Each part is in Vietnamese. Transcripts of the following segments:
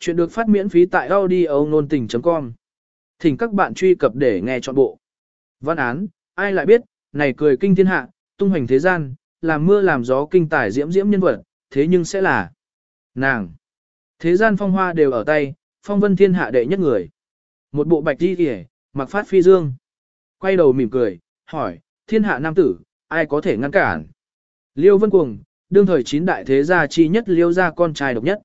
Chuyện được phát miễn phí tại audio nôn tình.com. Thỉnh các bạn truy cập để nghe trọn bộ. Văn án, ai lại biết, này cười kinh thiên hạ, tung hoành thế gian, làm mưa làm gió kinh tài diễm diễm nhân vật, thế nhưng sẽ là nàng. Thế gian phong hoa đều ở tay, phong vân thiên hạ đệ nhất người. Một bộ bạch đi kìa, mặc phát phi dương. Quay đầu mỉm cười, hỏi, thiên hạ nam tử, ai có thể ngăn cản? Liêu Vân Cuồng, đương thời chín đại thế gia chi nhất liêu gia con trai độc nhất.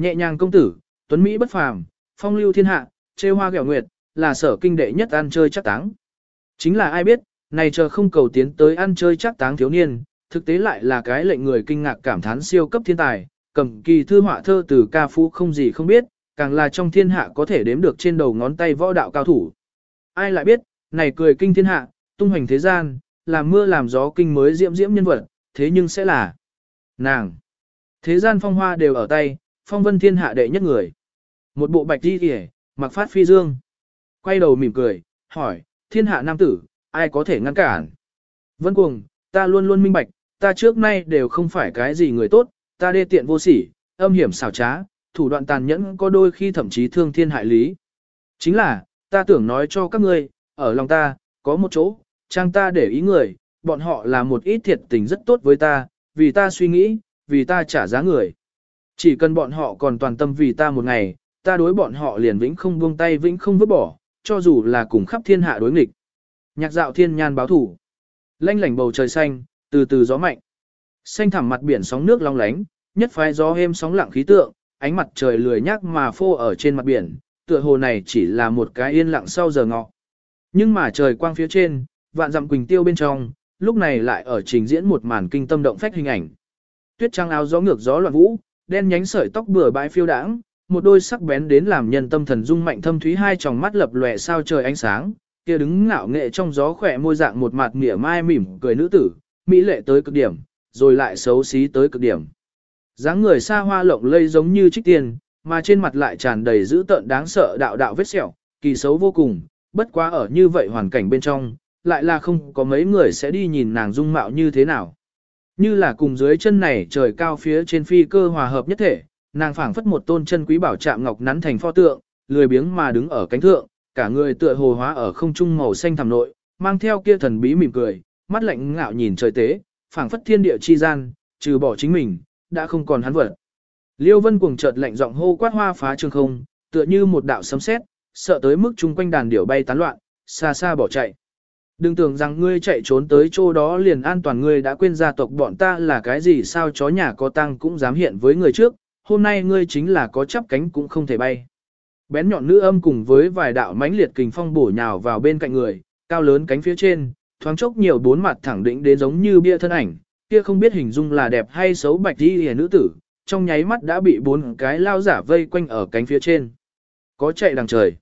Nhẹ nhàng công tử, tuấn Mỹ bất phàm, phong lưu thiên hạ, trêu hoa ghẹo nguyệt, là sở kinh đệ nhất ăn chơi chắc táng. Chính là ai biết, này chờ không cầu tiến tới ăn chơi chắc táng thiếu niên, thực tế lại là cái lệnh người kinh ngạc cảm thán siêu cấp thiên tài, cầm kỳ thư họa thơ từ ca phú không gì không biết, càng là trong thiên hạ có thể đếm được trên đầu ngón tay võ đạo cao thủ. Ai lại biết, này cười kinh thiên hạ, tung hoành thế gian, làm mưa làm gió kinh mới diễm diễm nhân vật, thế nhưng sẽ là nàng. Thế gian phong hoa đều ở tay, phong vân thiên hạ đệ nhất người. Một bộ bạch đi kìa, mặc phát phi dương. Quay đầu mỉm cười, hỏi, thiên hạ nam tử, ai có thể ngăn cản? Vân cuồng, ta luôn luôn minh bạch, ta trước nay đều không phải cái gì người tốt, ta đê tiện vô sỉ, âm hiểm xảo trá, thủ đoạn tàn nhẫn có đôi khi thậm chí thương thiên hại lý. Chính là, ta tưởng nói cho các ngươi, ở lòng ta, có một chỗ, trang ta để ý người, bọn họ là một ít thiệt tình rất tốt với ta, vì ta suy nghĩ, vì ta trả giá người. Chỉ cần bọn họ còn toàn tâm vì ta một ngày, ta đối bọn họ liền vĩnh không buông tay vĩnh không vứt bỏ, cho dù là cùng khắp thiên hạ đối nghịch. Nhạc dạo thiên nhan báo thủ. Lanh lảnh bầu trời xanh, từ từ gió mạnh. Xanh thẳm mặt biển sóng nước long lánh, nhất phái gió êm sóng lặng khí tượng, ánh mặt trời lười nhác mà phô ở trên mặt biển, tựa hồ này chỉ là một cái yên lặng sau giờ ngọ. Nhưng mà trời quang phía trên, vạn dặm quỳnh tiêu bên trong, lúc này lại ở trình diễn một màn kinh tâm động phách hình ảnh. Tuyết trắng áo gió ngược gió loạn vũ, đen nhánh sợi tóc bừa bãi phiêu đãng, một đôi sắc bén đến làm nhân tâm thần dung mạnh thâm thúy hai tròng mắt lập lòe sao trời ánh sáng, kia đứng ngạo nghệ trong gió khỏe môi dạng một mặt mỉa mai mỉm cười nữ tử, mỹ lệ tới cực điểm, rồi lại xấu xí tới cực điểm. dáng người xa hoa lộng lây giống như trích tiền, mà trên mặt lại tràn đầy dữ tợn đáng sợ đạo đạo vết sẹo, kỳ xấu vô cùng, bất quá ở như vậy hoàn cảnh bên trong, lại là không có mấy người sẽ đi nhìn nàng dung mạo như thế nào. Như là cùng dưới chân này trời cao phía trên phi cơ hòa hợp nhất thể, nàng phảng phất một tôn chân quý bảo trạm ngọc nắn thành pho tượng, lười biếng mà đứng ở cánh thượng, cả người tựa hồ hóa ở không trung màu xanh thẳm nội, mang theo kia thần bí mỉm cười, mắt lạnh ngạo nhìn trời tế, phảng phất thiên địa chi gian, trừ bỏ chính mình, đã không còn hắn vật. Liêu Vân cuồng chợt lạnh giọng hô quát hoa phá trường không, tựa như một đạo sấm sét, sợ tới mức chung quanh đàn điểu bay tán loạn, xa xa bỏ chạy. Đừng tưởng rằng ngươi chạy trốn tới chỗ đó liền an toàn ngươi đã quên gia tộc bọn ta là cái gì sao chó nhà có tăng cũng dám hiện với người trước, hôm nay ngươi chính là có chắp cánh cũng không thể bay. Bén nhọn nữ âm cùng với vài đạo mãnh liệt kình phong bổ nhào vào bên cạnh người, cao lớn cánh phía trên, thoáng chốc nhiều bốn mặt thẳng định đến giống như bia thân ảnh, kia không biết hình dung là đẹp hay xấu bạch đi hề nữ tử, trong nháy mắt đã bị bốn cái lao giả vây quanh ở cánh phía trên. Có chạy đằng trời.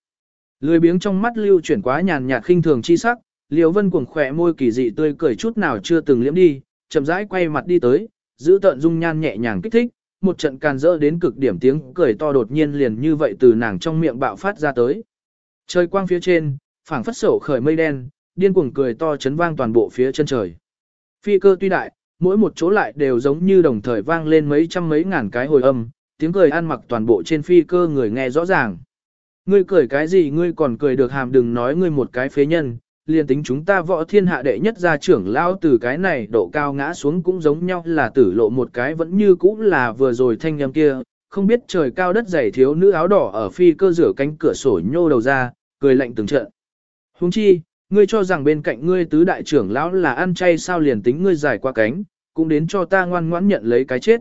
Lười biếng trong mắt lưu chuyển quá nhàn nhạt khinh thường chi sắc, Liêu Vân cuồng khỏe môi kỳ dị tươi cười chút nào chưa từng liếm đi, chậm rãi quay mặt đi tới, giữ tận dung nhan nhẹ nhàng kích thích, một trận càn rỡ đến cực điểm tiếng cười to đột nhiên liền như vậy từ nàng trong miệng bạo phát ra tới. Trời quang phía trên, phảng phất sổ khởi mây đen, điên cuồng cười to chấn vang toàn bộ phía chân trời. Phi cơ tuy đại, mỗi một chỗ lại đều giống như đồng thời vang lên mấy trăm mấy ngàn cái hồi âm, tiếng cười ăn mặc toàn bộ trên phi cơ người nghe rõ ràng. Ngươi cười cái gì ngươi còn cười được hàm đừng nói ngươi một cái phế nhân, liền tính chúng ta võ thiên hạ đệ nhất gia trưởng lao từ cái này độ cao ngã xuống cũng giống nhau là tử lộ một cái vẫn như cũ là vừa rồi thanh âm kia, không biết trời cao đất dày thiếu nữ áo đỏ ở phi cơ rửa cánh cửa sổ nhô đầu ra, cười lạnh từng trận. Huống chi, ngươi cho rằng bên cạnh ngươi tứ đại trưởng lão là ăn chay sao liền tính ngươi dài qua cánh, cũng đến cho ta ngoan ngoãn nhận lấy cái chết.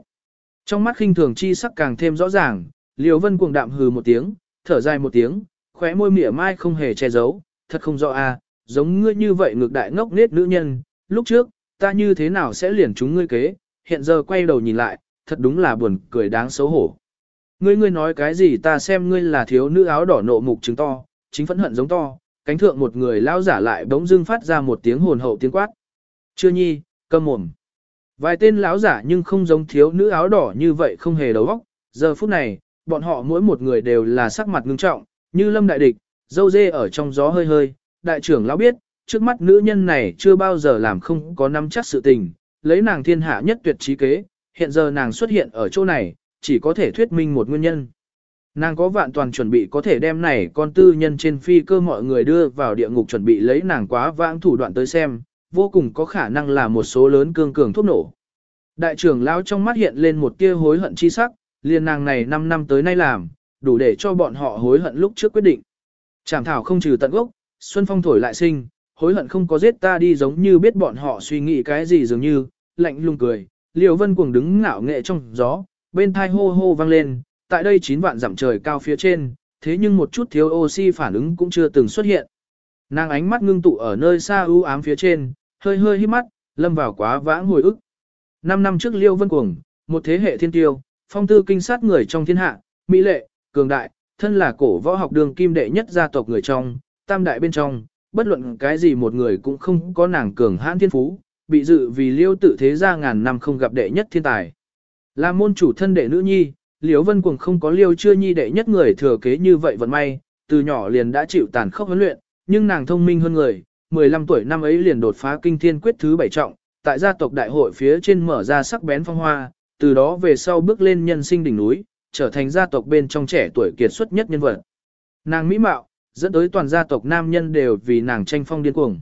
Trong mắt khinh thường chi sắc càng thêm rõ ràng, Liều Vân cuồng đạm hừ một tiếng, thở dài một tiếng, khóe môi mỉa mai không hề che giấu, thật không rõ a, giống ngươi như vậy ngược đại ngốc nết nữ nhân, lúc trước, ta như thế nào sẽ liền chúng ngươi kế, hiện giờ quay đầu nhìn lại, thật đúng là buồn cười đáng xấu hổ. Ngươi ngươi nói cái gì ta xem ngươi là thiếu nữ áo đỏ nộ mục trứng to, chính phẫn hận giống to, cánh thượng một người lao giả lại bỗng dưng phát ra một tiếng hồn hậu tiếng quát. Chưa nhi, câm mồm. Vài tên lão giả nhưng không giống thiếu nữ áo đỏ như vậy không hề đầu óc. Giờ phút này, bọn họ mỗi một người đều là sắc mặt ngưng trọng, như lâm đại địch, dâu dê ở trong gió hơi hơi, đại trưởng lão biết, trước mắt nữ nhân này chưa bao giờ làm không có nắm chắc sự tình, lấy nàng thiên hạ nhất tuyệt trí kế, hiện giờ nàng xuất hiện ở chỗ này, chỉ có thể thuyết minh một nguyên nhân. Nàng có vạn toàn chuẩn bị có thể đem này con tư nhân trên phi cơ mọi người đưa vào địa ngục chuẩn bị lấy nàng quá vãng thủ đoạn tới xem, vô cùng có khả năng là một số lớn cương cường thuốc nổ. Đại trưởng lão trong mắt hiện lên một tia hối hận chi sắc, liền nàng này 5 năm tới nay làm, đủ để cho bọn họ hối hận lúc trước quyết định. Trảm thảo không trừ tận gốc, xuân phong thổi lại sinh, hối hận không có giết ta đi giống như biết bọn họ suy nghĩ cái gì dường như, lạnh lùng cười, liều vân cuồng đứng ngạo nghệ trong gió, bên thai hô hô vang lên, tại đây chín vạn dặm trời cao phía trên, thế nhưng một chút thiếu oxy phản ứng cũng chưa từng xuất hiện. Nàng ánh mắt ngưng tụ ở nơi xa ưu ám phía trên, hơi hơi hít mắt, lâm vào quá vãng hồi ức. Năm năm trước Liêu Vân Cuồng, một thế hệ thiên tiêu, phong tư kinh sát người trong thiên hạ, mỹ lệ, cường đại, thân là cổ võ học đường kim đệ nhất gia tộc người trong, tam đại bên trong, bất luận cái gì một người cũng không có nàng cường hãn thiên phú, bị dự vì Liêu tự thế gia ngàn năm không gặp đệ nhất thiên tài. Là môn chủ thân đệ nữ nhi, Liễu Vân Cuồng không có Liêu chưa nhi đệ nhất người thừa kế như vậy vận may, từ nhỏ liền đã chịu tàn khốc huấn luyện, nhưng nàng thông minh hơn người, 15 tuổi năm ấy liền đột phá kinh thiên quyết thứ bảy trọng, tại gia tộc đại hội phía trên mở ra sắc bén phong hoa, từ đó về sau bước lên nhân sinh đỉnh núi, trở thành gia tộc bên trong trẻ tuổi kiệt xuất nhất nhân vật. Nàng mỹ mạo, dẫn tới toàn gia tộc nam nhân đều vì nàng tranh phong điên cuồng.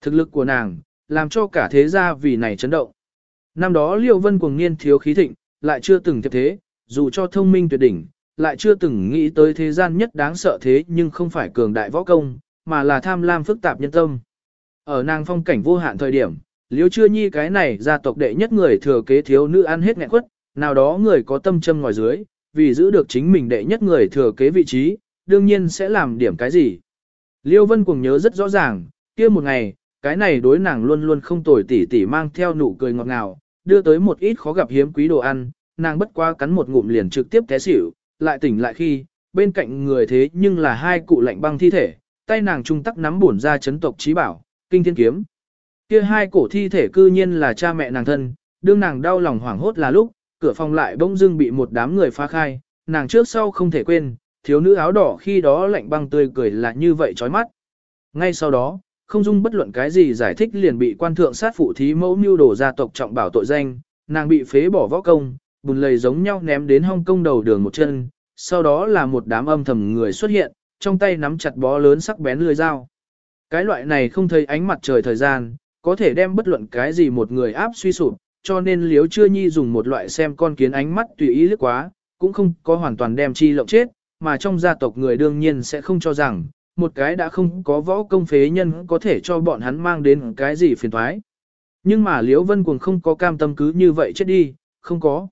Thực lực của nàng, làm cho cả thế gia vì này chấn động. Năm đó Liêu Vân cuồng niên thiếu khí thịnh, lại chưa từng tiếp thế, dù cho thông minh tuyệt đỉnh, lại chưa từng nghĩ tới thế gian nhất đáng sợ thế nhưng không phải cường đại võ công, mà là tham lam phức tạp nhân tâm. Ở nàng phong cảnh vô hạn thời điểm, Liêu chưa nhi cái này gia tộc đệ nhất người thừa kế thiếu nữ ăn hết nghẹn quất, nào đó người có tâm châm ngoài dưới, vì giữ được chính mình đệ nhất người thừa kế vị trí, đương nhiên sẽ làm điểm cái gì. Liêu Vân cùng nhớ rất rõ ràng, kia một ngày, cái này đối nàng luôn luôn không tồi tỉ tỉ mang theo nụ cười ngọt ngào, đưa tới một ít khó gặp hiếm quý đồ ăn, nàng bất quá cắn một ngụm liền trực tiếp té xỉu, lại tỉnh lại khi, bên cạnh người thế nhưng là hai cụ lạnh băng thi thể, tay nàng trung tắc nắm bổn ra chấn tộc trí bảo, kinh thiên kiếm. Kia hai cổ thi thể cư nhiên là cha mẹ nàng thân, đương nàng đau lòng hoảng hốt là lúc, cửa phòng lại bỗng dưng bị một đám người phá khai, nàng trước sau không thể quên, thiếu nữ áo đỏ khi đó lạnh băng tươi cười là như vậy chói mắt. Ngay sau đó, không dung bất luận cái gì giải thích liền bị quan thượng sát phụ thí mẫu mưu đồ gia tộc trọng bảo tội danh, nàng bị phế bỏ võ công, bùn lầy giống nhau ném đến Hong Kong đầu đường một chân, sau đó là một đám âm thầm người xuất hiện, trong tay nắm chặt bó lớn sắc bén lưỡi dao. Cái loại này không thấy ánh mặt trời thời gian, có thể đem bất luận cái gì một người áp suy sụp, cho nên liếu chưa nhi dùng một loại xem con kiến ánh mắt tùy ý lướt quá, cũng không có hoàn toàn đem chi lộng chết, mà trong gia tộc người đương nhiên sẽ không cho rằng, một cái đã không có võ công phế nhân có thể cho bọn hắn mang đến cái gì phiền thoái. Nhưng mà Liễu vân cuồng không có cam tâm cứ như vậy chết đi, không có.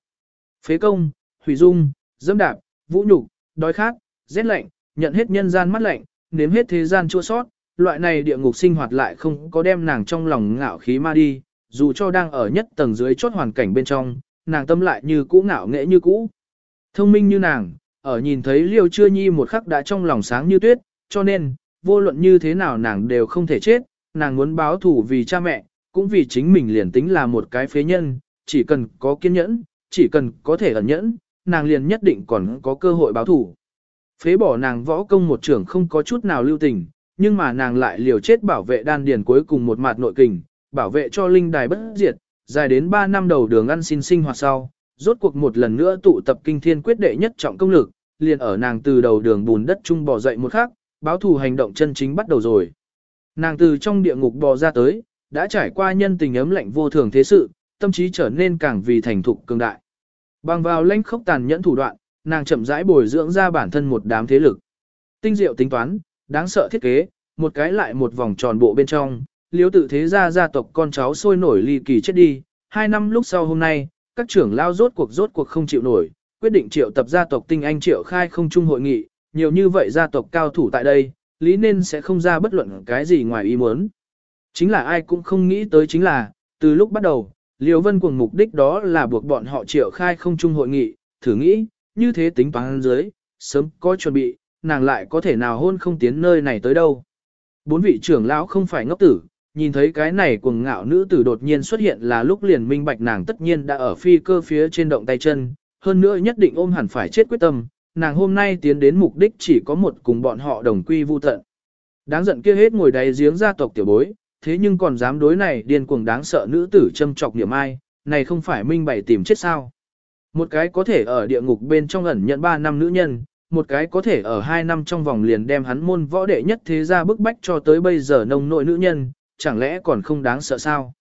Phế công, hủy dung, dẫm đạp, vũ nhục, đói khát, rét lạnh, nhận hết nhân gian mắt lạnh, nếm hết thế gian chua sót, loại này địa ngục sinh hoạt lại không có đem nàng trong lòng ngạo khí ma đi, dù cho đang ở nhất tầng dưới chốt hoàn cảnh bên trong, nàng tâm lại như cũ ngạo nghệ như cũ. Thông minh như nàng, ở nhìn thấy liêu chưa nhi một khắc đã trong lòng sáng như tuyết, cho nên, vô luận như thế nào nàng đều không thể chết, nàng muốn báo thù vì cha mẹ, cũng vì chính mình liền tính là một cái phế nhân, chỉ cần có kiên nhẫn, chỉ cần có thể ẩn nhẫn, nàng liền nhất định còn có cơ hội báo thù. Phế bỏ nàng võ công một trưởng không có chút nào lưu tình, nhưng mà nàng lại liều chết bảo vệ đan điền cuối cùng một mặt nội kình, bảo vệ cho linh đài bất diệt, dài đến 3 năm đầu đường ăn xin sinh hoạt sau, rốt cuộc một lần nữa tụ tập kinh thiên quyết đệ nhất trọng công lực, liền ở nàng từ đầu đường bùn đất trung bò dậy một khắc, báo thù hành động chân chính bắt đầu rồi. Nàng từ trong địa ngục bò ra tới, đã trải qua nhân tình ấm lạnh vô thường thế sự, tâm trí trở nên càng vì thành thục cường đại. Bằng vào lãnh khốc tàn nhẫn thủ đoạn, nàng chậm rãi bồi dưỡng ra bản thân một đám thế lực. Tinh diệu tính toán, đáng sợ thiết kế, một cái lại một vòng tròn bộ bên trong, liếu tự thế gia gia tộc con cháu sôi nổi ly kỳ chết đi. Hai năm lúc sau hôm nay, các trưởng lao rốt cuộc rốt cuộc không chịu nổi, quyết định triệu tập gia tộc tinh anh triệu khai không chung hội nghị, nhiều như vậy gia tộc cao thủ tại đây, lý nên sẽ không ra bất luận cái gì ngoài ý muốn. Chính là ai cũng không nghĩ tới chính là, từ lúc bắt đầu, Liêu Vân cùng mục đích đó là buộc bọn họ triệu khai không chung hội nghị, thử nghĩ, như thế tính toán dưới, sớm có chuẩn bị, nàng lại có thể nào hôn không tiến nơi này tới đâu. Bốn vị trưởng lão không phải ngốc tử, nhìn thấy cái này cuồng ngạo nữ tử đột nhiên xuất hiện là lúc liền minh bạch nàng tất nhiên đã ở phi cơ phía trên động tay chân, hơn nữa nhất định ôm hẳn phải chết quyết tâm, nàng hôm nay tiến đến mục đích chỉ có một cùng bọn họ đồng quy vu tận. Đáng giận kia hết ngồi đáy giếng gia tộc tiểu bối, thế nhưng còn dám đối này điên cuồng đáng sợ nữ tử châm chọc niệm ai, này không phải minh bày tìm chết sao. Một cái có thể ở địa ngục bên trong ẩn nhận 3 năm nữ nhân, một cái có thể ở hai năm trong vòng liền đem hắn môn võ đệ nhất thế gia bức bách cho tới bây giờ nông nội nữ nhân, chẳng lẽ còn không đáng sợ sao?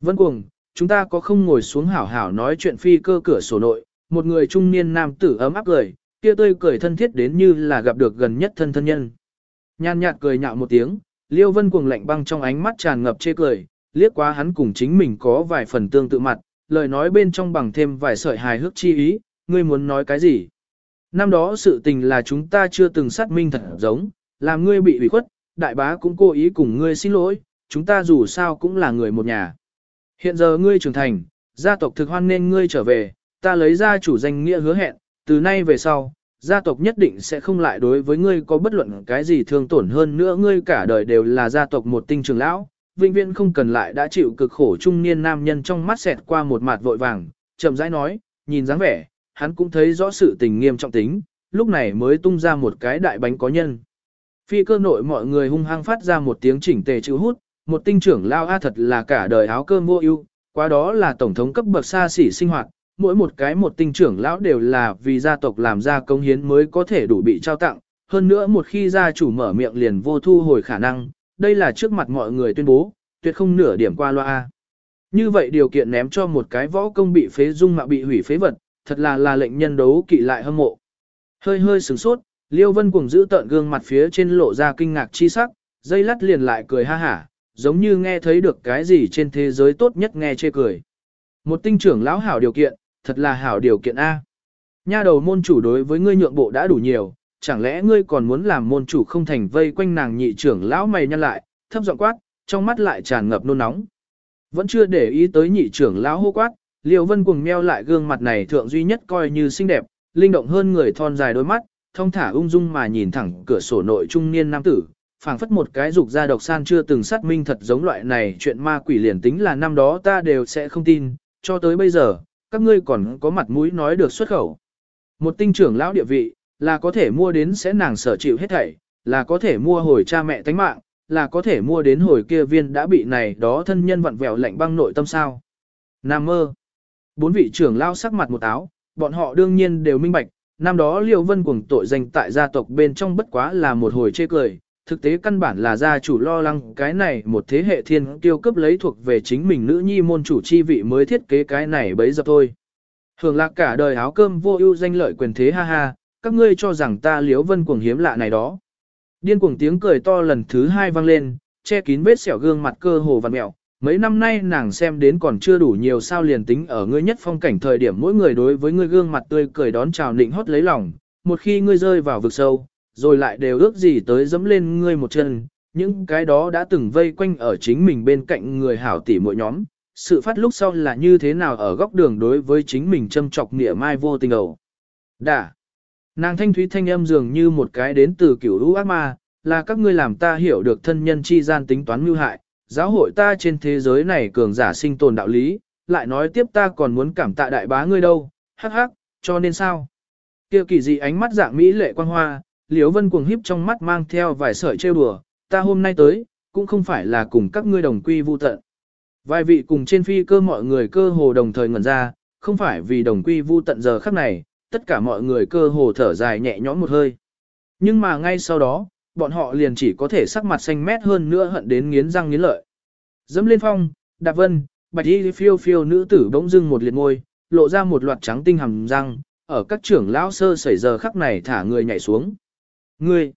Vân Cuồng, chúng ta có không ngồi xuống hảo hảo nói chuyện phi cơ cửa sổ nội, một người trung niên nam tử ấm áp cười, kia tươi cười thân thiết đến như là gặp được gần nhất thân thân nhân. Nhan nhạt cười nhạo một tiếng, Liêu Vân Cuồng lạnh băng trong ánh mắt tràn ngập chê cười, liếc qua hắn cùng chính mình có vài phần tương tự mặt, lời nói bên trong bằng thêm vài sợi hài hước chi ý, ngươi muốn nói cái gì? Năm đó sự tình là chúng ta chưa từng xác minh thật giống, làm ngươi bị ủy khuất, đại bá cũng cố ý cùng ngươi xin lỗi, chúng ta dù sao cũng là người một nhà. Hiện giờ ngươi trưởng thành, gia tộc thực hoan nên ngươi trở về, ta lấy ra chủ danh nghĩa hứa hẹn, từ nay về sau, gia tộc nhất định sẽ không lại đối với ngươi có bất luận cái gì thương tổn hơn nữa ngươi cả đời đều là gia tộc một tinh trường lão, vĩnh viễn không cần lại đã chịu cực khổ trung niên nam nhân trong mắt xẹt qua một mặt vội vàng, chậm rãi nói, nhìn dáng vẻ, hắn cũng thấy rõ sự tình nghiêm trọng tính, lúc này mới tung ra một cái đại bánh có nhân. Phi cơ nội mọi người hung hăng phát ra một tiếng chỉnh tề chữ hút, một tinh trưởng lao a thật là cả đời áo cơm vô ưu, qua đó là tổng thống cấp bậc xa xỉ sinh hoạt, mỗi một cái một tinh trưởng lão đều là vì gia tộc làm ra công hiến mới có thể đủ bị trao tặng, hơn nữa một khi gia chủ mở miệng liền vô thu hồi khả năng, đây là trước mặt mọi người tuyên bố, tuyệt không nửa điểm qua loa. Như vậy điều kiện ném cho một cái võ công bị phế dung mà bị hủy phế vật, thật là là lệnh nhân đấu kỵ lại hâm mộ. Hơi hơi sửng sốt, Liêu Vân cùng giữ tợn gương mặt phía trên lộ ra kinh ngạc chi sắc, dây lắt liền lại cười ha hả, giống như nghe thấy được cái gì trên thế giới tốt nhất nghe chê cười. Một tinh trưởng lão hảo điều kiện, thật là hảo điều kiện A. Nha đầu môn chủ đối với ngươi nhượng bộ đã đủ nhiều, chẳng lẽ ngươi còn muốn làm môn chủ không thành vây quanh nàng nhị trưởng lão mày nhăn lại, thấp giọng quát, trong mắt lại tràn ngập nôn nóng. Vẫn chưa để ý tới nhị trưởng lão hô quát, Liêu Vân cuồng meo lại gương mặt này thượng duy nhất coi như xinh đẹp, linh động hơn người thon dài đôi mắt, thông thả ung dung mà nhìn thẳng cửa sổ nội trung niên nam tử, phảng phất một cái dục ra độc san chưa từng xác minh thật giống loại này chuyện ma quỷ liền tính là năm đó ta đều sẽ không tin, cho tới bây giờ, các ngươi còn có mặt mũi nói được xuất khẩu. Một tinh trưởng lão địa vị, là có thể mua đến sẽ nàng sở chịu hết thảy, là có thể mua hồi cha mẹ tánh mạng, là có thể mua đến hồi kia viên đã bị này đó thân nhân vặn vẹo lạnh băng nội tâm sao. Nam mơ. Bốn vị trưởng lão sắc mặt một áo, bọn họ đương nhiên đều minh bạch, năm đó Liêu Vân cuồng tội danh tại gia tộc bên trong bất quá là một hồi chê cười, thực tế căn bản là gia chủ lo lắng cái này một thế hệ thiên tiêu cấp lấy thuộc về chính mình nữ nhi môn chủ chi vị mới thiết kế cái này bấy giờ thôi. Hưởng lạc cả đời áo cơm vô ưu danh lợi quyền thế ha ha, các ngươi cho rằng ta liếu vân cuồng hiếm lạ này đó. Điên cuồng tiếng cười to lần thứ hai vang lên, che kín vết sẹo gương mặt cơ hồ vằn mẹo. Mấy năm nay nàng xem đến còn chưa đủ nhiều sao liền tính ở ngươi nhất phong cảnh thời điểm mỗi người đối với ngươi gương mặt tươi cười đón chào nịnh hót lấy lòng. Một khi ngươi rơi vào vực sâu, rồi lại đều ước gì tới dẫm lên ngươi một chân, những cái đó đã từng vây quanh ở chính mình bên cạnh người hảo tỷ mỗi nhóm, sự phát lúc sau là như thế nào ở góc đường đối với chính mình châm chọc nịa mai vô tình ẩu. Đả. Nàng thanh thúy thanh âm dường như một cái đến từ kiểu lũ ác ma, là các ngươi làm ta hiểu được thân nhân chi gian tính toán mưu hại, giáo hội ta trên thế giới này cường giả sinh tồn đạo lý, lại nói tiếp ta còn muốn cảm tạ đại bá ngươi đâu, hắc hắc, cho nên sao? Kia kỳ dị ánh mắt dạng mỹ lệ quang hoa, Liễu Vân cuồng híp trong mắt mang theo vài sợi trêu đùa, ta hôm nay tới, cũng không phải là cùng các ngươi đồng quy vu tận. Vài vị cùng trên phi cơ mọi người cơ hồ đồng thời ngẩn ra, không phải vì đồng quy vu tận giờ khắc này, tất cả mọi người cơ hồ thở dài nhẹ nhõm một hơi. Nhưng mà ngay sau đó, bọn họ liền chỉ có thể sắc mặt xanh mét hơn nữa hận đến nghiến răng nghiến lợi. Dẫm lên phong, đạp vân, bạch y phiêu phiêu nữ tử bỗng dưng một liệt ngôi, lộ ra một loạt trắng tinh hầm răng, ở các trưởng lão sơ xảy giờ khắc này thả người nhảy xuống. Ngươi,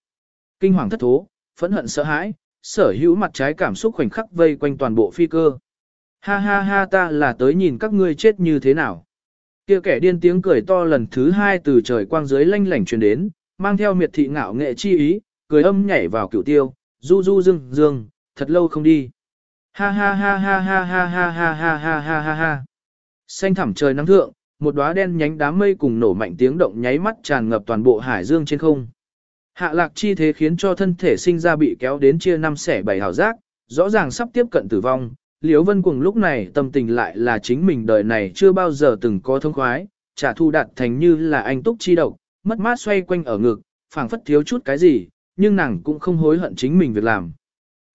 kinh hoàng thất thố, phẫn hận sợ hãi, sở hữu mặt trái cảm xúc khoảnh khắc vây quanh toàn bộ phi cơ. Ha ha ha ta là tới nhìn các ngươi chết như thế nào. Kia kẻ điên tiếng cười to lần thứ hai từ trời quang dưới lanh lảnh truyền đến, mang theo miệt thị ngạo nghệ chi ý, cười âm nhảy vào cửu tiêu, du du dương dương, thật lâu không đi. Ha ha ha ha ha ha ha ha ha ha ha ha ha. Xanh thẳm trời nắng thượng, một đóa đen nhánh đám mây cùng nổ mạnh tiếng động nháy mắt tràn ngập toàn bộ hải dương trên không. Hạ lạc chi thế khiến cho thân thể sinh ra bị kéo đến chia năm xẻ bảy hào giác, rõ ràng sắp tiếp cận tử vong. Liễu Vân cùng lúc này tâm tình lại là chính mình đời này chưa bao giờ từng có thông khoái, trả thu đạt thành như là anh túc chi độc, mất mát xoay quanh ở ngực, phảng phất thiếu chút cái gì, nhưng nàng cũng không hối hận chính mình việc làm.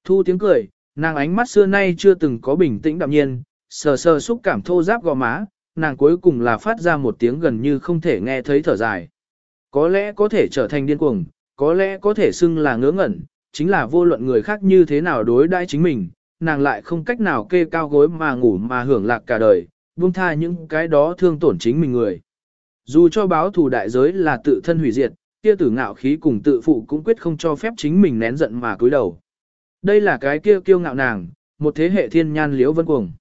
Thu tiếng cười, nàng ánh mắt xưa nay chưa từng có bình tĩnh đạm nhiên, sờ sờ xúc cảm thô giáp gò má, nàng cuối cùng là phát ra một tiếng gần như không thể nghe thấy thở dài. Có lẽ có thể trở thành điên cuồng, có lẽ có thể xưng là ngớ ngẩn, chính là vô luận người khác như thế nào đối đãi chính mình, nàng lại không cách nào kê cao gối mà ngủ mà hưởng lạc cả đời, buông tha những cái đó thương tổn chính mình người. Dù cho báo thù đại giới là tự thân hủy diệt, kia tử ngạo khí cùng tự phụ cũng quyết không cho phép chính mình nén giận mà cúi đầu. Đây là cái kia kiêu ngạo nàng, một thế hệ thiên nhan liễu vân cuồng.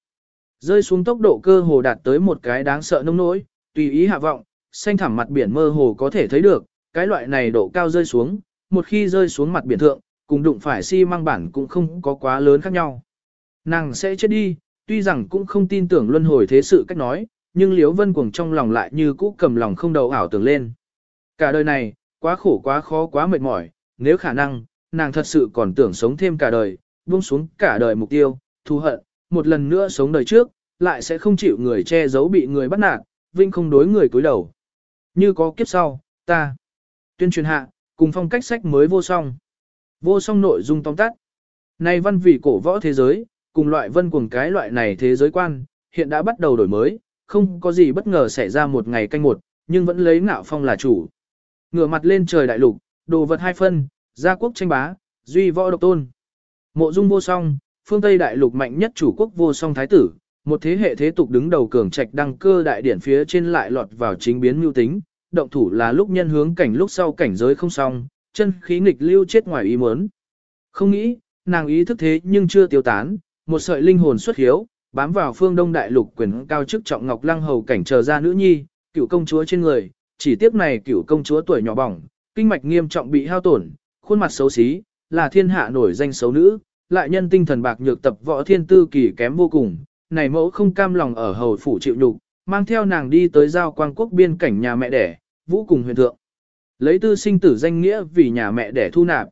Rơi xuống tốc độ cơ hồ đạt tới một cái đáng sợ nông nỗi, tùy ý hạ vọng, xanh thẳm mặt biển mơ hồ có thể thấy được, cái loại này độ cao rơi xuống, một khi rơi xuống mặt biển thượng, cùng đụng phải xi si măng bản cũng không có quá lớn khác nhau. Nàng sẽ chết đi, tuy rằng cũng không tin tưởng luân hồi thế sự cách nói, nhưng Liễu Vân Cuồng trong lòng lại như cũ cầm lòng không đầu ảo tưởng lên. Cả đời này, quá khổ quá khó quá mệt mỏi, nếu khả năng, nàng thật sự còn tưởng sống thêm cả đời, buông xuống cả đời mục tiêu, thù hận, một lần nữa sống đời trước, lại sẽ không chịu người che giấu bị người bắt nạt, vinh không đối người cúi đầu. Như có kiếp sau, ta tuyên truyền hạ, cùng phong cách sách mới vô song. Vô song nội dung tóm tắt. nay văn vị cổ võ thế giới, cùng loại vân cuồng cái loại này thế giới quan, hiện đã bắt đầu đổi mới, không có gì bất ngờ xảy ra một ngày canh một, nhưng vẫn lấy ngạo phong là chủ. Ngửa mặt lên trời đại lục, đồ vật hai phân, gia quốc tranh bá, duy võ độc tôn. Mộ dung vô song, phương Tây đại lục mạnh nhất chủ quốc vô song thái tử, một thế hệ thế tục đứng đầu cường trạch đăng cơ đại điển phía trên lại lọt vào chính biến mưu tính, động thủ là lúc nhân hướng cảnh lúc sau cảnh giới không xong, chân khí nghịch lưu chết ngoài ý muốn. Không nghĩ, nàng ý thức thế nhưng chưa tiêu tán, một sợi linh hồn xuất hiếu, bám vào phương đông đại lục quyền cao chức trọng ngọc lăng hầu cảnh chờ ra nữ nhi, cựu công chúa trên người, chỉ tiếp này cựu công chúa tuổi nhỏ bỏng, kinh mạch nghiêm trọng bị hao tổn, khuôn mặt xấu xí, là thiên hạ nổi danh xấu nữ, lại nhân tinh thần bạc nhược tập võ thiên tư kỳ kém vô cùng, này mẫu không cam lòng ở hầu phủ chịu nhục, mang theo nàng đi tới giao quang quốc biên cảnh nhà mẹ đẻ, vũ cùng huyền thượng. Lấy tư sinh tử danh nghĩa vì nhà mẹ đẻ thu nạp.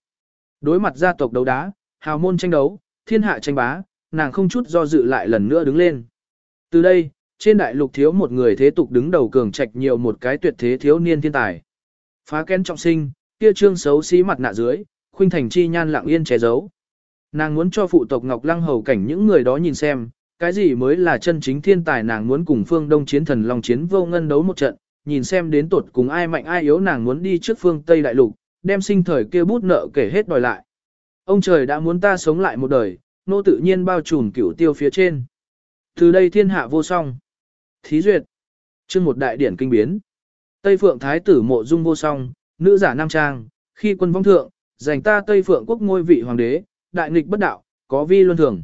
Đối mặt gia tộc đấu đá, hào môn tranh đấu, thiên hạ tranh bá, nàng không chút do dự lại lần nữa đứng lên. Từ đây, trên đại lục thiếu một người thế tục đứng đầu cường trạch nhiều một cái tuyệt thế thiếu niên thiên tài. Phá kén trọng sinh, kia trương xấu xí mặt nạ dưới, khuynh thành chi nhan lặng yên che giấu. Nàng muốn cho phụ tộc Ngọc Lăng hầu cảnh những người đó nhìn xem, cái gì mới là chân chính thiên tài nàng muốn cùng phương đông chiến thần long chiến vô ngân đấu một trận, nhìn xem đến tột cùng ai mạnh ai yếu nàng muốn đi trước phương Tây đại lục, đem sinh thời kia bút nợ kể hết đòi lại. Ông trời đã muốn ta sống lại một đời, nô tự nhiên bao trùm cửu tiêu phía trên. Từ đây thiên hạ vô song. Thí duyệt. chương một đại điển kinh biến. Tây Phượng Thái tử mộ dung vô song, nữ giả nam trang, khi quân vong thượng, giành ta Tây Phượng quốc ngôi vị hoàng đế, đại nghịch bất đạo, có vi luân thường.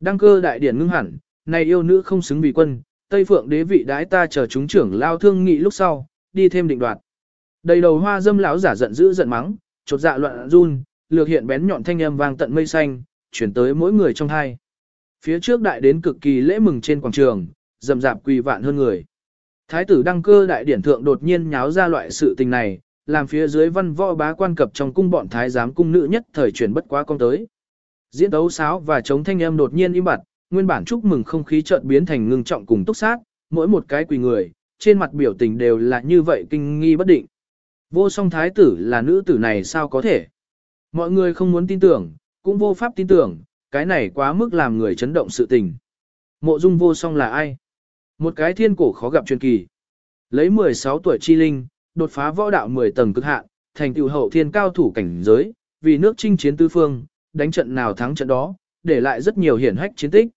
Đăng cơ đại điển ngưng hẳn, này yêu nữ không xứng vì quân, Tây Phượng đế vị đái ta chờ chúng trưởng lao thương nghị lúc sau, đi thêm định đoạt. Đầy đầu hoa dâm lão giả giận dữ giận mắng, chột dạ loạn run, lược hiện bén nhọn thanh âm vang tận mây xanh, chuyển tới mỗi người trong hai. Phía trước đại đến cực kỳ lễ mừng trên quảng trường, rầm rạp quỳ vạn hơn người. Thái tử đăng cơ đại điển thượng đột nhiên nháo ra loại sự tình này, làm phía dưới văn võ bá quan cập trong cung bọn thái giám cung nữ nhất thời chuyển bất quá công tới. Diễn đấu sáo và chống thanh âm đột nhiên im bặt, nguyên bản chúc mừng không khí chợt biến thành ngưng trọng cùng túc sát, mỗi một cái quỳ người, trên mặt biểu tình đều là như vậy kinh nghi bất định. Vô song thái tử là nữ tử này sao có thể? Mọi người không muốn tin tưởng, cũng vô pháp tin tưởng, cái này quá mức làm người chấn động sự tình. Mộ dung vô song là ai? Một cái thiên cổ khó gặp truyền kỳ. Lấy 16 tuổi chi linh, đột phá võ đạo 10 tầng cực hạn, thành tựu hậu thiên cao thủ cảnh giới, vì nước chinh chiến tư phương, đánh trận nào thắng trận đó, để lại rất nhiều hiển hách chiến tích.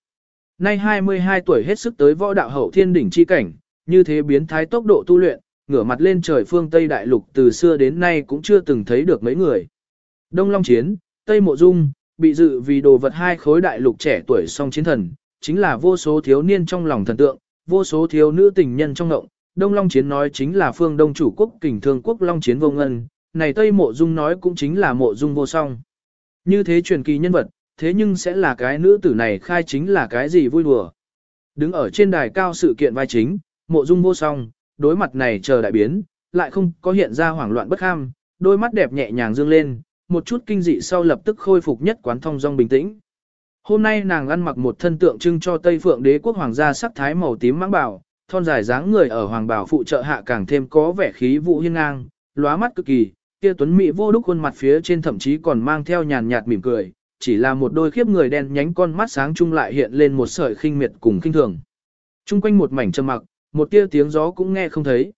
Nay 22 tuổi hết sức tới võ đạo hậu thiên đỉnh chi cảnh, như thế biến thái tốc độ tu luyện, ngửa mặt lên trời phương Tây đại lục từ xưa đến nay cũng chưa từng thấy được mấy người. Đông Long Chiến, Tây Mộ Dung, bị dự vì đồ vật hai khối đại lục trẻ tuổi song chiến thần, chính là vô số thiếu niên trong lòng thần tượng, vô số thiếu nữ tình nhân trong ngộng. Đông Long Chiến nói chính là phương Đông chủ quốc kình thương quốc Long Chiến vô ngân, này Tây Mộ Dung nói cũng chính là Mộ Dung vô song. Như thế truyền kỳ nhân vật, thế nhưng sẽ là cái nữ tử này khai chính là cái gì vui đùa. Đứng ở trên đài cao sự kiện vai chính, Mộ Dung vô song, đối mặt này chờ đại biến, lại không có hiện ra hoảng loạn bất ham, đôi mắt đẹp nhẹ nhàng dương lên, một chút kinh dị sau lập tức khôi phục nhất quán thông dong bình tĩnh. Hôm nay nàng ăn mặc một thân tượng trưng cho Tây Phượng đế quốc hoàng gia sắc thái màu tím mãng bảo, thon dài dáng người ở hoàng bảo phụ trợ hạ càng thêm có vẻ khí vũ hiên ngang, lóa mắt cực kỳ, kia tuấn mỹ vô đúc khuôn mặt phía trên thậm chí còn mang theo nhàn nhạt mỉm cười, chỉ là một đôi khiếp người đen nhánh con mắt sáng chung lại hiện lên một sợi khinh miệt cùng khinh thường. Trung quanh một mảnh trầm mặc, một tia tiếng gió cũng nghe không thấy.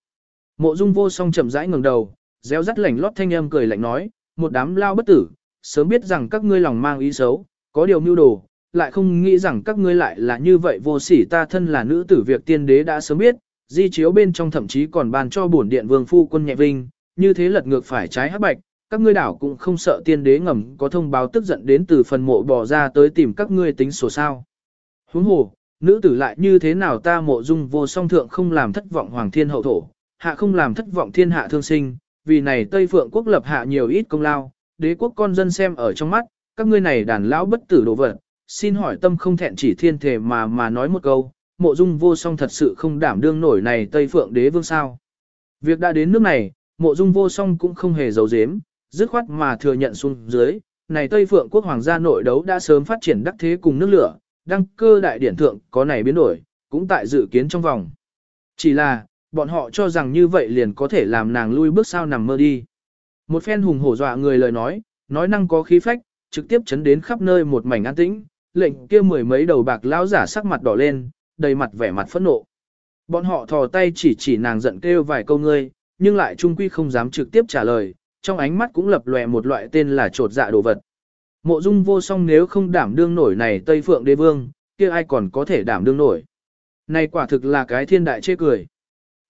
Mộ Dung Vô Song chậm rãi ngẩng đầu, réo rắt lạnh lót thanh âm cười lạnh nói, một đám lao bất tử, sớm biết rằng các ngươi lòng mang ý xấu, có điều mưu đồ, lại không nghĩ rằng các ngươi lại là như vậy vô sỉ ta thân là nữ tử việc tiên đế đã sớm biết, di chiếu bên trong thậm chí còn ban cho bổn điện vương phu quân nhẹ vinh, như thế lật ngược phải trái hắc bạch, các ngươi đảo cũng không sợ tiên đế ngầm có thông báo tức giận đến từ phần mộ bỏ ra tới tìm các ngươi tính sổ sao. Huống hồ, nữ tử lại như thế nào ta mộ dung vô song thượng không làm thất vọng hoàng thiên hậu thổ, hạ không làm thất vọng thiên hạ thương sinh, vì này Tây Phượng quốc lập hạ nhiều ít công lao, đế quốc con dân xem ở trong mắt, các ngươi này đàn lão bất tử đồ vật, xin hỏi tâm không thẹn chỉ thiên thể mà mà nói một câu, mộ dung vô song thật sự không đảm đương nổi này Tây Phượng đế vương sao. Việc đã đến nước này, mộ dung vô song cũng không hề giấu giếm, dứt khoát mà thừa nhận xuống dưới, này Tây Phượng quốc hoàng gia nội đấu đã sớm phát triển đắc thế cùng nước lửa, đăng cơ đại điển thượng có này biến đổi, cũng tại dự kiến trong vòng. Chỉ là, bọn họ cho rằng như vậy liền có thể làm nàng lui bước sao nằm mơ đi. Một phen hùng hổ dọa người lời nói, nói năng có khí phách, trực tiếp chấn đến khắp nơi một mảnh an tĩnh, lệnh kia mười mấy đầu bạc lão giả sắc mặt đỏ lên, đầy mặt vẻ mặt phẫn nộ. Bọn họ thò tay chỉ chỉ nàng giận kêu vài câu ngươi, nhưng lại trung quy không dám trực tiếp trả lời, trong ánh mắt cũng lập lòe một loại tên là trột dạ đồ vật. Mộ dung vô song nếu không đảm đương nổi này Tây Phượng đế vương, kia ai còn có thể đảm đương nổi. Này quả thực là cái thiên đại chê cười.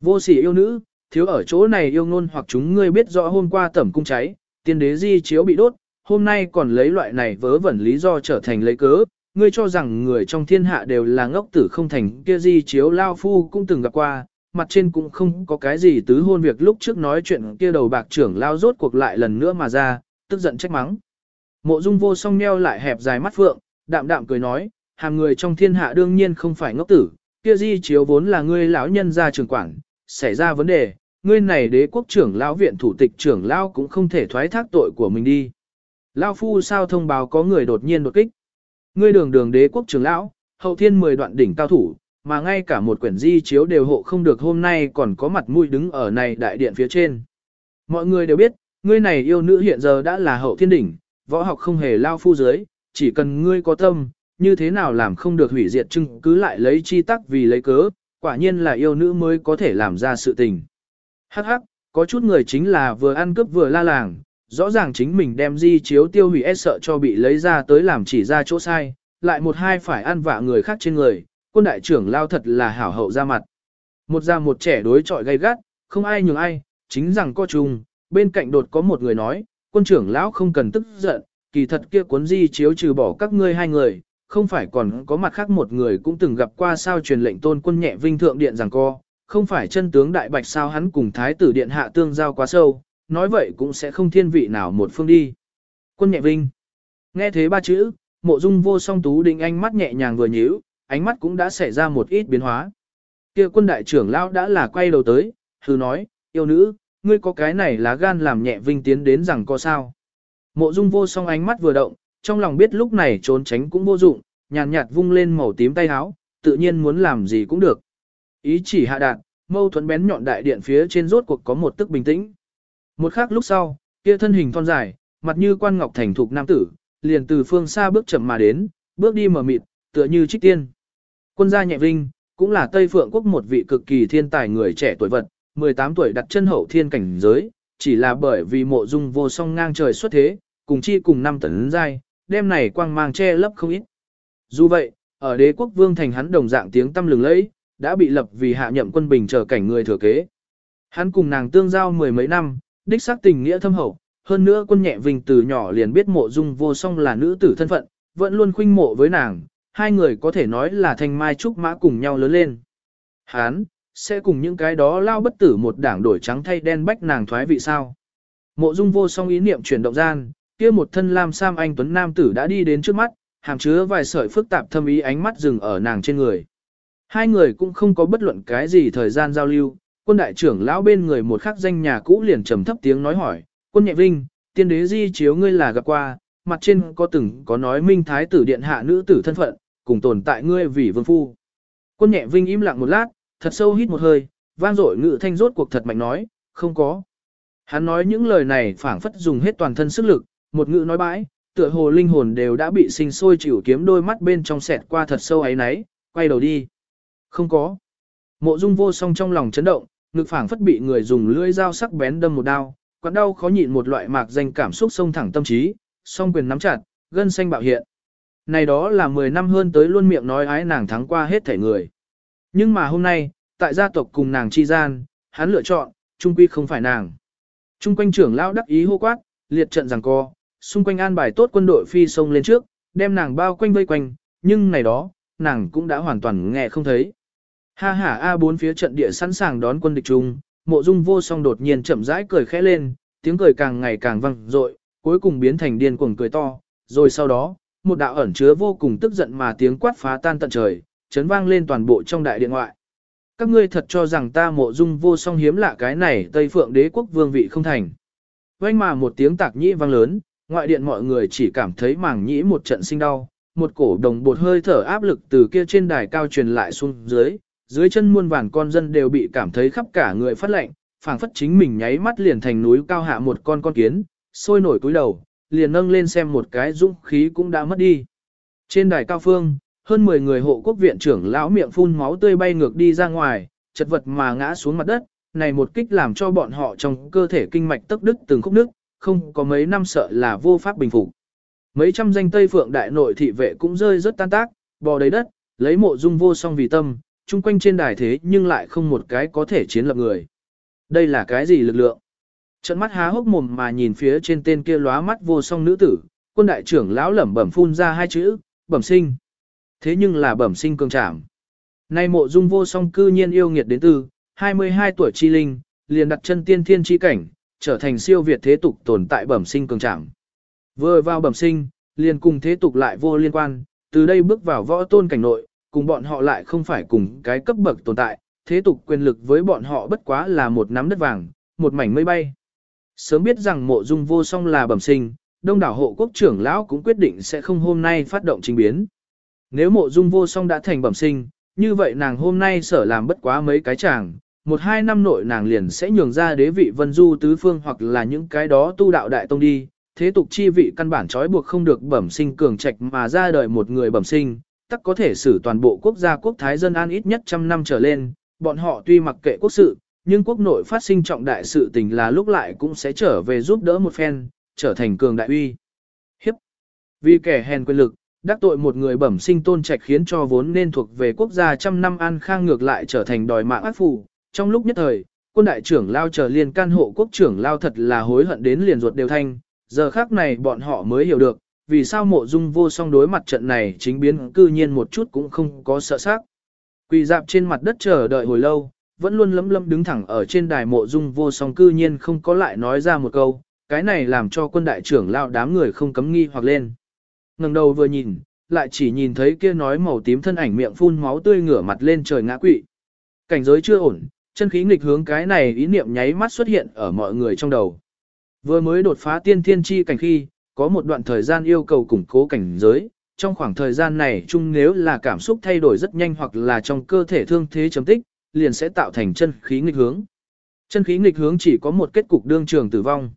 Vô sỉ yêu nữ, thiếu ở chỗ này yêu ngôn hoặc chúng ngươi biết rõ hôm qua tẩm cung cháy, tiên đế di chiếu bị đốt, hôm nay còn lấy loại này vớ vẩn lý do trở thành lấy cớ, ngươi cho rằng người trong thiên hạ đều là ngốc tử không thành kia di chiếu lao phu cũng từng gặp qua, mặt trên cũng không có cái gì tứ hôn việc lúc trước nói chuyện kia đầu bạc trưởng lao rốt cuộc lại lần nữa mà ra, tức giận trách mắng. Mộ dung vô song nheo lại hẹp dài mắt phượng, đạm đạm cười nói, hàng người trong thiên hạ đương nhiên không phải ngốc tử, kia di chiếu vốn là ngươi lão nhân gia trưởng quản, xảy ra vấn đề, ngươi này đế quốc trưởng lão viện thủ tịch trưởng lão cũng không thể thoái thác tội của mình đi. Lão phu sao thông báo có người đột nhiên đột kích. Ngươi đường đường đế quốc trưởng lão, hậu thiên 10 đoạn đỉnh cao thủ, mà ngay cả một quyển di chiếu đều hộ không được hôm nay còn có mặt mũi đứng ở này đại điện phía trên. Mọi người đều biết, ngươi này yêu nữ hiện giờ đã là hậu thiên đỉnh, võ học không hề lao phu dưới, chỉ cần ngươi có tâm, như thế nào làm không được hủy diệt chứng cứ lại lấy chi tắc vì lấy cớ, quả nhiên là yêu nữ mới có thể làm ra sự tình. Hắc hắc, có chút người chính là vừa ăn cướp vừa la làng, rõ ràng chính mình đem di chiếu tiêu hủy e sợ cho bị lấy ra tới làm chỉ ra chỗ sai, lại một hai phải ăn vạ người khác trên người, quân đại trưởng lao thật là hảo hậu ra mặt. Một già một trẻ đối chọi gay gắt, không ai nhường ai, chính rằng có chung, bên cạnh đột có một người nói, quân trưởng lão không cần tức giận, kỳ thật kia cuốn di chiếu trừ bỏ các ngươi hai người, không phải còn có mặt khác một người cũng từng gặp qua sao truyền lệnh tôn quân nhẹ vinh thượng điện rằng co, không phải chân tướng đại bạch sao hắn cùng thái tử điện hạ tương giao quá sâu, nói vậy cũng sẽ không thiên vị nào một phương đi. Quân nhẹ vinh. Nghe thế ba chữ, mộ dung vô song tú đình anh mắt nhẹ nhàng vừa nhíu, ánh mắt cũng đã xảy ra một ít biến hóa. Kia quân đại trưởng lão đã là quay đầu tới, hừ nói, yêu nữ, ngươi có cái này lá gan làm nhẹ vinh tiến đến rằng có sao. Mộ dung vô song ánh mắt vừa động, trong lòng biết lúc này trốn tránh cũng vô dụng, nhàn nhạt, vung lên màu tím tay áo, tự nhiên muốn làm gì cũng được. Ý chỉ hạ đạn, mâu thuẫn bén nhọn đại điện phía trên rốt cuộc có một tức bình tĩnh. Một khắc lúc sau, kia thân hình thon dài, mặt như quan ngọc thành thục nam tử, liền từ phương xa bước chậm mà đến, bước đi mở mịt, tựa như trích tiên. Quân gia nhẹ vinh, cũng là Tây Phượng quốc một vị cực kỳ thiên tài người trẻ tuổi vật, 18 tuổi đặt chân hậu thiên cảnh giới, chỉ là bởi vì mộ dung vô song ngang trời xuất thế, cùng chi cùng năm tấn giai, đêm này quang mang che lấp không ít. Dù vậy, ở đế quốc vương thành hắn đồng dạng tiếng tâm lừng lẫy, đã bị lập vì hạ nhậm quân bình trở cảnh người thừa kế. Hắn cùng nàng tương giao mười mấy năm, đích xác tình nghĩa thâm hậu, hơn nữa quân nhẹ vinh từ nhỏ liền biết mộ dung vô song là nữ tử thân phận, vẫn luôn khuynh mộ với nàng, hai người có thể nói là thanh mai trúc mã cùng nhau lớn lên. Hắn, sẽ cùng những cái đó lao bất tử một đảng đổi trắng thay đen bách nàng thoái vị sao. Mộ dung vô song ý niệm chuyển động gian, kia một thân lam sam anh tuấn nam tử đã đi đến trước mắt, hàm chứa vài sợi phức tạp thâm ý ánh mắt dừng ở nàng trên người. Hai người cũng không có bất luận cái gì thời gian giao lưu, quân đại trưởng lão bên người một khắc danh nhà cũ liền trầm thấp tiếng nói hỏi, quân nhẹ vinh, tiên đế di chiếu ngươi là gặp qua, mặt trên có từng có nói minh thái tử điện hạ nữ tử thân phận, cùng tồn tại ngươi vì vương phu. Quân nhẹ vinh im lặng một lát, thật sâu hít một hơi, vang dội ngự thanh rốt cuộc thật mạnh nói, không có. Hắn nói những lời này phảng phất dùng hết toàn thân sức lực, một ngữ nói bãi, tựa hồ linh hồn đều đã bị sinh sôi chịu kiếm đôi mắt bên trong sẹt qua thật sâu ấy náy, quay đầu đi. Không có. Mộ dung vô song trong lòng chấn động, ngực phảng phất bị người dùng lưỡi dao sắc bén đâm một đao, quặn đau khó nhịn một loại mạc danh cảm xúc sông thẳng tâm trí, song quyền nắm chặt, gân xanh bạo hiện. Này đó là 10 năm hơn tới luôn miệng nói ái nàng thắng qua hết thể người. Nhưng mà hôm nay, tại gia tộc cùng nàng chi gian, hắn lựa chọn, trung quy không phải nàng. Trung quanh trưởng lão đắc ý hô quát, liệt trận rằng co, xung quanh an bài tốt quân đội phi sông lên trước, đem nàng bao quanh vây quanh, nhưng này đó, nàng cũng đã hoàn toàn nghe không thấy. Ha ha a bốn phía trận địa sẵn sàng đón quân địch chung, mộ dung vô song đột nhiên chậm rãi cười khẽ lên, tiếng cười càng ngày càng vang dội, cuối cùng biến thành điên cuồng cười to, rồi sau đó, một đạo ẩn chứa vô cùng tức giận mà tiếng quát phá tan tận trời, chấn vang lên toàn bộ trong đại điện ngoại. Các ngươi thật cho rằng ta mộ dung vô song hiếm lạ cái này Tây Phượng đế quốc vương vị không thành. Vang mà một tiếng tạc nhĩ vang lớn, ngoại điện mọi người chỉ cảm thấy màng nhĩ một trận sinh đau, một cổ đồng bột hơi thở áp lực từ kia trên đài cao truyền lại xuống dưới, dưới chân muôn vàn con dân đều bị cảm thấy khắp cả người phát lạnh, phảng phất chính mình nháy mắt liền thành núi cao hạ một con con kiến, sôi nổi cúi đầu, liền nâng lên xem một cái dũng khí cũng đã mất đi. Trên đài cao phương, hơn 10 người hộ quốc viện trưởng lão miệng phun máu tươi bay ngược đi ra ngoài, chật vật mà ngã xuống mặt đất, này một kích làm cho bọn họ trong cơ thể kinh mạch tức đứt từng khúc nước, không có mấy năm sợ là vô pháp bình phục. Mấy trăm danh Tây Phượng đại nội thị vệ cũng rơi rất tan tác, bò đầy đất, lấy mộ dung vô song vì tâm, chung quanh trên đài thế nhưng lại không một cái có thể chiến lập người. Đây là cái gì lực lượng? Trận mắt há hốc mồm mà nhìn phía trên tên kia lóa mắt vô song nữ tử, quân đại trưởng lão lẩm bẩm phun ra hai chữ, bẩm sinh. Thế nhưng là bẩm sinh cường trảm. Nay mộ dung vô song cư nhiên yêu nghiệt đến từ, 22 tuổi chi linh, liền đặt chân tiên thiên chi cảnh, trở thành siêu việt thế tục tồn tại bẩm sinh cường trảm. Vừa vào bẩm sinh, liền cùng thế tục lại vô liên quan, từ đây bước vào võ tôn cảnh nội, cùng bọn họ lại không phải cùng cái cấp bậc tồn tại, thế tục quyền lực với bọn họ bất quá là một nắm đất vàng, một mảnh mây bay. Sớm biết rằng mộ dung vô song là bẩm sinh, đông đảo hộ quốc trưởng lão cũng quyết định sẽ không hôm nay phát động trình biến. Nếu mộ dung vô song đã thành bẩm sinh, như vậy nàng hôm nay sở làm bất quá mấy cái chàng, một hai năm nội nàng liền sẽ nhường ra đế vị vân du tứ phương hoặc là những cái đó tu đạo đại tông đi, thế tục chi vị căn bản trói buộc không được bẩm sinh cường trạch mà ra đời một người bẩm sinh, tắc có thể xử toàn bộ quốc gia quốc thái dân an ít nhất trăm năm trở lên, bọn họ tuy mặc kệ quốc sự, nhưng quốc nội phát sinh trọng đại sự tình là lúc lại cũng sẽ trở về giúp đỡ một phen, trở thành cường đại uy. Hiếp. Vì kẻ hèn quyền lực, đắc tội một người bẩm sinh tôn trạch khiến cho vốn nên thuộc về quốc gia trăm năm an khang ngược lại trở thành đòi mạng ác phụ. Trong lúc nhất thời, quân đại trưởng lao chờ liên can hộ quốc trưởng lao thật là hối hận đến liền ruột đều thanh, giờ khác này bọn họ mới hiểu được, vì sao mộ dung vô song đối mặt trận này chính biến cư nhiên một chút cũng không có sợ sắc. Quỳ dạp trên mặt đất chờ đợi hồi lâu, vẫn luôn lấm lấm đứng thẳng ở trên đài mộ dung vô song cư nhiên không có lại nói ra một câu, cái này làm cho quân đại trưởng lao đám người không cấm nghi hoặc lên. ngẩng đầu vừa nhìn, lại chỉ nhìn thấy kia nói màu tím thân ảnh miệng phun máu tươi ngửa mặt lên trời ngã quỵ. Cảnh giới chưa ổn, chân khí nghịch hướng cái này ý niệm nháy mắt xuất hiện ở mọi người trong đầu. Vừa mới đột phá tiên thiên chi cảnh khi, có một đoạn thời gian yêu cầu củng cố cảnh giới, trong khoảng thời gian này chung nếu là cảm xúc thay đổi rất nhanh hoặc là trong cơ thể thương thế chấm tích, liền sẽ tạo thành chân khí nghịch hướng. Chân khí nghịch hướng chỉ có một kết cục đương trường tử vong.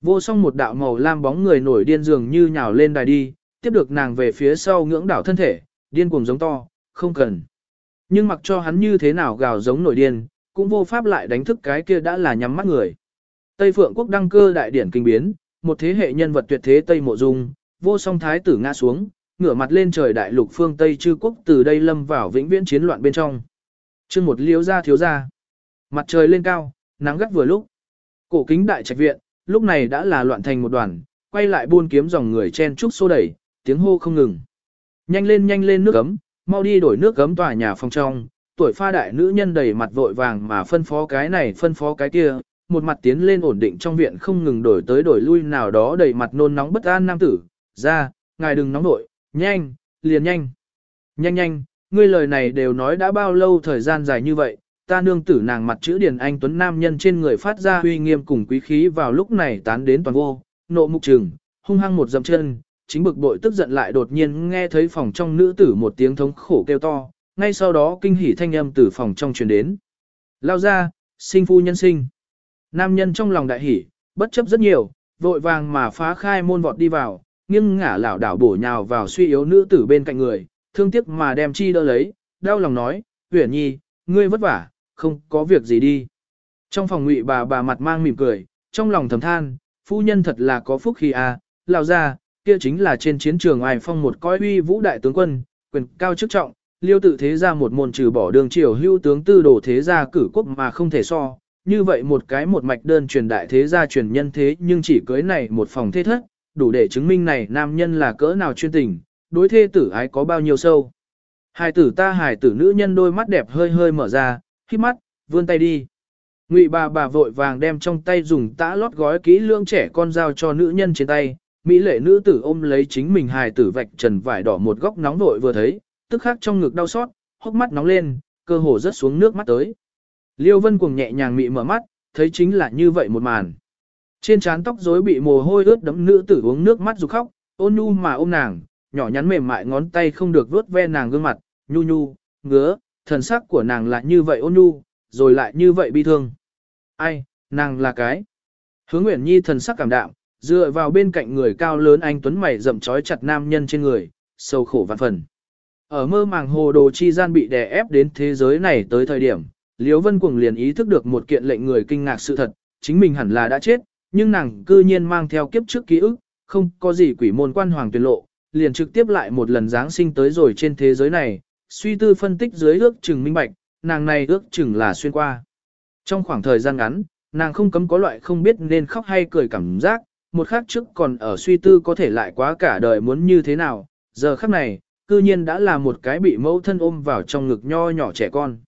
Vô song một đạo màu lam bóng người nổi điên dường như nhào lên đài đi, tiếp được nàng về phía sau ngưỡng đảo thân thể, điên cuồng giống to, không cần. Nhưng mặc cho hắn như thế nào gào giống nổi điên, cũng vô pháp lại đánh thức cái kia đã là nhắm mắt người. Tây Phượng quốc đăng cơ đại điển kinh biến, một thế hệ nhân vật tuyệt thế Tây Mộ Dung, vô song thái tử ngã xuống, ngửa mặt lên trời đại lục phương Tây chư quốc từ đây lâm vào vĩnh viễn chiến loạn bên trong. Chương một liếu ra thiếu ra. Mặt trời lên cao, nắng gắt vừa lúc. Cổ kính đại trạch viện, lúc này đã là loạn thành một đoàn, quay lại buôn kiếm dòng người chen trúc xô đẩy, tiếng hô không ngừng. Nhanh lên nhanh lên nước ấm, mau đi đổi nước gấm tòa nhà phòng trong, tuổi pha đại nữ nhân đầy mặt vội vàng mà phân phó cái này phân phó cái kia, một mặt tiến lên ổn định trong viện không ngừng đổi tới đổi lui nào đó đầy mặt nôn nóng bất an nam tử, ra, ngài đừng nóng nội, nhanh, liền nhanh, nhanh nhanh, ngươi lời này đều nói đã bao lâu thời gian dài như vậy, ta nương tử nàng mặt chữ điển anh tuấn nam nhân trên người phát ra uy nghiêm cùng quý khí vào lúc này tán đến toàn vô, nộ mục trừng, hung hăng một dậm chân, chính bực bội tức giận lại đột nhiên nghe thấy phòng trong nữ tử một tiếng thống khổ kêu to, ngay sau đó kinh hỉ thanh âm từ phòng trong truyền đến. Lao ra, sinh phu nhân sinh. Nam nhân trong lòng đại hỉ, bất chấp rất nhiều, vội vàng mà phá khai môn vọt đi vào, nghiêng ngả lảo đảo bổ nhào vào suy yếu nữ tử bên cạnh người, thương tiếc mà đem chi đỡ lấy, đau lòng nói, Uyển Nhi, ngươi vất vả, không có việc gì đi. Trong phòng ngụy bà bà mặt mang mỉm cười, trong lòng thầm than, phu nhân thật là có phúc khi à, lao ra, kia chính là trên chiến trường ai phong một coi uy vũ đại tướng quân, quyền cao chức trọng, liêu tự thế ra một môn trừ bỏ đường triều hưu tướng tư đồ thế gia cử quốc mà không thể so, như vậy một cái một mạch đơn truyền đại thế gia truyền nhân thế nhưng chỉ cưới này một phòng thế thất, đủ để chứng minh này nam nhân là cỡ nào chuyên tình, đối thê tử ái có bao nhiêu sâu. Hài tử ta hài tử nữ nhân đôi mắt đẹp hơi hơi mở ra, khi mắt, vươn tay đi. Ngụy bà bà vội vàng đem trong tay dùng tã lót gói kỹ lương trẻ con dao cho nữ nhân trên tay, mỹ lệ nữ tử ôm lấy chính mình hài tử vạch trần vải đỏ một góc nóng vội vừa thấy, tức khắc trong ngực đau xót, hốc mắt nóng lên, cơ hồ rớt xuống nước mắt tới. Liêu Vân cuồng nhẹ nhàng mị mở mắt, thấy chính là như vậy một màn. Trên trán tóc rối bị mồ hôi ướt đẫm nữ tử uống nước mắt rục khóc, ôn nhu mà ôm nàng, nhỏ nhắn mềm mại ngón tay không được vuốt ve nàng gương mặt, nhu nhu, ngứa, thần sắc của nàng lại như vậy ôn nhu, rồi lại như vậy bi thương. Ai, nàng là cái. Hướng Nguyễn Nhi thần sắc cảm đạm, dựa vào bên cạnh người cao lớn anh tuấn mày rậm trói chặt nam nhân trên người, sâu khổ vạn phần. Ở mơ màng hồ đồ chi gian bị đè ép đến thế giới này tới thời điểm, Liễu Vân Cuồng liền ý thức được một kiện lệnh người kinh ngạc sự thật, chính mình hẳn là đã chết, nhưng nàng cư nhiên mang theo kiếp trước ký ức, không có gì quỷ môn quan hoàng tuyệt lộ, liền trực tiếp lại một lần giáng sinh tới rồi trên thế giới này, suy tư phân tích dưới ước chừng minh bạch, nàng này ước chừng là xuyên qua. Trong khoảng thời gian ngắn, nàng không cấm có loại không biết nên khóc hay cười cảm giác, một khắc trước còn ở suy tư có thể lại quá cả đời muốn như thế nào, giờ khắc này, cư nhiên đã là một cái bị mẫu thân ôm vào trong ngực nho nhỏ trẻ con.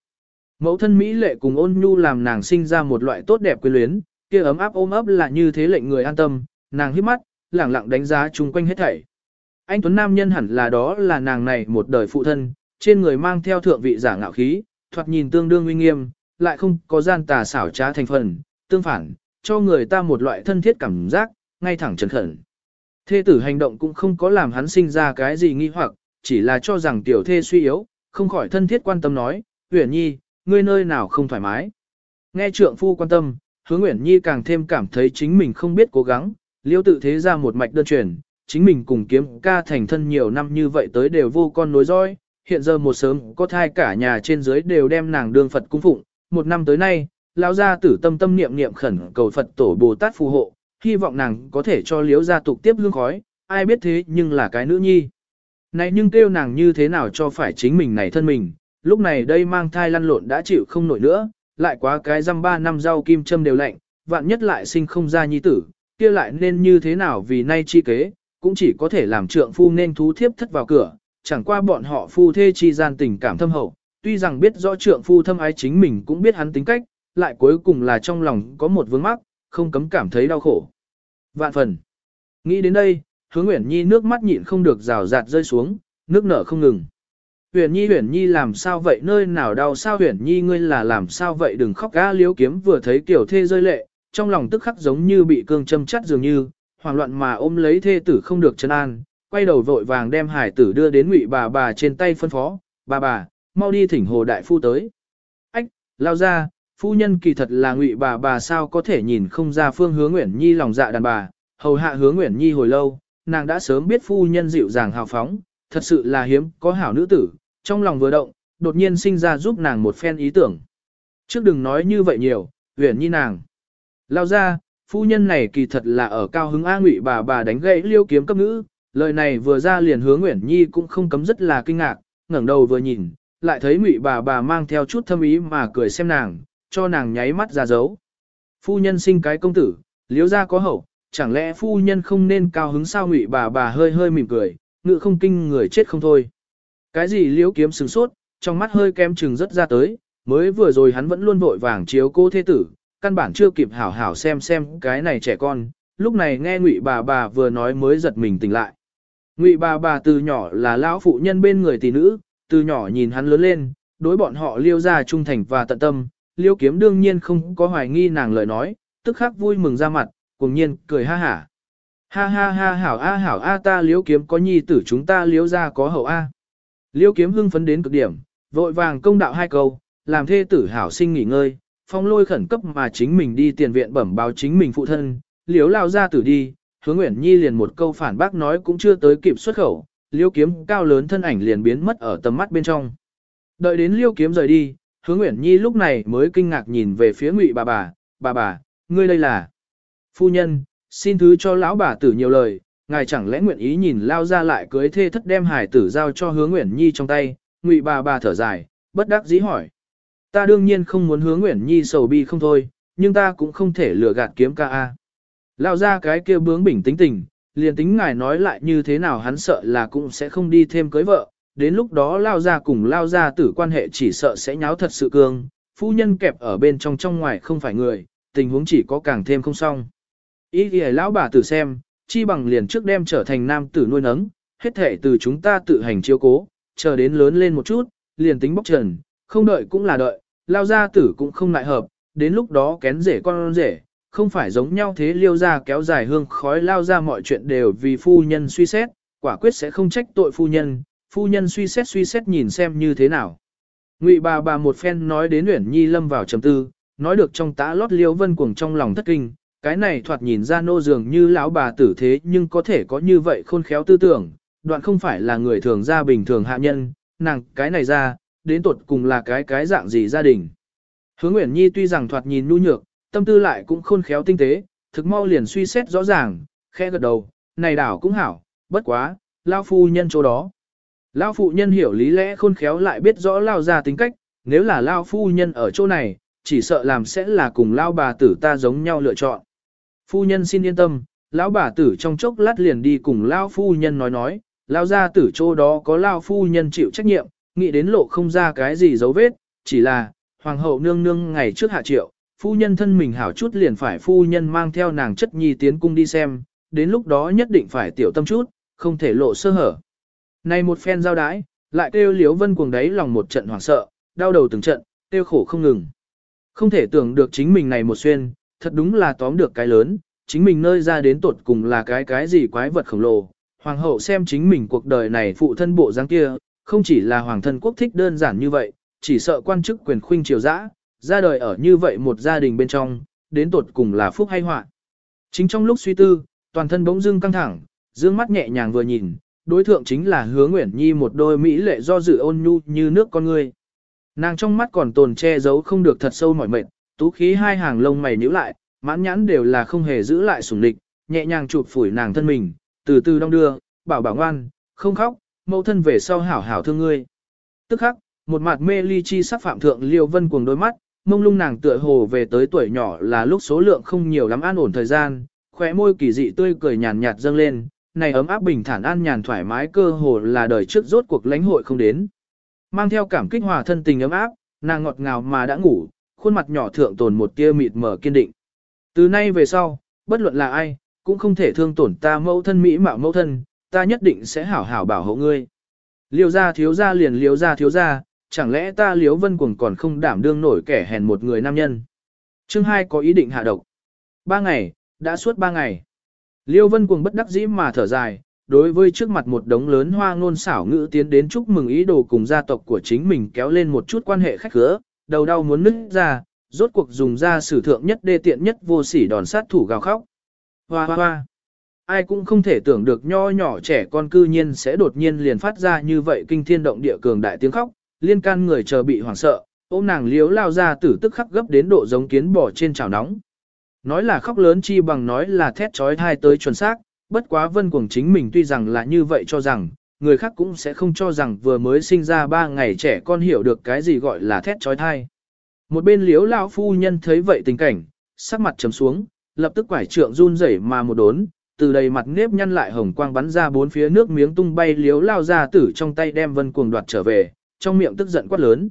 Mẫu thân Mỹ lệ cùng ôn nhu làm nàng sinh ra một loại tốt đẹp quyến luyến, kia ấm áp ôm ấp là như thế lệnh người an tâm, nàng hít mắt, lẳng lặng đánh giá chung quanh hết thảy. Anh Tuấn Nam nhân hẳn là đó là nàng này một đời phụ thân, trên người mang theo thượng vị giả ngạo khí, thoạt nhìn tương đương uy nghiêm, lại không có gian tà xảo trá thành phần, tương phản, cho người ta một loại thân thiết cảm giác, ngay thẳng trần khẩn. Thê tử hành động cũng không có làm hắn sinh ra cái gì nghi hoặc, chỉ là cho rằng tiểu thê suy yếu, không khỏi thân thiết quan tâm nói, Uyển Nhi, ngươi nơi nào không thoải mái. Nghe trượng phu quan tâm, hứa Uyển Nhi càng thêm cảm thấy chính mình không biết cố gắng, liêu tự thế ra một mạch đơn truyền, chính mình cùng kiếm ca thành thân nhiều năm như vậy tới đều vô con nối dõi, hiện giờ một sớm có thai cả nhà trên dưới đều đem nàng đương Phật cung phụng, một năm tới nay, lão gia tử tâm tâm niệm niệm khẩn cầu Phật tổ Bồ Tát phù hộ, hy vọng nàng có thể cho liếu gia tục tiếp hương khói, ai biết thế nhưng là cái nữ nhi. Này nhưng kêu nàng như thế nào cho phải chính mình này thân mình, lúc này đây mang thai lăn lộn đã chịu không nổi nữa, lại quá cái răm ba năm rau kim châm đều lạnh, vạn nhất lại sinh không ra nhi tử, kia lại nên như thế nào vì nay chi kế, cũng chỉ có thể làm trượng phu nên thú thiếp thất vào cửa, chẳng qua bọn họ phu thê chi gian tình cảm thâm hậu, tuy rằng biết rõ trượng phu thâm ái chính mình cũng biết hắn tính cách, lại cuối cùng là trong lòng có một vướng mắc, không cấm cảm thấy đau khổ. Vạn phần. Nghĩ đến đây, hướng Uyển Nhi nước mắt nhịn không được rào rạt rơi xuống, nước nở không ngừng. uyển Nhi uyển Nhi làm sao vậy nơi nào đau sao uyển Nhi ngươi là làm sao vậy đừng khóc ga liếu kiếm vừa thấy kiểu thê rơi lệ, trong lòng tức khắc giống như bị cương châm chắt dường như, hoảng loạn mà ôm lấy thê tử không được chân an, quay đầu vội vàng đem hải tử đưa đến ngụy bà bà trên tay phân phó, bà bà, mau đi thỉnh hồ đại phu tới. Ách, lao ra, phu nhân kỳ thật là ngụy bà bà sao có thể nhìn không ra phương hướng Nguyễn Nhi lòng dạ đàn bà, hầu hạ hướng Nguyễn Nhi hồi lâu, nàng đã sớm biết phu nhân dịu dàng hào phóng, thật sự là hiếm có hảo nữ tử, trong lòng vừa động, đột nhiên sinh ra giúp nàng một phen ý tưởng. Trước đừng nói như vậy nhiều, Nguyễn Nhi nàng. Lao ra, phu nhân này kỳ thật là ở cao hứng A Ngụy bà bà đánh gãy liêu kiếm cấp ngữ, lời này vừa ra liền hướng Nguyễn Nhi cũng không cấm rất là kinh ngạc, ngẩng đầu vừa nhìn, lại thấy Ngụy bà bà mang theo chút thâm ý mà cười xem nàng, cho nàng nháy mắt ra dấu. Phu nhân sinh cái công tử, liếu ra có hậu, chẳng lẽ phu nhân không nên cao hứng sao Ngụy bà bà hơi hơi mỉm cười, ngự không kinh người chết không thôi. Cái gì liếu kiếm sừng sốt, trong mắt hơi kem chừng rất ra tới, mới vừa rồi hắn vẫn luôn vội vàng chiếu cô thế tử, căn bản chưa kịp hảo hảo xem xem cái này trẻ con, lúc này nghe ngụy bà bà vừa nói mới giật mình tỉnh lại. Ngụy bà bà từ nhỏ là lão phụ nhân bên người tỷ nữ, từ nhỏ nhìn hắn lớn lên, đối bọn họ liêu ra trung thành và tận tâm, liêu kiếm đương nhiên không có hoài nghi nàng lời nói, tức khắc vui mừng ra mặt, cùng nhiên cười ha hả. Ha ha ha hảo a hảo a ta liêu kiếm có nhi tử chúng ta liêu ra có hậu a. Liêu kiếm hưng phấn đến cực điểm, vội vàng công đạo hai câu, làm thê tử hảo sinh nghỉ ngơi, phong lôi khẩn cấp mà chính mình đi tiền viện bẩm báo chính mình phụ thân, liếu lao ra tử đi, hướng Nguyễn Nhi liền một câu phản bác nói cũng chưa tới kịp xuất khẩu, liêu kiếm cao lớn thân ảnh liền biến mất ở tầm mắt bên trong. Đợi đến liêu kiếm rời đi, hướng Nguyễn Nhi lúc này mới kinh ngạc nhìn về phía ngụy bà bà, bà bà, ngươi đây là. phu nhân, xin thứ cho lão bà tử nhiều lời, ngài chẳng lẽ nguyện ý nhìn lao ra lại cưới thê thất đem hải tử giao cho Hướng Nguyễn Nhi trong tay, ngụy bà bà thở dài, bất đắc dĩ hỏi. Ta đương nhiên không muốn hướng Nguyễn Nhi sầu bi không thôi, nhưng ta cũng không thể lừa gạt kiếm ca a. Lão ra cái kia bướng bỉnh tính tình, liền tính ngài nói lại như thế nào hắn sợ là cũng sẽ không đi thêm cưới vợ, đến lúc đó lao ra cùng lao ra tử quan hệ chỉ sợ sẽ nháo thật sự cương, phu nhân kẹp ở bên trong trong ngoài không phải người, tình huống chỉ có càng thêm không xong. Ý thì lão bà tử xem, chi bằng liền trước đem trở thành nam tử nuôi nấng, hết thể từ chúng ta tự hành chiếu cố, chờ đến lớn lên một chút, liền tính bóc trần, không đợi cũng là đợi, lao gia tử cũng không lại hợp, đến lúc đó kén rể con rể, không phải giống nhau thế liêu ra kéo dài hương khói lao ra mọi chuyện đều vì phu nhân suy xét, quả quyết sẽ không trách tội phu nhân, phu nhân suy xét suy xét nhìn xem như thế nào. Ngụy bà bà một phen nói đến Uyển Nhi lâm vào trầm tư, nói được trong tã lót liêu vân cuồng trong lòng thất kinh, cái này thoạt nhìn ra nô dường như lão bà tử thế nhưng có thể có như vậy khôn khéo tư tưởng, đoạn không phải là người thường ra bình thường hạ nhân, nàng cái này ra, đến tột cùng là cái cái dạng gì gia đình. Hứa Nguyễn Nhi tuy rằng thoạt nhìn nhu nhược, tâm tư lại cũng khôn khéo tinh tế, thực mau liền suy xét rõ ràng, khẽ gật đầu, này đảo cũng hảo, bất quá, lao phu nhân chỗ đó. Lao phụ nhân hiểu lý lẽ khôn khéo lại biết rõ lao ra tính cách, nếu là lao phu nhân ở chỗ này, chỉ sợ làm sẽ là cùng lao bà tử ta giống nhau lựa chọn. Phu nhân xin yên tâm, lão bà tử trong chốc lát liền đi cùng lao phu nhân nói nói, lao ra tử chỗ đó có lao phu nhân chịu trách nhiệm, nghĩ đến lộ không ra cái gì dấu vết, chỉ là, hoàng hậu nương nương ngày trước hạ triệu, phu nhân thân mình hảo chút liền phải phu nhân mang theo nàng chất nhi tiến cung đi xem, đến lúc đó nhất định phải tiểu tâm chút, không thể lộ sơ hở. Này một phen giao đái, lại kêu liếu vân cuồng đấy lòng một trận hoảng sợ, đau đầu từng trận, kêu khổ không ngừng. Không thể tưởng được chính mình này một xuyên, thật đúng là tóm được cái lớn, chính mình nơi ra đến tột cùng là cái cái gì quái vật khổng lồ. Hoàng hậu xem chính mình cuộc đời này phụ thân bộ dáng kia, không chỉ là hoàng thân quốc thích đơn giản như vậy, chỉ sợ quan chức quyền khuynh triều dã, ra đời ở như vậy một gia đình bên trong, đến tột cùng là phúc hay họa. Chính trong lúc suy tư, toàn thân bỗng dưng căng thẳng, dương mắt nhẹ nhàng vừa nhìn, đối thượng chính là hứa Nguyễn Nhi một đôi mỹ lệ do dự ôn nhu như nước con người. Nàng trong mắt còn tồn che giấu không được thật sâu mỏi mệt, tú khí hai hàng lông mày nhíu lại, mãn nhãn đều là không hề giữ lại sủng địch, nhẹ nhàng chụp phủi nàng thân mình, từ từ đong đưa, bảo bảo ngoan, không khóc, mẫu thân về sau hảo hảo thương ngươi. Tức khắc, một mặt mê ly chi sắc phạm thượng liêu vân cuồng đôi mắt, mông lung nàng tựa hồ về tới tuổi nhỏ là lúc số lượng không nhiều lắm an ổn thời gian, khóe môi kỳ dị tươi cười nhàn nhạt dâng lên, này ấm áp bình thản an nhàn thoải mái cơ hồ là đời trước rốt cuộc lãnh hội không đến. Mang theo cảm kích hòa thân tình ấm áp, nàng ngọt ngào mà đã ngủ, khuôn mặt nhỏ thượng tồn một tia mịt mờ kiên định. Từ nay về sau, bất luận là ai, cũng không thể thương tổn ta mẫu thân mỹ mạo mẫu thân, ta nhất định sẽ hảo hảo bảo hộ ngươi. Liêu gia thiếu gia liền liêu gia thiếu gia, chẳng lẽ ta liếu vân cuồng còn không đảm đương nổi kẻ hèn một người nam nhân. Chương 2 có ý định hạ độc. Ba ngày, đã suốt ba ngày. Liêu vân cuồng bất đắc dĩ mà thở dài, đối với trước mặt một đống lớn hoa ngôn xảo ngữ tiến đến chúc mừng ý đồ cùng gia tộc của chính mình kéo lên một chút quan hệ khách khứa, đầu đau muốn nứt ra, rốt cuộc dùng ra sử thượng nhất đê tiện nhất vô sỉ đòn sát thủ gào khóc. Hoa hoa hoa. Ai cũng không thể tưởng được nho nhỏ trẻ con cư nhiên sẽ đột nhiên liền phát ra như vậy kinh thiên động địa cường đại tiếng khóc, liên can người chờ bị hoảng sợ, ôm nàng liếu lao ra tử tức khắc gấp đến độ giống kiến bò trên chảo nóng. Nói là khóc lớn chi bằng nói là thét trói thai tới chuẩn xác, bất quá vân cuồng chính mình tuy rằng là như vậy cho rằng, người khác cũng sẽ không cho rằng vừa mới sinh ra ba ngày trẻ con hiểu được cái gì gọi là thét trói thai. Một bên liếu lao phu nhân thấy vậy tình cảnh, sắc mặt trầm xuống, lập tức quải trượng run rẩy mà một đốn, từ đầy mặt nếp nhăn lại hồng quang bắn ra bốn phía nước miếng tung bay liếu lao ra tử trong tay đem vân cuồng đoạt trở về, trong miệng tức giận quát lớn.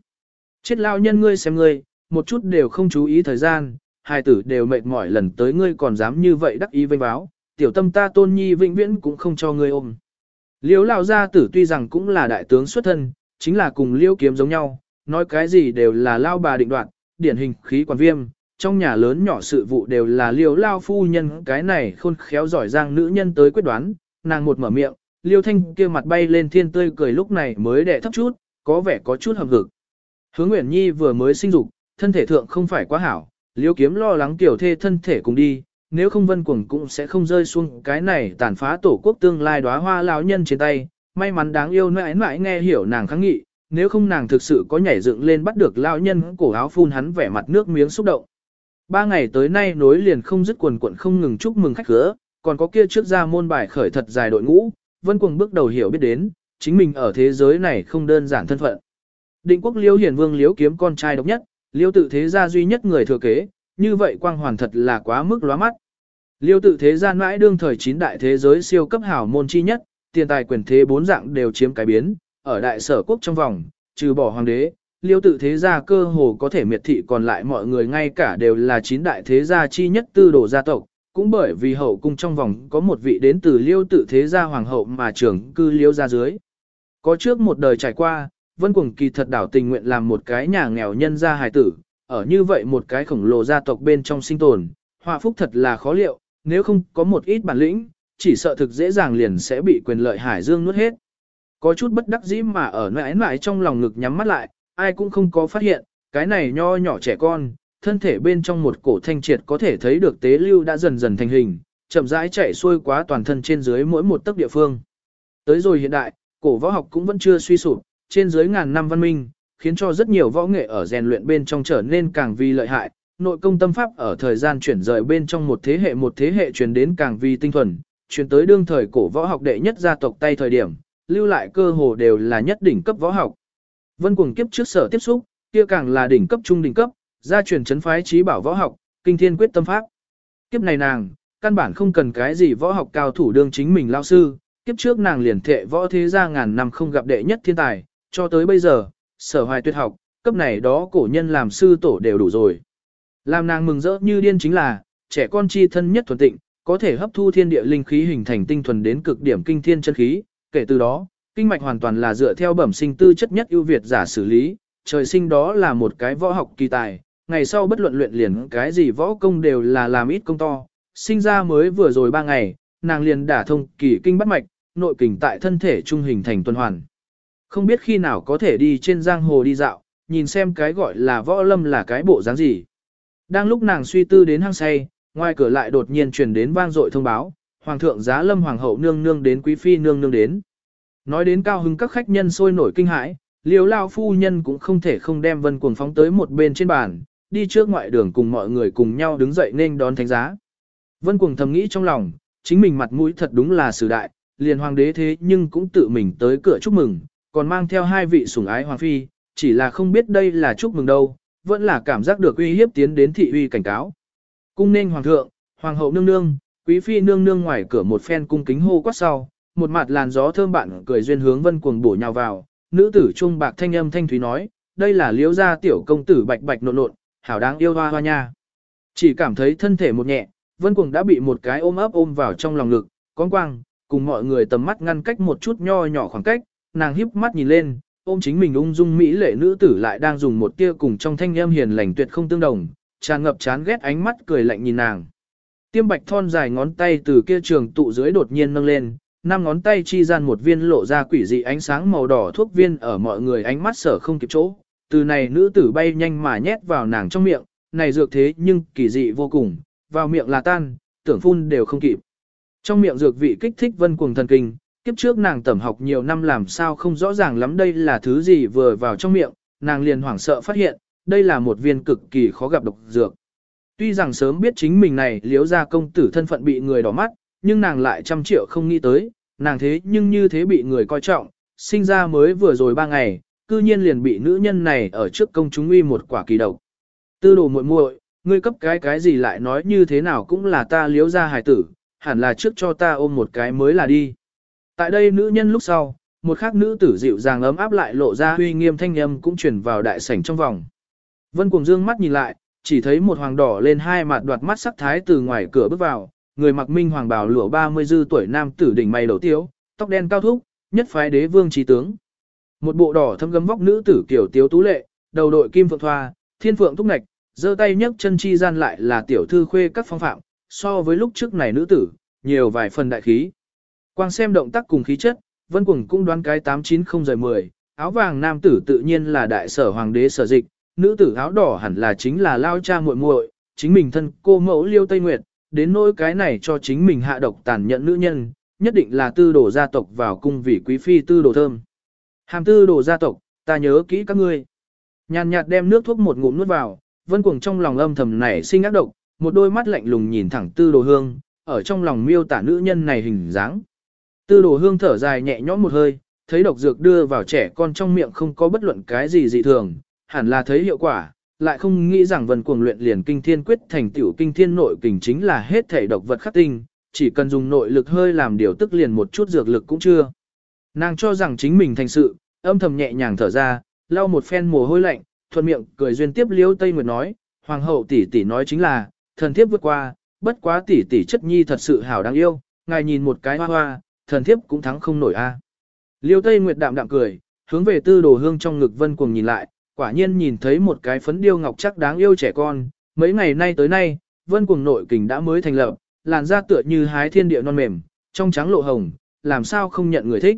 Chết lao nhân ngươi xem ngươi, một chút đều không chú ý thời gian, hai tử đều mệt mỏi lần tới ngươi còn dám như vậy đắc ý vênh báo, tiểu tâm ta tôn nhi vĩnh viễn cũng không cho ngươi ôm. Liếu lao gia tử tuy rằng cũng là đại tướng xuất thân, chính là cùng liêu kiếm giống nhau, nói cái gì đều là lao bà định đoạt, điển hình khí quản viêm, trong nhà lớn nhỏ sự vụ đều là liêu lao phu nhân cái này khôn khéo giỏi giang nữ nhân tới quyết đoán, nàng một mở miệng, liêu thanh kia mặt bay lên thiên tươi cười lúc này mới đẻ thấp chút, có vẻ có chút hợp hực. Hướng Nguyễn Nhi vừa mới sinh dục, thân thể thượng không phải quá hảo, liêu kiếm lo lắng tiểu thê thân thể cùng đi, nếu không vân cuồng cũng sẽ không rơi xuống cái này tàn phá tổ quốc tương lai đóa hoa lão nhân trên tay, may mắn đáng yêu mãi mãi nghe hiểu nàng kháng nghị, nếu không nàng thực sự có nhảy dựng lên bắt được lão nhân cổ áo phun hắn vẻ mặt nước miếng xúc động ba ngày tới nay nối liền không dứt quần quận không ngừng chúc mừng khách khứa, còn có kia trước ra môn bài khởi thật dài đội ngũ, Vân Cuồng bước đầu hiểu biết đến, chính mình ở thế giới này không đơn giản thân phận. Định quốc Liêu Hiển Vương Liêu kiếm con trai độc nhất, Liêu tự thế gia duy nhất người thừa kế, như vậy quang hoàn thật là quá mức lóa mắt. Liêu tự thế gia mãi đương thời chín đại thế giới siêu cấp hảo môn chi nhất, tiền tài quyền thế bốn dạng đều chiếm cái biến, ở đại sở quốc trong vòng, trừ bỏ hoàng đế, liêu tự thế gia cơ hồ có thể miệt thị còn lại mọi người ngay cả đều là chín đại thế gia chi nhất tư đồ gia tộc, cũng bởi vì hậu cung trong vòng có một vị đến từ liêu tự thế gia hoàng hậu mà trưởng cư liêu gia dưới. Có trước một đời trải qua, Vân Cuồng kỳ thật đảo tình nguyện làm một cái nhà nghèo nhân gia hài tử, ở như vậy một cái khổng lồ gia tộc bên trong sinh tồn, họa phúc thật là khó liệu, nếu không có một ít bản lĩnh, chỉ sợ thực dễ dàng liền sẽ bị quyền lợi hải dương nuốt hết. Có chút bất đắc dĩ mà ở nãi nãi trong lòng ngực nhắm mắt lại, ai cũng không có phát hiện, cái này nho nhỏ trẻ con, thân thể bên trong một cổ thanh triệt có thể thấy được tế lưu đã dần dần thành hình, chậm rãi chạy xuôi quá toàn thân trên dưới mỗi một tấc địa phương. Tới rồi hiện đại, cổ võ học cũng vẫn chưa suy sụp, trên dưới ngàn năm văn minh, khiến cho rất nhiều võ nghệ ở rèn luyện bên trong trở nên càng vi lợi hại, nội công tâm pháp ở thời gian chuyển rời bên trong một thế hệ một thế hệ truyền đến càng vi tinh thuần, truyền tới đương thời cổ võ học đệ nhất gia tộc tay thời điểm, lưu lại cơ hồ đều là nhất đỉnh cấp võ học. Vân cuồng kiếp trước sở tiếp xúc, kia càng là đỉnh cấp trung đỉnh cấp, gia truyền chấn phái trí bảo võ học, kinh thiên quyết tâm pháp. Kiếp này nàng, căn bản không cần cái gì võ học cao thủ đương chính mình lao sư, kiếp trước nàng liền thệ võ thế gia ngàn năm không gặp đệ nhất thiên tài, cho tới bây giờ, sở hoài tuyệt học, cấp này đó cổ nhân làm sư tổ đều đủ rồi. Làm nàng mừng rỡ như điên chính là, trẻ con chi thân nhất thuần tịnh, có thể hấp thu thiên địa linh khí hình thành tinh thuần đến cực điểm kinh thiên chân khí, kể từ đó, kinh mạch hoàn toàn là dựa theo bẩm sinh tư chất nhất ưu việt giả xử lý, trời sinh đó là một cái võ học kỳ tài, ngày sau bất luận luyện liền cái gì võ công đều là làm ít công to, sinh ra mới vừa rồi ba ngày, nàng liền đả thông kỳ kinh bắt mạch, nội kình tại thân thể trung hình thành tuần hoàn. Không biết khi nào có thể đi trên giang hồ đi dạo, nhìn xem cái gọi là võ lâm là cái bộ dáng gì. Đang lúc nàng suy tư đến hang say, ngoài cửa lại đột nhiên truyền đến vang dội thông báo, Hoàng thượng giá lâm Hoàng hậu nương nương đến quý phi nương nương đến. Nói đến cao hứng các khách nhân sôi nổi kinh hãi, liều lao phu nhân cũng không thể không đem vân cuồng phóng tới một bên trên bàn, đi trước ngoại đường cùng mọi người cùng nhau đứng dậy nên đón thánh giá. Vân cuồng thầm nghĩ trong lòng, chính mình mặt mũi thật đúng là sử đại, liền hoàng đế thế nhưng cũng tự mình tới cửa chúc mừng, còn mang theo hai vị sủng ái hoàng phi, chỉ là không biết đây là chúc mừng đâu, vẫn là cảm giác được uy hiếp tiến đến thị uy cảnh cáo. Cung nên hoàng thượng, hoàng hậu nương nương, quý phi nương nương ngoài cửa một phen cung kính hô quát sau, một mặt làn gió thơm bạn cười duyên hướng vân cuồng bổ nhào vào, nữ tử trung bạc thanh âm thanh thúy nói, đây là liễu gia tiểu công tử bạch bạch nộn nộn, hảo đáng yêu hoa hoa nha. Chỉ cảm thấy thân thể một nhẹ, vân cuồng đã bị một cái ôm ấp ôm vào trong lòng ngực, con quang, cùng mọi người tầm mắt ngăn cách một chút nho nhỏ khoảng cách, nàng híp mắt nhìn lên, ôm chính mình ung dung mỹ lệ nữ tử lại đang dùng một tia cùng trong thanh âm hiền lành tuyệt không tương đồng, tràn ngập chán ghét ánh mắt cười lạnh nhìn nàng. Tiêm bạch thon dài ngón tay từ kia trường tụ dưới đột nhiên nâng lên, năm ngón tay chi gian một viên lộ ra quỷ dị ánh sáng màu đỏ thuốc viên ở mọi người ánh mắt sở không kịp chỗ. Từ này nữ tử bay nhanh mà nhét vào nàng trong miệng, này dược thế nhưng kỳ dị vô cùng, vào miệng là tan, tưởng phun đều không kịp. Trong miệng dược vị kích thích vân cuồng thần kinh, kiếp trước nàng tẩm học nhiều năm làm sao không rõ ràng lắm đây là thứ gì vừa vào trong miệng, nàng liền hoảng sợ phát hiện, đây là một viên cực kỳ khó gặp độc dược. Tuy rằng sớm biết chính mình này liếu ra công tử thân phận bị người đỏ mắt, nhưng nàng lại trăm triệu không nghĩ tới, nàng thế nhưng như thế bị người coi trọng, sinh ra mới vừa rồi ba ngày, cư nhiên liền bị nữ nhân này ở trước công chúng uy một quả kỳ độc. Tư đồ muội muội, ngươi cấp cái cái gì lại nói như thế nào cũng là ta liếu ra hài tử, hẳn là trước cho ta ôm một cái mới là đi. Tại đây nữ nhân lúc sau, một khác nữ tử dịu dàng ấm áp lại lộ ra uy nghiêm thanh âm cũng truyền vào đại sảnh trong vòng. Vân Cuồng dương mắt nhìn lại, chỉ thấy một hoàng đỏ lên hai mặt đoạt mắt sắc thái từ ngoài cửa bước vào, người mặc minh hoàng bào lụa 30 dư tuổi nam tử đỉnh mày đầu tiếu, tóc đen cao thúc, nhất phái đế vương trí tướng. Một bộ đỏ thâm gấm vóc nữ tử kiểu tiếu tú lệ, đầu đội kim phượng thoa, thiên phượng thúc nạch, giơ tay nhấc chân chi gian lại là tiểu thư khuê các phong phạm, so với lúc trước này nữ tử, nhiều vài phần đại khí. Quang xem động tác cùng khí chất, vân cuồng cũng đoán cái 890 rời 10, áo vàng nam tử tự nhiên là đại sở hoàng đế sở dịch, nữ tử áo đỏ hẳn là chính là lao cha muội muội, chính mình thân cô mẫu liêu Tây Nguyệt, đến nỗi cái này cho chính mình hạ độc tàn nhẫn nữ nhân, nhất định là tư đồ gia tộc vào cung vì quý phi tư đồ thơm. Hàm tư đồ gia tộc, ta nhớ kỹ các ngươi. Nhàn nhạt đem nước thuốc một ngụm nuốt vào, vân cuồng trong lòng âm thầm nảy sinh ác độc, một đôi mắt lạnh lùng nhìn thẳng tư đồ hương, ở trong lòng miêu tả nữ nhân này hình dáng. Tư đồ hương thở dài nhẹ nhõm một hơi, thấy độc dược đưa vào trẻ con trong miệng không có bất luận cái gì dị thường, hẳn là thấy hiệu quả, lại không nghĩ rằng vân cuồng luyện liền kinh thiên quyết thành tiểu kinh thiên nội kình chính là hết thể độc vật khắc tinh, chỉ cần dùng nội lực hơi làm điều tức liền một chút dược lực cũng chưa. Nàng cho rằng chính mình thành sự, âm thầm nhẹ nhàng thở ra, lau một phen mồ hôi lạnh, thuận miệng cười duyên tiếp liêu Tây Nguyệt nói, hoàng hậu tỷ tỷ nói chính là, thần thiếp vượt qua, bất quá tỷ tỷ chất nhi thật sự hảo đáng yêu, ngài nhìn một cái hoa hoa, thần thiếp cũng thắng không nổi a. Liêu Tây Nguyệt đạm đạm cười, hướng về tư đồ hương trong ngực vân cuồng nhìn lại, quả nhiên nhìn thấy một cái phấn điêu ngọc chắc đáng yêu trẻ con, mấy ngày nay tới nay, vân cuồng nội kình đã mới thành lập, làn da tựa như hái thiên địa non mềm, trong trắng lộ hồng, làm sao không nhận người thích.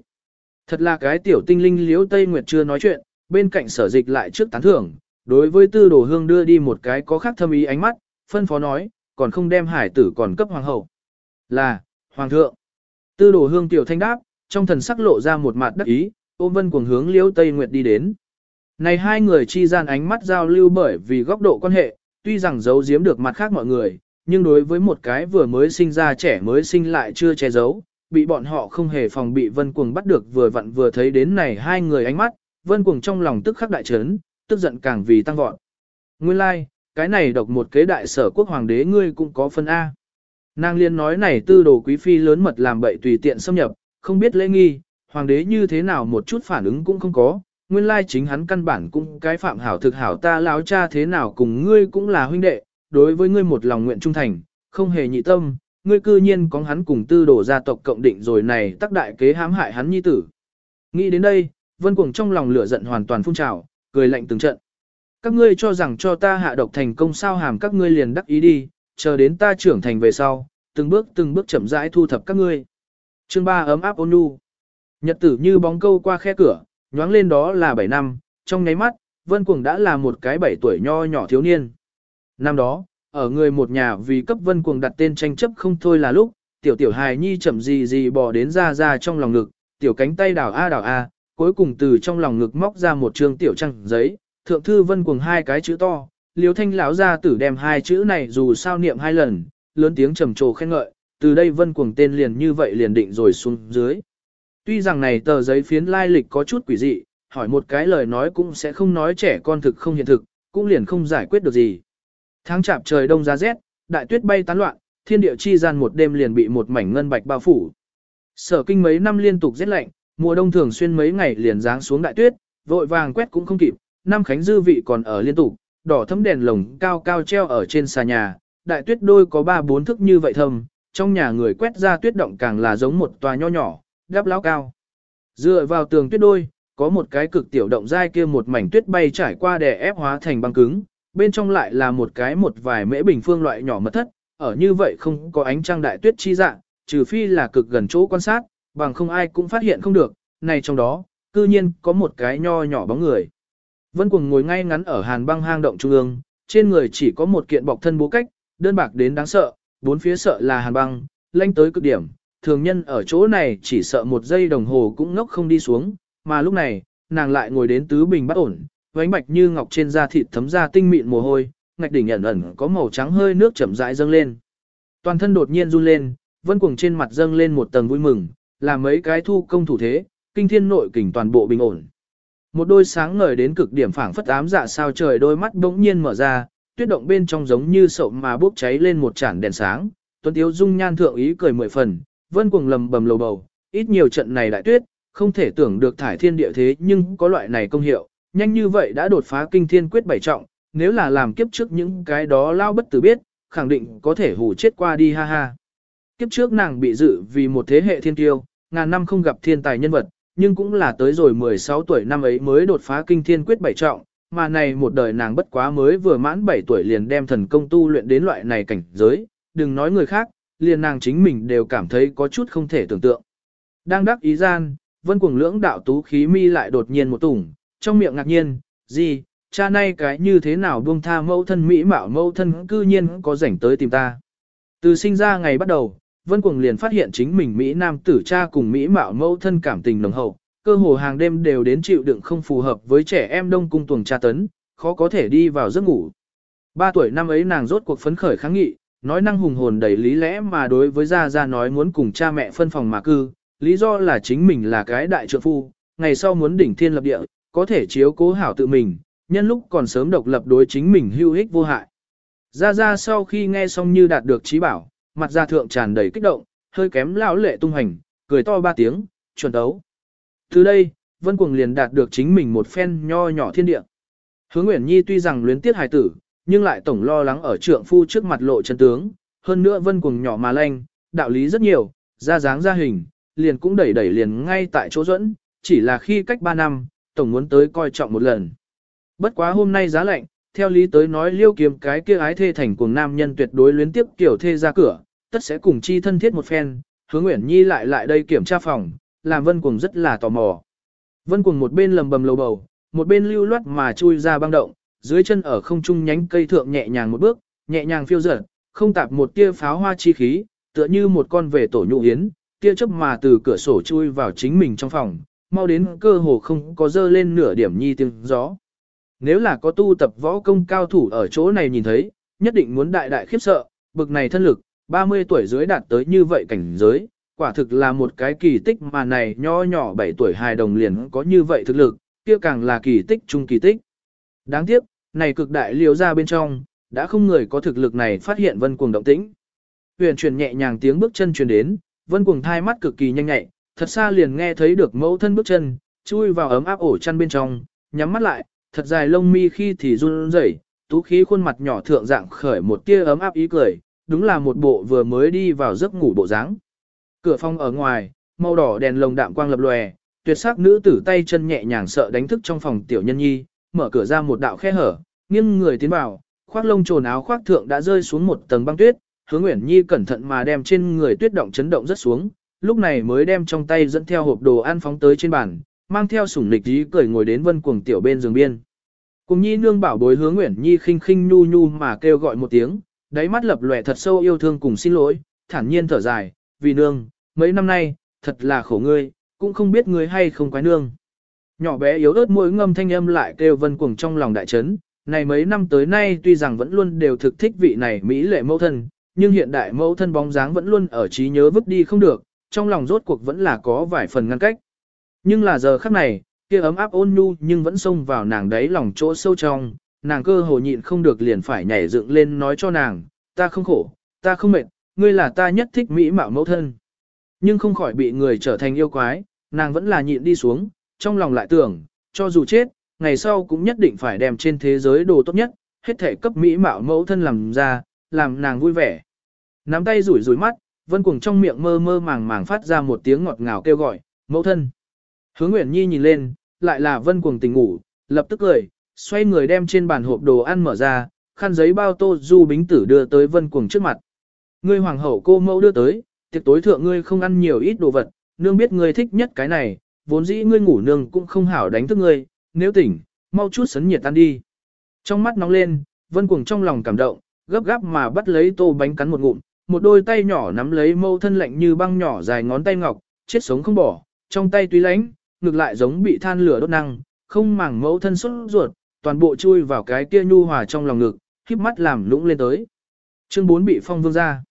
Thật là cái tiểu tinh linh liễu Tây Nguyệt chưa nói chuyện, bên cạnh sở dịch lại trước tán thưởng, đối với tư đồ hương đưa đi một cái có khác thâm ý ánh mắt, phân phó nói, còn không đem hải tử còn cấp hoàng hậu. Là, hoàng thượng. Tư đồ hương tiểu thanh đáp, trong thần sắc lộ ra một mặt đắc ý, ôm vân cuồng hướng liễu Tây Nguyệt đi đến. Này hai người chi gian ánh mắt giao lưu bởi vì góc độ quan hệ, tuy rằng giấu giếm được mặt khác mọi người, nhưng đối với một cái vừa mới sinh ra trẻ mới sinh lại chưa che giấu, bị bọn họ không hề phòng bị vân cuồng bắt được vừa vặn vừa thấy đến này hai người ánh mắt, vân cuồng trong lòng tức khắc đại chấn, tức giận càng vì tăng vọt. Nguyên lai, like, cái này độc một kế đại sở quốc hoàng đế ngươi cũng có phân A. Nàng liên nói này tư đồ quý phi lớn mật làm bậy tùy tiện xâm nhập, không biết lễ nghi, hoàng đế như thế nào một chút phản ứng cũng không có, nguyên lai chính hắn căn bản cũng cái phạm hảo thực hảo ta lão cha thế nào cùng ngươi cũng là huynh đệ, đối với ngươi một lòng nguyện trung thành, không hề nhị tâm, ngươi cư nhiên có hắn cùng tư đồ gia tộc cộng định rồi này tác đại kế hãm hại hắn nhi tử. Nghĩ đến đây, vân cuồng trong lòng lửa giận hoàn toàn phun trào, cười lạnh từng trận. Các ngươi cho rằng cho ta hạ độc thành công sao hàm các ngươi liền đắc ý đi, chờ đến ta trưởng thành về sau, từng bước từng bước chậm rãi thu thập các ngươi. Chương 3 ấm áp ôn nhu. Nhật tử như bóng câu qua khe cửa, nhoáng lên đó là 7 năm, trong nháy mắt, Vân Cuồng đã là một cái 7 tuổi nho nhỏ thiếu niên. Năm đó, ở người một nhà vì cấp Vân Cuồng đặt tên tranh chấp không thôi là lúc, tiểu tiểu hài nhi chậm gì gì bò đến ra ra trong lòng ngực, tiểu cánh tay đảo a đảo a, cuối cùng từ trong lòng ngực móc ra một trương tiểu trang giấy, thượng thư Vân Cuồng hai cái chữ to, Liêu Thanh lão gia tử đem hai chữ này dù sao niệm hai lần, lớn tiếng trầm trồ khen ngợi, từ đây Vân Cuồng tên liền như vậy liền định rồi xuống dưới. Tuy rằng này tờ giấy phiến lai lịch có chút quỷ dị, hỏi một cái lời nói cũng sẽ không nói trẻ con thực không hiện thực, cũng liền không giải quyết được gì. Tháng chạp trời đông giá rét, đại tuyết bay tán loạn, thiên địa chi gian một đêm liền bị một mảnh ngân bạch bao phủ. Sở kinh mấy năm liên tục rét lạnh, mùa đông thường xuyên mấy ngày liền giáng xuống đại tuyết, vội vàng quét cũng không kịp, năm khánh dư vị còn ở liên tục, đỏ thấm đèn lồng cao cao treo ở trên xà nhà, đại tuyết đôi có ba bốn thức như vậy thầm, trong nhà người quét ra tuyết động càng là giống một tòa nho nhỏ, đắp lão cao. Dựa vào tường tuyết đôi, có một cái cực tiểu động dai kia một mảnh tuyết bay trải qua đè ép hóa thành băng cứng, bên trong lại là một cái một vài mễ bình phương loại nhỏ mật thất, ở như vậy không có ánh trăng đại tuyết chi dạng, trừ phi là cực gần chỗ quan sát, bằng không ai cũng phát hiện không được, này trong đó, cư nhiên có một cái nho nhỏ bóng người. Vân Cuồng ngồi ngay ngắn ở hàn băng hang động trung ương, trên người chỉ có một kiện bọc thân bố cách, đơn bạc đến đáng sợ, bốn phía sợ là hàn băng, lanh tới cực điểm, thường nhân ở chỗ này chỉ sợ một giây đồng hồ cũng ngốc không đi xuống, mà lúc này, nàng lại ngồi đến tứ bình bắt ổn, vánh bạch như ngọc trên da thịt thấm ra tinh mịn mồ hôi, ngạch đỉnh ẩn ẩn có màu trắng hơi nước chậm rãi dâng lên. Toàn thân đột nhiên run lên, vân cuồng trên mặt dâng lên một tầng vui mừng, làm mấy cái thu công thủ thế, kinh thiên nội kình toàn bộ bình ổn. Một đôi sáng ngời đến cực điểm phảng phất ám dạ sao trời đôi mắt bỗng nhiên mở ra, tuyết động bên trong giống như sậu mà bốc cháy lên một chản đèn sáng, tuấn tiếu dung nhan thượng ý cười mười phần, vân cuồng lầm bầm lầu bầu, ít nhiều trận này đại tuyết, không thể tưởng được thải thiên địa thế nhưng có loại này công hiệu, nhanh như vậy đã đột phá kinh thiên quyết bảy trọng, nếu là làm kiếp trước những cái đó lao bất tử biết, khẳng định có thể hù chết qua đi ha ha. Kiếp trước nàng bị dự vì một thế hệ thiên tiêu, ngàn năm không gặp thiên tài nhân vật, nhưng cũng là tới rồi 16 tuổi năm ấy mới đột phá kinh thiên quyết bảy trọng, mà này một đời nàng bất quá mới vừa mãn 7 tuổi liền đem thần công tu luyện đến loại này cảnh giới, đừng nói người khác, liền nàng chính mình đều cảm thấy có chút không thể tưởng tượng. Đang đắc ý gian, vân cuồng lưỡng đạo tú khí mi lại đột nhiên một tủng, trong miệng ngạc nhiên, gì, cha nay cái như thế nào buông tha mẫu thân mỹ mạo mẫu thân cư nhiên có rảnh tới tìm ta. Từ sinh ra ngày bắt đầu, vân cuồng liền phát hiện chính mình Mỹ nam tử cha cùng Mỹ mạo mẫu thân cảm tình nồng hậu, cơ hồ hàng đêm đều đến chịu đựng không phù hợp với trẻ em đông cung tuồng tra tấn, khó có thể đi vào giấc ngủ. Ba tuổi năm ấy nàng rốt cuộc phấn khởi kháng nghị, nói năng hùng hồn đầy lý lẽ mà đối với Gia Gia nói muốn cùng cha mẹ phân phòng mà cư, lý do là chính mình là cái đại trượng phu, ngày sau muốn đỉnh thiên lập địa, có thể chiếu cố hảo tự mình, nhân lúc còn sớm độc lập đối chính mình hưu ích vô hại. Gia Gia sau khi nghe xong như đạt được trí bảo, mặt gia thượng tràn đầy kích động, hơi kém lão lệ tung hành, cười to ba tiếng, chuẩn đấu. Từ đây, Vân Cuồng liền đạt được chính mình một phen nho nhỏ thiên địa. Hướng Nguyễn Nhi tuy rằng luyến tiếc hài tử, nhưng lại tổng lo lắng ở trượng phu trước mặt lộ chân tướng, hơn nữa Vân Cuồng nhỏ mà lanh, đạo lý rất nhiều, ra dáng ra hình, liền cũng đẩy đẩy liền ngay tại chỗ dẫn, chỉ là khi cách 3 năm, tổng muốn tới coi trọng một lần. Bất quá hôm nay giá lạnh, theo lý tới nói liêu kiếm cái kia ái thê thành cuồng nam nhân tuyệt đối luyến tiếp kiểu thê ra cửa, tất sẽ cùng chi thân thiết một phen, hướng Nguyễn Nhi lại lại đây kiểm tra phòng, làm Vân Cuồng rất là tò mò. Vân Cuồng một bên lầm bầm lầu bầu, một bên lưu loát mà chui ra băng động, dưới chân ở không trung nhánh cây thượng nhẹ nhàng một bước, nhẹ nhàng phiêu dở, không tạp một tia pháo hoa chi khí, tựa như một con về tổ nhụ yến, tia chớp mà từ cửa sổ chui vào chính mình trong phòng, mau đến cơ hồ không có dơ lên nửa điểm nhi tiếng gió. Nếu là có tu tập võ công cao thủ ở chỗ này nhìn thấy, nhất định muốn đại đại khiếp sợ, bực này thân lực, 30 tuổi dưới đạt tới như vậy cảnh giới, quả thực là một cái kỳ tích mà này nho nhỏ 7 tuổi hài đồng liền có như vậy thực lực, kia càng là kỳ tích trung kỳ tích. Đáng tiếc, này cực đại liều ra bên trong, đã không người có thực lực này phát hiện vân cuồng động tĩnh. Huyền truyền nhẹ nhàng tiếng bước chân truyền đến, vân cuồng thai mắt cực kỳ nhanh nhạy, thật xa liền nghe thấy được mẫu thân bước chân, chui vào ấm áp ổ chăn bên trong, nhắm mắt lại, thật dài lông mi khi thì run rẩy, tú khí khuôn mặt nhỏ thượng dạng khởi một tia ấm áp ý cười, đúng là một bộ vừa mới đi vào giấc ngủ bộ dáng. Cửa phòng ở ngoài, màu đỏ đèn lồng đạm quang lập lòe, tuyệt sắc nữ tử tay chân nhẹ nhàng sợ đánh thức trong phòng tiểu nhân nhi, mở cửa ra một đạo khe hở, nghiêng người tiến vào, khoác lông trồn áo khoác thượng đã rơi xuống một tầng băng tuyết, Hứa Nguyễn Nhi cẩn thận mà đem trên người tuyết động chấn động rất xuống, lúc này mới đem trong tay dẫn theo hộp đồ ăn phóng tới trên bàn, mang theo sủng lịch ý cười ngồi đến vân cuồng tiểu bên giường biên. Cùng Nhi nương bảo bối Hứa Nguyễn Nhi khinh khinh nu nu mà kêu gọi một tiếng, đáy mắt lập lòe thật sâu yêu thương cùng xin lỗi, thản nhiên thở dài, vì nương, mấy năm nay, thật là khổ ngươi, cũng không biết ngươi hay không quái nương. Nhỏ bé yếu ớt môi ngâm thanh âm lại kêu vân cuồng trong lòng đại chấn, này mấy năm tới nay tuy rằng vẫn luôn đều thực thích vị này Mỹ lệ mẫu thân, nhưng hiện đại mẫu thân bóng dáng vẫn luôn ở trí nhớ vứt đi không được, trong lòng rốt cuộc vẫn là có vài phần ngăn cách. Nhưng là giờ khắc này, kia ấm áp ôn nhu nhưng vẫn xông vào nàng đấy lòng chỗ sâu trong, nàng cơ hồ nhịn không được liền phải nhảy dựng lên nói cho nàng, ta không khổ, ta không mệt, ngươi là ta nhất thích mỹ mạo mẫu thân. Nhưng không khỏi bị người trở thành yêu quái, nàng vẫn là nhịn đi xuống, trong lòng lại tưởng, cho dù chết, ngày sau cũng nhất định phải đem trên thế giới đồ tốt nhất, hết thể cấp mỹ mạo mẫu thân làm ra, làm nàng vui vẻ. Nắm tay rủi rủi mắt, vân cuồng trong miệng mơ mơ màng màng phát ra một tiếng ngọt ngào kêu gọi, mẫu thân. Hướng Nguyễn Nhi nhìn lên, lại là vân cuồng tỉnh ngủ, lập tức cười, xoay người đem trên bàn hộp đồ ăn mở ra, khăn giấy bao tô du bính tử đưa tới vân cuồng trước mặt. Ngươi hoàng hậu cô mẫu đưa tới, tiệc tối thượng ngươi không ăn nhiều ít đồ vật, nương biết ngươi thích nhất cái này, vốn dĩ ngươi ngủ nương cũng không hảo đánh thức ngươi, nếu tỉnh, mau chút sấn nhiệt tan đi. Trong mắt nóng lên, vân cuồng trong lòng cảm động, gấp gáp mà bắt lấy tô bánh cắn một ngụm, một đôi tay nhỏ nắm lấy mâu thân lạnh như băng nhỏ dài ngón tay ngọc, chết sống không bỏ, trong tay tuy lánh, ngược lại giống bị than lửa đốt năng, không màng mẫu thân xuất ruột, toàn bộ chui vào cái kia nhu hòa trong lòng ngực, híp mắt làm lũng lên tới. Chương 4 bị phong vương ra.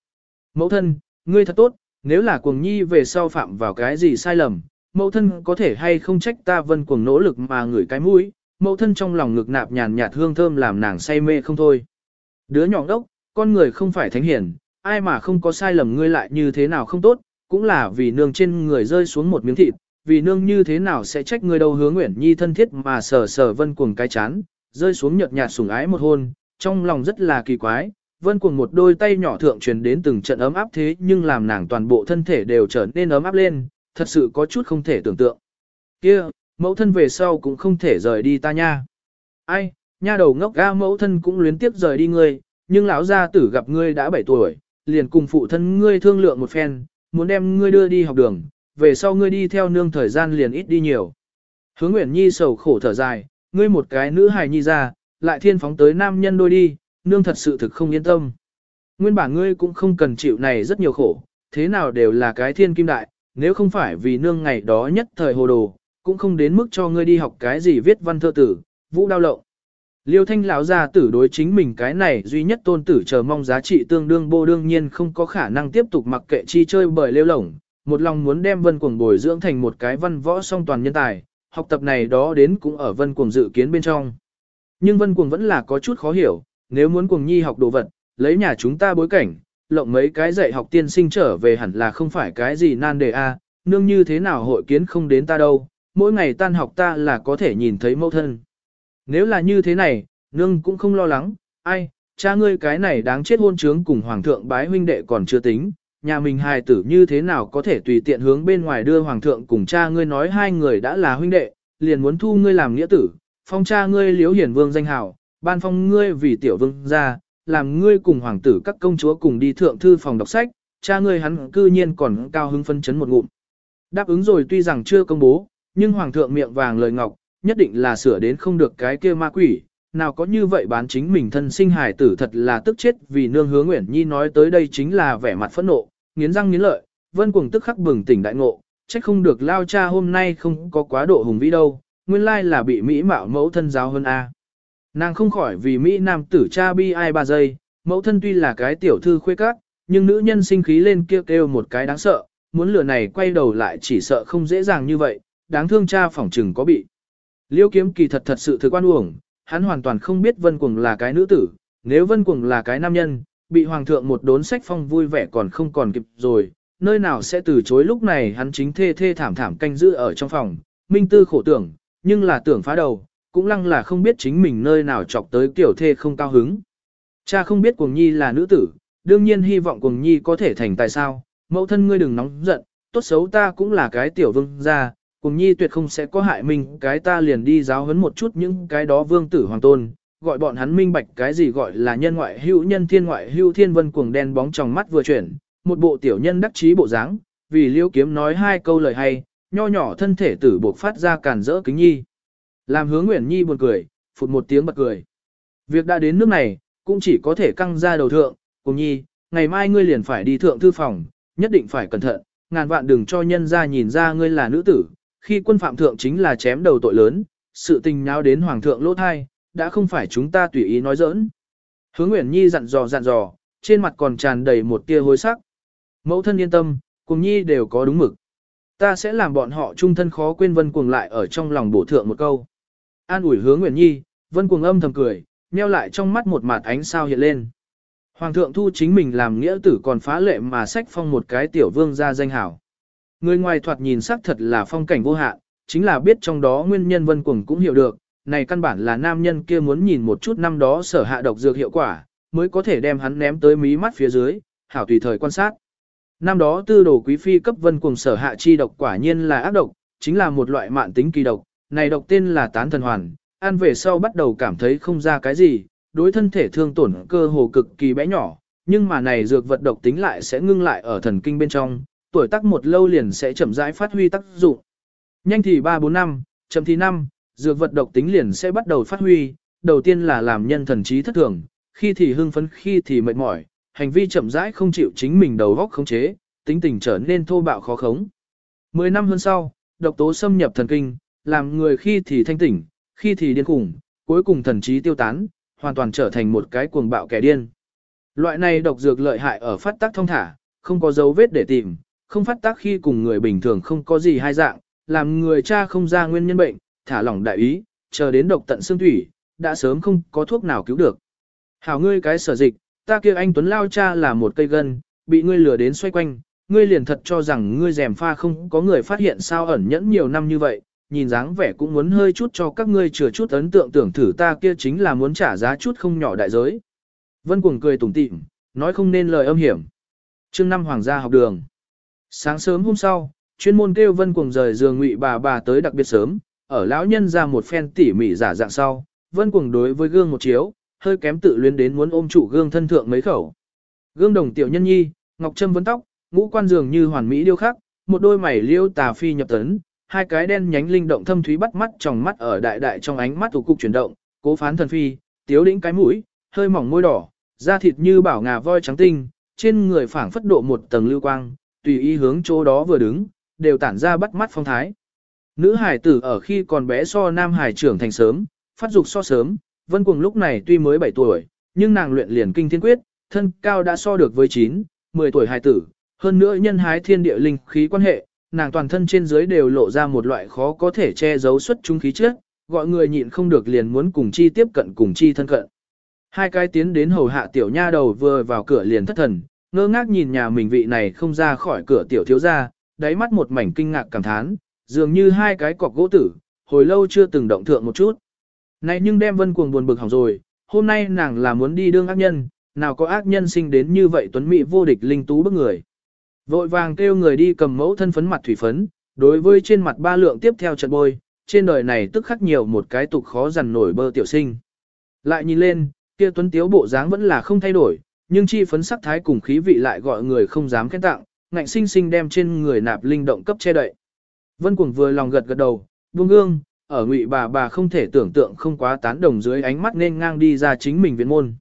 Mẫu thân, ngươi thật tốt, nếu là cuồng nhi về sau phạm vào cái gì sai lầm, mẫu thân có thể hay không trách ta vân cuồng nỗ lực mà ngửi cái mũi, mẫu thân trong lòng ngực nạp nhàn nhạt hương thơm làm nàng say mê không thôi. Đứa nhỏ đốc, con người không phải thánh hiển, ai mà không có sai lầm ngươi lại như thế nào không tốt, cũng là vì nương trên người rơi xuống một miếng thịt, vì nương như thế nào sẽ trách ngươi đâu hướng nguyện nhi thân thiết mà sờ sờ vân cuồng cái chán, rơi xuống nhợt nhạt sủng ái một hôn, trong lòng rất là kỳ quái, vân cuồng một đôi tay nhỏ thượng truyền đến từng trận ấm áp thế nhưng làm nàng toàn bộ thân thể đều trở nên ấm áp lên, thật sự có chút không thể tưởng tượng. Kia, mẫu thân về sau cũng không thể rời đi ta nha. Ai, nha đầu ngốc ga mẫu thân cũng luyến tiếp rời đi ngươi, nhưng lão gia tử gặp ngươi đã 7 tuổi, liền cùng phụ thân ngươi thương lượng một phen, muốn đem ngươi đưa đi học đường, về sau ngươi đi theo nương thời gian liền ít đi nhiều. Hướng Nguyễn Nhi sầu khổ thở dài, ngươi một cái nữ hài nhi ra, lại thiên phóng tới nam nhân đôi đi, nương thật sự thực không yên tâm. Nguyên bản ngươi cũng không cần chịu này rất nhiều khổ, thế nào đều là cái thiên kim đại, nếu không phải vì nương ngày đó nhất thời hồ đồ, cũng không đến mức cho ngươi đi học cái gì viết văn thơ tử, vũ đao lộng. Liêu thanh lão gia tử đối chính mình cái này duy nhất tôn tử chờ mong giá trị tương đương bô đương nhiên không có khả năng tiếp tục mặc kệ chi chơi bởi lêu lổng, một lòng muốn đem vân cuồng bồi dưỡng thành một cái văn võ song toàn nhân tài, học tập này đó đến cũng ở vân cuồng dự kiến bên trong. Nhưng vân cuồng vẫn là có chút khó hiểu, nếu muốn cuồng nhi học đồ vật, lấy nhà chúng ta bối cảnh, lộng mấy cái dạy học tiên sinh trở về hẳn là không phải cái gì nan đề a, nương như thế nào hội kiến không đến ta đâu, mỗi ngày tan học ta là có thể nhìn thấy mẫu thân. Nếu là như thế này, nương cũng không lo lắng, ai, cha ngươi cái này đáng chết hôn trướng cùng hoàng thượng bái huynh đệ còn chưa tính, nhà mình hài tử như thế nào có thể tùy tiện hướng bên ngoài đưa hoàng thượng cùng cha ngươi nói hai người đã là huynh đệ, liền muốn thu ngươi làm nghĩa tử, phong cha ngươi liếu hiển vương danh hào, ban phong ngươi vì tiểu vương gia, làm ngươi cùng hoàng tử các công chúa cùng đi thượng thư phòng đọc sách, cha ngươi hắn cư nhiên còn cao hứng phân chấn một ngụm. Đáp ứng rồi tuy rằng chưa công bố, nhưng hoàng thượng miệng vàng lời ngọc, nhất định là sửa đến không được cái kia ma quỷ, nào có như vậy bán chính mình thân sinh hài tử thật là tức chết vì nương hứa Nguyễn Nhi nói tới đây chính là vẻ mặt phẫn nộ, nghiến răng nghiến lợi, vân cuồng tức khắc bừng tỉnh đại ngộ, trách không được lao cha hôm nay không có quá độ hùng vĩ đâu, nguyên lai là bị Mỹ mạo mẫu thân giáo hơn A. Nàng không khỏi vì Mỹ nam tử cha bi ai ba giây, mẫu thân tuy là cái tiểu thư khuê các, nhưng nữ nhân sinh khí lên kêu kêu một cái đáng sợ, muốn lừa này quay đầu lại chỉ sợ không dễ dàng như vậy, đáng thương cha phỏng trừng có bị. Liêu kiếm kỳ thật thật sự thực quan uổng, hắn hoàn toàn không biết vân cuồng là cái nữ tử, nếu vân cuồng là cái nam nhân, bị hoàng thượng một đốn sách phong vui vẻ còn không còn kịp rồi, nơi nào sẽ từ chối lúc này hắn chính thê thê thảm thảm canh giữ ở trong phòng, minh tư khổ tưởng, nhưng là tưởng phá đầu, cũng lăng là không biết chính mình nơi nào chọc tới kiểu thê không cao hứng. Cha không biết cuồng nhi là nữ tử, đương nhiên hy vọng cuồng nhi có thể thành tài sao, mẫu thân ngươi đừng nóng giận, tốt xấu ta cũng là cái tiểu vương gia, cuồng nhi tuyệt không sẽ có hại mình, cái ta liền đi giáo huấn một chút những cái đó vương tử hoàng tôn, gọi bọn hắn minh bạch cái gì gọi là nhân ngoại hữu nhân thiên ngoại hữu thiên vân cuồng đen bóng trong mắt vừa chuyển, một bộ tiểu nhân đắc chí bộ dáng, vì liễu kiếm nói hai câu lời hay, nho nhỏ thân thể tử buộc phát ra cản rỡ kính nhi. Làm hướng Nguyễn Nhi buồn cười, phụt một tiếng bật cười. Việc đã đến nước này, cũng chỉ có thể căng ra đầu thượng, cùng nhi, ngày mai ngươi liền phải đi thượng thư phòng, nhất định phải cẩn thận, ngàn vạn đừng cho nhân ra nhìn ra ngươi là nữ tử, khi quân phạm thượng chính là chém đầu tội lớn, sự tình nháo đến hoàng thượng lỗ thai, đã không phải chúng ta tùy ý nói giỡn. Hướng Nguyễn Nhi dặn dò dặn dò, trên mặt còn tràn đầy một tia hối sắc. Mẫu thân yên tâm, cùng Nhi đều có đúng mực. Ta sẽ làm bọn họ trung thân khó quên vân cuồng lại ở trong lòng bổ thượng một câu. An ủi hướng Nguyễn Nhi, vân cuồng âm thầm cười, nheo lại trong mắt một mặt ánh sao hiện lên. Hoàng thượng thu chính mình làm nghĩa tử còn phá lệ mà sách phong một cái tiểu vương ra danh hảo. Người ngoài thoạt nhìn sắc thật là phong cảnh vô hạn, chính là biết trong đó nguyên nhân vân cuồng cũng hiểu được, này căn bản là nam nhân kia muốn nhìn một chút năm đó sở hạ độc dược hiệu quả, mới có thể đem hắn ném tới mí mắt phía dưới, hảo tùy thời quan sát. Năm đó tư đồ quý phi cấp vân cuồng sở hạ chi độc quả nhiên là ác độc, chính là một loại mạn tính kỳ độc, này độc tên là tán thần hoàn, ăn về sau bắt đầu cảm thấy không ra cái gì, đối thân thể thương tổn cơ hồ cực kỳ bé nhỏ, nhưng mà này dược vật độc tính lại sẽ ngưng lại ở thần kinh bên trong, tuổi tác một lâu liền sẽ chậm rãi phát huy tác dụng. Nhanh thì 3-4 năm, chậm thì 5, dược vật độc tính liền sẽ bắt đầu phát huy, đầu tiên là làm nhân thần trí thất thường, khi thì hưng phấn khi thì mệt mỏi, hành vi chậm rãi không chịu chính mình đầu góc khống chế, tính tình trở nên thô bạo khó khống. 10 năm hơn sau, độc tố xâm nhập thần kinh, làm người khi thì thanh tỉnh, khi thì điên khủng, cuối cùng thần trí tiêu tán, hoàn toàn trở thành một cái cuồng bạo kẻ điên. Loại này độc dược lợi hại ở phát tác thông thả, không có dấu vết để tìm, không phát tác khi cùng người bình thường không có gì hai dạng, làm người cha không ra nguyên nhân bệnh, thả lỏng đại ý, chờ đến độc tận xương thủy, đã sớm không có thuốc nào cứu được. Hảo ngươi cái sở dịch, ta kia anh Tuấn Lao cha là một cây gân, bị ngươi lừa đến xoay quanh, ngươi liền thật cho rằng ngươi rèm pha không có người phát hiện sao ẩn nhẫn nhiều năm như vậy, nhìn dáng vẻ cũng muốn hơi chút cho các ngươi chừa chút ấn tượng tưởng thử ta kia chính là muốn trả giá chút không nhỏ đại giới. Vân cuồng cười tủm tỉm, nói không nên lời âm hiểm. Trương năm hoàng gia học đường. Sáng sớm hôm sau, chuyên môn kêu Vân cuồng rời giường ngụy bà bà tới đặc biệt sớm, ở lão nhân ra một phen tỉ mỉ giả dạng sau, Vân cuồng đối với gương một chiếu, hơi kém tự luyến đến muốn ôm trụ gương thân thượng mấy khẩu. Gương đồng tiểu nhân nhi, ngọc trâm vấn tóc, ngũ quan dường như hoàn mỹ điêu khắc, một đôi mày liêu tà phi nhập tấn, hai cái đen nhánh linh động thâm thúy bắt mắt trong mắt ở đại đại trong ánh mắt thủ cục chuyển động, cố phán thần phi, tiếu đĩnh cái mũi, hơi mỏng môi đỏ, da thịt như bảo ngà voi trắng tinh, trên người phảng phất độ một tầng lưu quang, tùy ý hướng chỗ đó vừa đứng, đều tản ra bắt mắt phong thái. Nữ hải tử ở khi còn bé so nam hải trưởng thành sớm, phát dục so sớm, Vân Cuồng lúc này tuy mới 7 tuổi, nhưng nàng luyện liền kinh thiên quyết, thân cao đã so được với 9, 10 tuổi hải tử, hơn nữa nhân hái thiên địa linh khí quan hệ, nàng toàn thân trên dưới đều lộ ra một loại khó có thể che giấu xuất chúng khí chất, gọi người nhịn không được liền muốn cùng chi tiếp cận cùng chi thân cận. Hai cái tiến đến hầu hạ tiểu nha đầu vừa vào cửa liền thất thần, ngơ ngác nhìn nhà mình vị này không ra khỏi cửa tiểu thiếu gia, đáy mắt một mảnh kinh ngạc cảm thán, dường như hai cái cọc gỗ tử, hồi lâu chưa từng động thượng một chút. Này nhưng đem vân cuồng buồn bực hỏng rồi, hôm nay nàng là muốn đi đương ác nhân, nào có ác nhân sinh đến như vậy tuấn mỹ vô địch linh tú bức người. Vội vàng kêu người đi cầm mẫu thân phấn mặt thủy phấn, đối với trên mặt ba lượng tiếp theo trận bôi, trên đời này tức khắc nhiều một cái tục khó dằn nổi bơ tiểu sinh. Lại nhìn lên, kia tuấn tiếu bộ dáng vẫn là không thay đổi, nhưng chi phấn sắc thái cùng khí vị lại gọi người không dám khen tặng, ngạnh sinh sinh đem trên người nạp linh động cấp che đậy. Vân Cuồng vừa lòng gật gật đầu, buông gương, ở ngụy bà bà không thể tưởng tượng không quá tán đồng dưới ánh mắt nên ngang đi ra chính mình viện môn.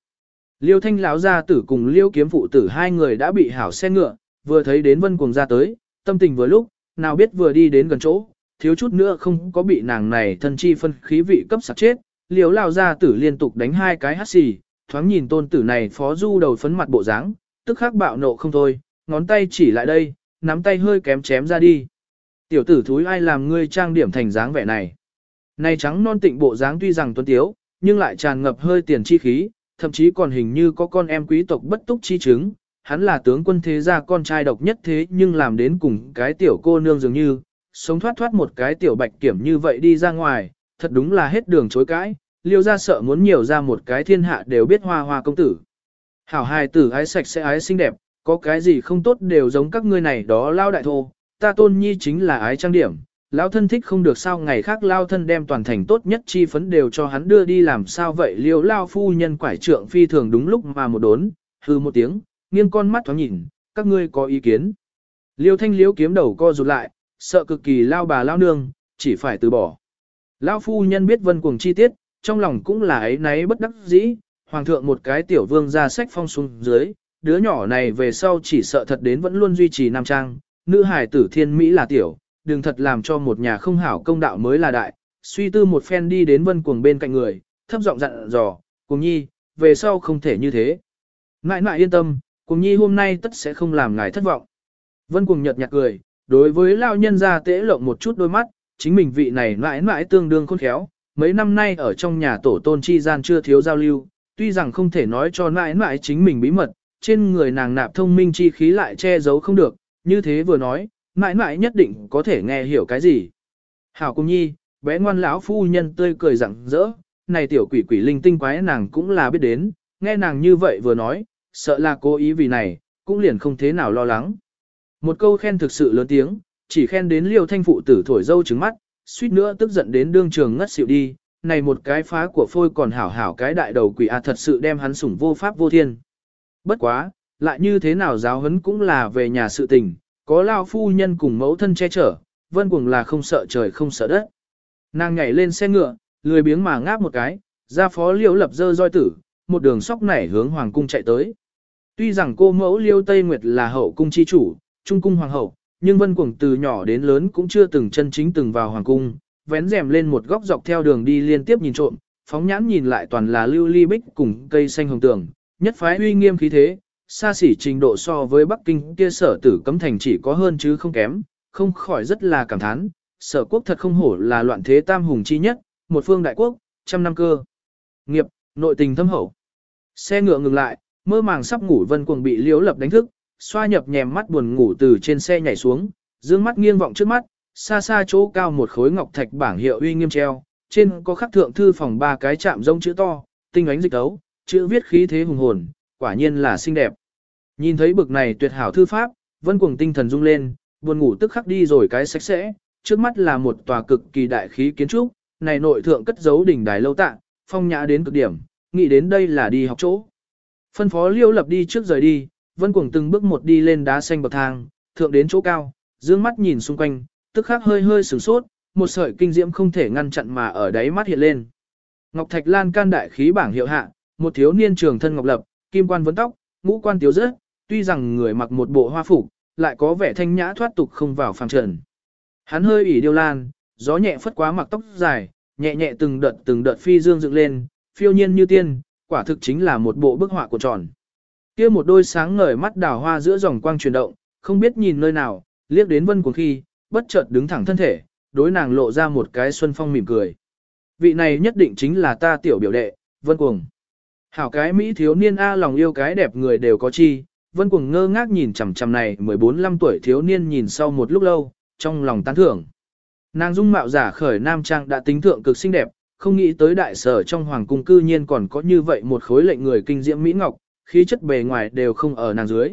Liêu thanh lão gia tử cùng liêu kiếm phụ tử hai người đã bị hảo xe ngựa, vừa thấy đến vân cuồng ra tới, tâm tình vừa lúc, nào biết vừa đi đến gần chỗ, thiếu chút nữa không có bị nàng này thân chi phân khí vị cấp sạc chết, liều lao ra tử liên tục đánh hai cái hát xì, thoáng nhìn tôn tử này phó du đầu phấn mặt bộ dáng, tức khắc bạo nộ không thôi, ngón tay chỉ lại đây, nắm tay hơi kém chém ra đi. Tiểu tử thúi ai làm ngươi trang điểm thành dáng vẻ này. Này trắng non tịnh bộ dáng tuy rằng tuấn tiếu, nhưng lại tràn ngập hơi tiền chi khí, thậm chí còn hình như có con em quý tộc bất túc chi chứng. Hắn là tướng quân thế gia con trai độc nhất thế nhưng làm đến cùng cái tiểu cô nương dường như, sống thoát thoát một cái tiểu bạch kiểm như vậy đi ra ngoài, thật đúng là hết đường chối cãi, liêu ra sợ muốn nhiều ra một cái thiên hạ đều biết hoa hoa công tử. Hảo hài tử ái sạch sẽ ái xinh đẹp, có cái gì không tốt đều giống các ngươi này đó lao đại thô, ta tôn nhi chính là ái trang điểm, lão thân thích không được sao ngày khác lao thân đem toàn thành tốt nhất chi phấn đều cho hắn đưa đi làm sao vậy liêu lao phu nhân quải trượng phi thường đúng lúc mà một đốn, hư một tiếng, nghiêng con mắt thoáng nhìn, các ngươi có ý kiến. Liêu thanh liếu kiếm đầu co rụt lại, sợ cực kỳ lao bà lao nương, chỉ phải từ bỏ. Lao phu nhân biết vân cuồng chi tiết, trong lòng cũng là ấy náy bất đắc dĩ, hoàng thượng một cái tiểu vương ra sách phong xuống dưới, đứa nhỏ này về sau chỉ sợ thật đến vẫn luôn duy trì nam trang, nữ hài tử thiên Mỹ là tiểu, đừng thật làm cho một nhà không hảo công đạo mới là đại, suy tư một phen đi đến vân cuồng bên cạnh người, thấp giọng dặn dò, cùng nhi, về sau không thể như thế. Ngại ngại yên tâm, cùng nhi hôm nay tất sẽ không làm ngài thất vọng. Vân cùng nhật nhạt cười, đối với lao nhân ra tễ lộng một chút đôi mắt, chính mình vị này mãi mãi tương đương khôn khéo, mấy năm nay ở trong nhà tổ tôn chi gian chưa thiếu giao lưu, tuy rằng không thể nói cho mãi mãi chính mình bí mật, trên người nàng nạp thông minh chi khí lại che giấu không được, như thế vừa nói, mãi mãi nhất định có thể nghe hiểu cái gì. Hảo cung nhi, bé ngoan lão phu nhân tươi cười rặng rỡ, này tiểu quỷ quỷ linh tinh quái nàng cũng là biết đến, nghe nàng như vậy vừa nói, sợ là cố ý vì này, cũng liền không thế nào lo lắng. Một câu khen thực sự lớn tiếng, chỉ khen đến liêu thanh phụ tử thổi dâu trứng mắt, suýt nữa tức giận đến đương trường ngất xỉu đi, này một cái phá của phôi còn hảo hảo cái đại đầu quỷ a à thật sự đem hắn sủng vô pháp vô thiên. Bất quá, lại như thế nào giáo huấn cũng là về nhà sự tình, có lao phu nhân cùng mẫu thân che chở, vân cuồng là không sợ trời không sợ đất. Nàng nhảy lên xe ngựa, lười biếng mà ngáp một cái, ra phó liễu lập dơ roi tử, một đường sóc nảy hướng hoàng cung chạy tới. Tuy rằng cô mẫu liêu Tây Nguyệt là hậu cung chi chủ, trung cung hoàng hậu, nhưng vân cuồng từ nhỏ đến lớn cũng chưa từng chân chính từng vào hoàng cung, vén rèm lên một góc dọc theo đường đi liên tiếp nhìn trộm, phóng nhãn nhìn lại toàn là lưu ly bích cùng cây xanh hồng tường, nhất phái uy nghiêm khí thế, xa xỉ trình độ so với Bắc Kinh kia sở tử cấm thành chỉ có hơn chứ không kém, không khỏi rất là cảm thán, sở quốc thật không hổ là loạn thế tam hùng chi nhất, một phương đại quốc, trăm năm cơ. Nghiệp, nội tình thâm hậu. Xe ngựa ngừng lại, mơ màng sắp ngủ vân cuồng bị liếu lập đánh thức, xoa nhập nhèm mắt buồn ngủ từ trên xe nhảy xuống, dương mắt nghiêng vọng trước mắt, xa xa chỗ cao một khối ngọc thạch bảng hiệu uy nghiêm treo, trên có khắc thượng thư phòng ba cái chạm rông chữ to, tinh ánh dịch tấu, chữ viết khí thế hùng hồn, quả nhiên là xinh đẹp. Nhìn thấy bực này tuyệt hảo thư pháp, vân cuồng tinh thần rung lên, buồn ngủ tức khắc đi rồi cái sạch sẽ, trước mắt là một tòa cực kỳ đại khí kiến trúc, này nội thượng cất giấu đỉnh đài lâu tạ, phong nhã đến cực điểm, nghĩ đến đây là đi học chỗ. Phân phó liêu lập đi trước rời đi, vân cuồng từng bước một đi lên đá xanh bậc thang, thượng đến chỗ cao, dương mắt nhìn xung quanh, tức khắc hơi hơi sửng sốt, một sợi kinh diễm không thể ngăn chặn mà ở đáy mắt hiện lên. Ngọc Thạch Lan can đại khí bảng hiệu hạ, một thiếu niên trường thân ngọc lập, kim quan vấn tóc, ngũ quan tiếu rớt, tuy rằng người mặc một bộ hoa phục, lại có vẻ thanh nhã thoát tục không vào phàm trần. Hắn hơi ủy điêu lan, gió nhẹ phất quá mặc tóc dài, nhẹ nhẹ từng đợt từng đợt phi dương dựng lên, phiêu nhiên như tiên, quả thực chính là một bộ bức họa của tròn. Kia một đôi sáng ngời mắt đào hoa giữa dòng quang chuyển động, không biết nhìn nơi nào, liếc đến vân cuồng khi, bất chợt đứng thẳng thân thể, đối nàng lộ ra một cái xuân phong mỉm cười. Vị này nhất định chính là ta tiểu biểu đệ, vân cuồng. Hảo cái Mỹ thiếu niên A lòng yêu cái đẹp người đều có chi, vân cuồng ngơ ngác nhìn chằm chằm này 14-15 tuổi thiếu niên nhìn sau một lúc lâu, trong lòng tán thưởng. Nàng dung mạo giả khởi nam trang đã tính thượng cực xinh đẹp, không nghĩ tới đại sở trong hoàng cung cư nhiên còn có như vậy một khối lệnh người kinh diễm Mỹ Ngọc, khí chất bề ngoài đều không ở nàng dưới.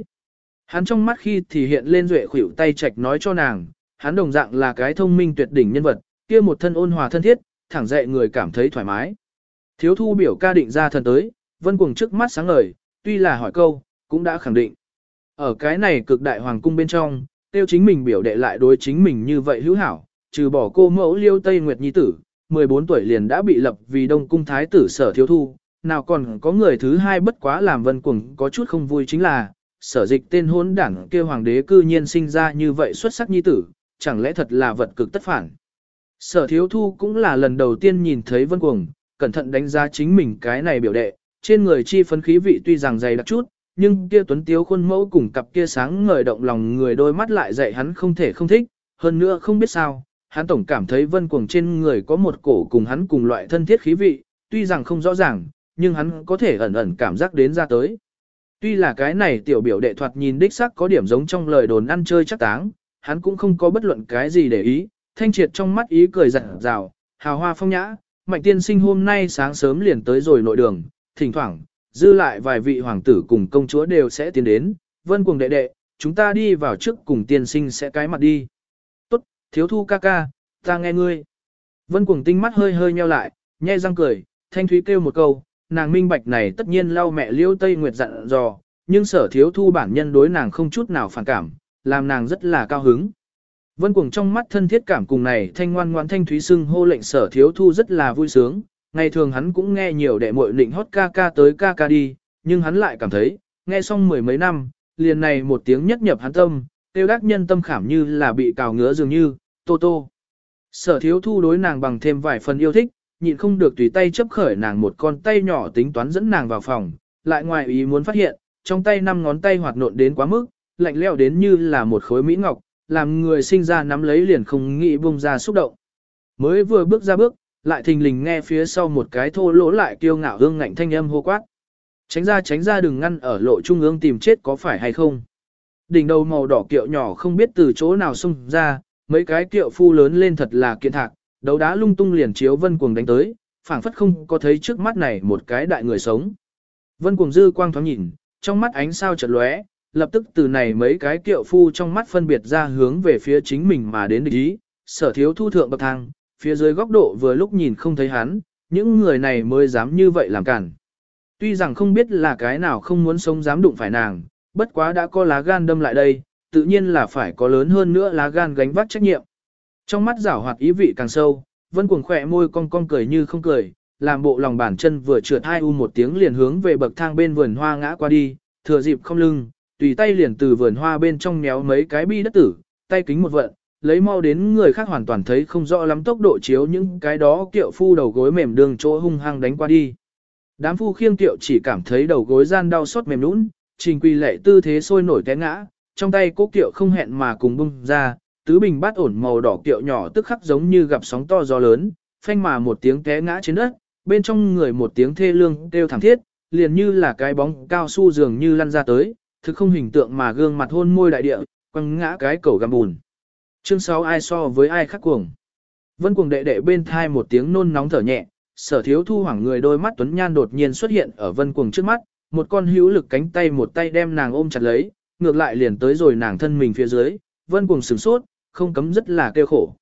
Hắn trong mắt khi thì hiện lên duệ khuỷu tay chạch nói cho nàng, hắn đồng dạng là cái thông minh tuyệt đỉnh nhân vật, kia một thân ôn hòa thân thiết, thẳng dậy người cảm thấy thoải mái. Thiếu thu biểu ca định ra thần tới, vân cuồng trước mắt sáng ngời, tuy là hỏi câu, cũng đã khẳng định. Ở cái này cực đại hoàng cung bên trong, tiêu chính mình biểu đệ lại đối chính mình như vậy hữu hảo, trừ bỏ cô mẫu liêu Tây Nguyệt Nhi tử, 14 tuổi liền đã bị lập vì đông cung thái tử sở thiếu thu, nào còn có người thứ hai bất quá làm vân cuồng có chút không vui chính là, sở dịch tên hôn đảng kia hoàng đế cư nhiên sinh ra như vậy xuất sắc nhi tử, chẳng lẽ thật là vật cực tất phản. Sở thiếu thu cũng là lần đầu tiên nhìn thấy vân cuồng, cẩn thận đánh giá chính mình cái này biểu đệ, trên người chi phấn khí vị tuy rằng dày đặc chút, nhưng kia tuấn tiếu khuôn mẫu cùng cặp kia sáng ngời động lòng người đôi mắt lại dạy hắn không thể không thích, hơn nữa không biết sao, hắn tổng cảm thấy vân cuồng trên người có một cổ cùng hắn cùng loại thân thiết khí vị, tuy rằng không rõ ràng, nhưng hắn có thể ẩn ẩn cảm giác đến ra tới. Tuy là cái này tiểu biểu đệ thoạt nhìn đích sắc có điểm giống trong lời đồn ăn chơi chắc táng, hắn cũng không có bất luận cái gì để ý, thanh triệt trong mắt ý cười rạng rào, hào hoa phong nhã, mạnh tiên sinh hôm nay sáng sớm liền tới rồi nội đường, thỉnh thoảng, dư lại vài vị hoàng tử cùng công chúa đều sẽ tiến đến, vân cuồng đệ đệ, chúng ta đi vào trước cùng tiên sinh sẽ cái mặt đi. Thiếu thu ca ca, ta nghe ngươi. Vân cuồng tinh mắt hơi hơi nheo lại, nhe răng cười, thanh thúy kêu một câu, nàng minh bạch này tất nhiên lau mẹ liêu tây nguyệt dặn dò, nhưng sở thiếu thu bản nhân đối nàng không chút nào phản cảm, làm nàng rất là cao hứng. Vân cuồng trong mắt thân thiết cảm cùng này thanh ngoan ngoan thanh thúy sưng hô lệnh sở thiếu thu rất là vui sướng, ngày thường hắn cũng nghe nhiều đệ muội nịnh hót ca ca tới ca ca đi, nhưng hắn lại cảm thấy, nghe xong mười mấy năm, liền này một tiếng nhất nhập hắn tâm, tiêu đắc nhân tâm khảm như là bị cào ngứa dường như, tô tô. Sở thiếu thu đối nàng bằng thêm vài phần yêu thích, nhịn không được tùy tay chấp khởi nàng một con tay nhỏ tính toán dẫn nàng vào phòng, lại ngoài ý muốn phát hiện, trong tay năm ngón tay hoạt nộn đến quá mức, lạnh leo đến như là một khối mỹ ngọc, làm người sinh ra nắm lấy liền không nghĩ bung ra xúc động. Mới vừa bước ra bước, lại thình lình nghe phía sau một cái thô lỗ lại kiêu ngạo hương ngạnh thanh âm hô quát. Tránh ra tránh ra đừng ngăn ở lộ trung ương tìm chết có phải hay không. Đỉnh đầu màu đỏ kiệu nhỏ không biết từ chỗ nào xung ra, mấy cái kiệu phu lớn lên thật là kiện thạc, đấu đá lung tung liền chiếu vân cuồng đánh tới, phảng phất không có thấy trước mắt này một cái đại người sống. Vân cuồng dư quang thoáng nhìn, trong mắt ánh sao chợt lóe, lập tức từ này mấy cái kiệu phu trong mắt phân biệt ra hướng về phía chính mình mà đến địch ý, sở thiếu thu thượng bậc thang, phía dưới góc độ vừa lúc nhìn không thấy hắn, những người này mới dám như vậy làm cản. Tuy rằng không biết là cái nào không muốn sống dám đụng phải nàng, bất quá đã có lá gan đâm lại đây, tự nhiên là phải có lớn hơn nữa lá gan gánh vác trách nhiệm. Trong mắt giảo hoạt ý vị càng sâu, vân cuồng khỏe môi cong cong cười như không cười, làm bộ lòng bàn chân vừa trượt hai u một tiếng liền hướng về bậc thang bên vườn hoa ngã qua đi, thừa dịp không lưng, tùy tay liền từ vườn hoa bên trong méo mấy cái bi đất tử, tay kính một vận, lấy mau đến người khác hoàn toàn thấy không rõ lắm tốc độ chiếu những cái đó kiệu phu đầu gối mềm đường chỗ hung hăng đánh qua đi. Đám phu khiêng kiệu chỉ cảm thấy đầu gối gian đau xót mềm nũng, trình quy lệ tư thế sôi nổi té ngã, trong tay cố kiệu không hẹn mà cùng bung ra, tứ bình bát ổn màu đỏ kiệu nhỏ tức khắc giống như gặp sóng to gió lớn, phanh mà một tiếng té ngã trên đất, bên trong người một tiếng thê lương kêu thảm thiết, liền như là cái bóng cao su dường như lăn ra tới, thực không hình tượng mà gương mặt hôn môi đại địa, quăng ngã cái cầu găm bùn. Chương 6 ai so với ai khác cuồng. Vân cuồng đệ đệ bên thai một tiếng nôn nóng thở nhẹ, sở thiếu thu hoảng người đôi mắt tuấn nhan đột nhiên xuất hiện ở vân cuồng trước mắt, một con hữu lực cánh tay một tay đem nàng ôm chặt lấy, ngược lại liền tới rồi nàng thân mình phía dưới, vân cùng sửng sốt, không cấm rất là kêu khổ.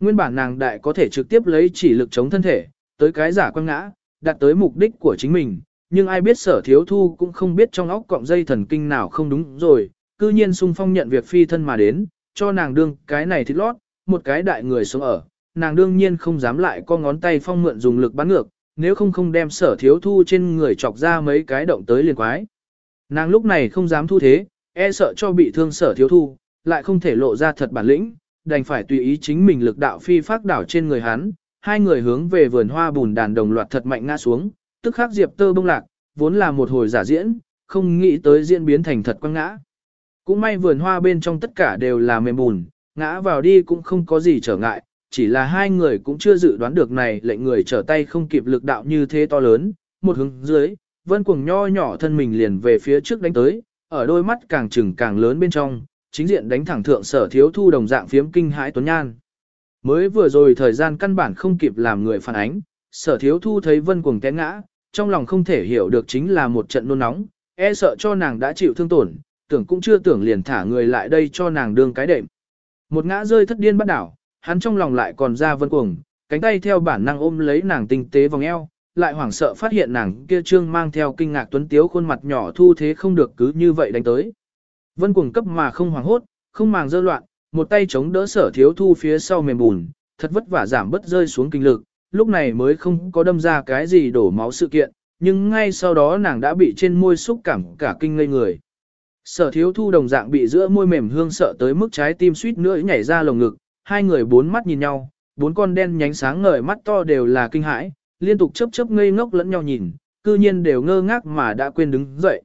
Nguyên bản nàng đại có thể trực tiếp lấy chỉ lực chống thân thể, tới cái giả quăng ngã, đạt tới mục đích của chính mình, nhưng ai biết sở thiếu thu cũng không biết trong óc cọng dây thần kinh nào không đúng rồi, cư nhiên sung phong nhận việc phi thân mà đến, cho nàng đương cái này thịt lót, một cái đại người sống ở, nàng đương nhiên không dám lại con ngón tay phong mượn dùng lực bắn ngược, nếu không không đem sở thiếu thu trên người chọc ra mấy cái động tới liền quái. Nàng lúc này không dám thu thế, e sợ cho bị thương sở thiếu thu, lại không thể lộ ra thật bản lĩnh, đành phải tùy ý chính mình lực đạo phi phát đảo trên người hắn, hai người hướng về vườn hoa bùn đàn đồng loạt thật mạnh ngã xuống, tức khắc diệp tơ bông lạc, vốn là một hồi giả diễn, không nghĩ tới diễn biến thành thật quăng ngã. Cũng may vườn hoa bên trong tất cả đều là mềm bùn, ngã vào đi cũng không có gì trở ngại, chỉ là hai người cũng chưa dự đoán được này lệnh người trở tay không kịp lực đạo như thế to lớn, một hướng dưới, vân cuồng nho nhỏ thân mình liền về phía trước đánh tới, ở đôi mắt càng trừng càng lớn bên trong, chính diện đánh thẳng thượng sở thiếu thu đồng dạng phiếm kinh hãi tuấn nhan. Mới vừa rồi thời gian căn bản không kịp làm người phản ánh, sở thiếu thu thấy vân cuồng té ngã, trong lòng không thể hiểu được chính là một trận nôn nóng, e sợ cho nàng đã chịu thương tổn, tưởng cũng chưa tưởng liền thả người lại đây cho nàng đương cái đệm. Một ngã rơi thất điên bắt đảo, hắn trong lòng lại còn ra vân cuồng, cánh tay theo bản năng ôm lấy nàng tinh tế vòng eo, lại hoảng sợ phát hiện nàng kia trương mang theo kinh ngạc tuấn tiếu khuôn mặt nhỏ thu thế không được cứ như vậy đánh tới. Vân cuồng cấp mà không hoảng hốt, không màng dơ loạn, một tay chống đỡ sở thiếu thu phía sau mềm bùn, thật vất vả giảm bớt rơi xuống kinh lực, lúc này mới không có đâm ra cái gì đổ máu sự kiện, nhưng ngay sau đó nàng đã bị trên môi xúc cảm cả kinh ngây người. Sở thiếu thu đồng dạng bị giữa môi mềm hương sợ tới mức trái tim suýt nữa nhảy ra lồng ngực, hai người bốn mắt nhìn nhau, bốn con đen nhánh sáng ngời mắt to đều là kinh hãi, liên tục chớp chớp ngây ngốc lẫn nhau nhìn, cư nhiên đều ngơ ngác mà đã quên đứng dậy.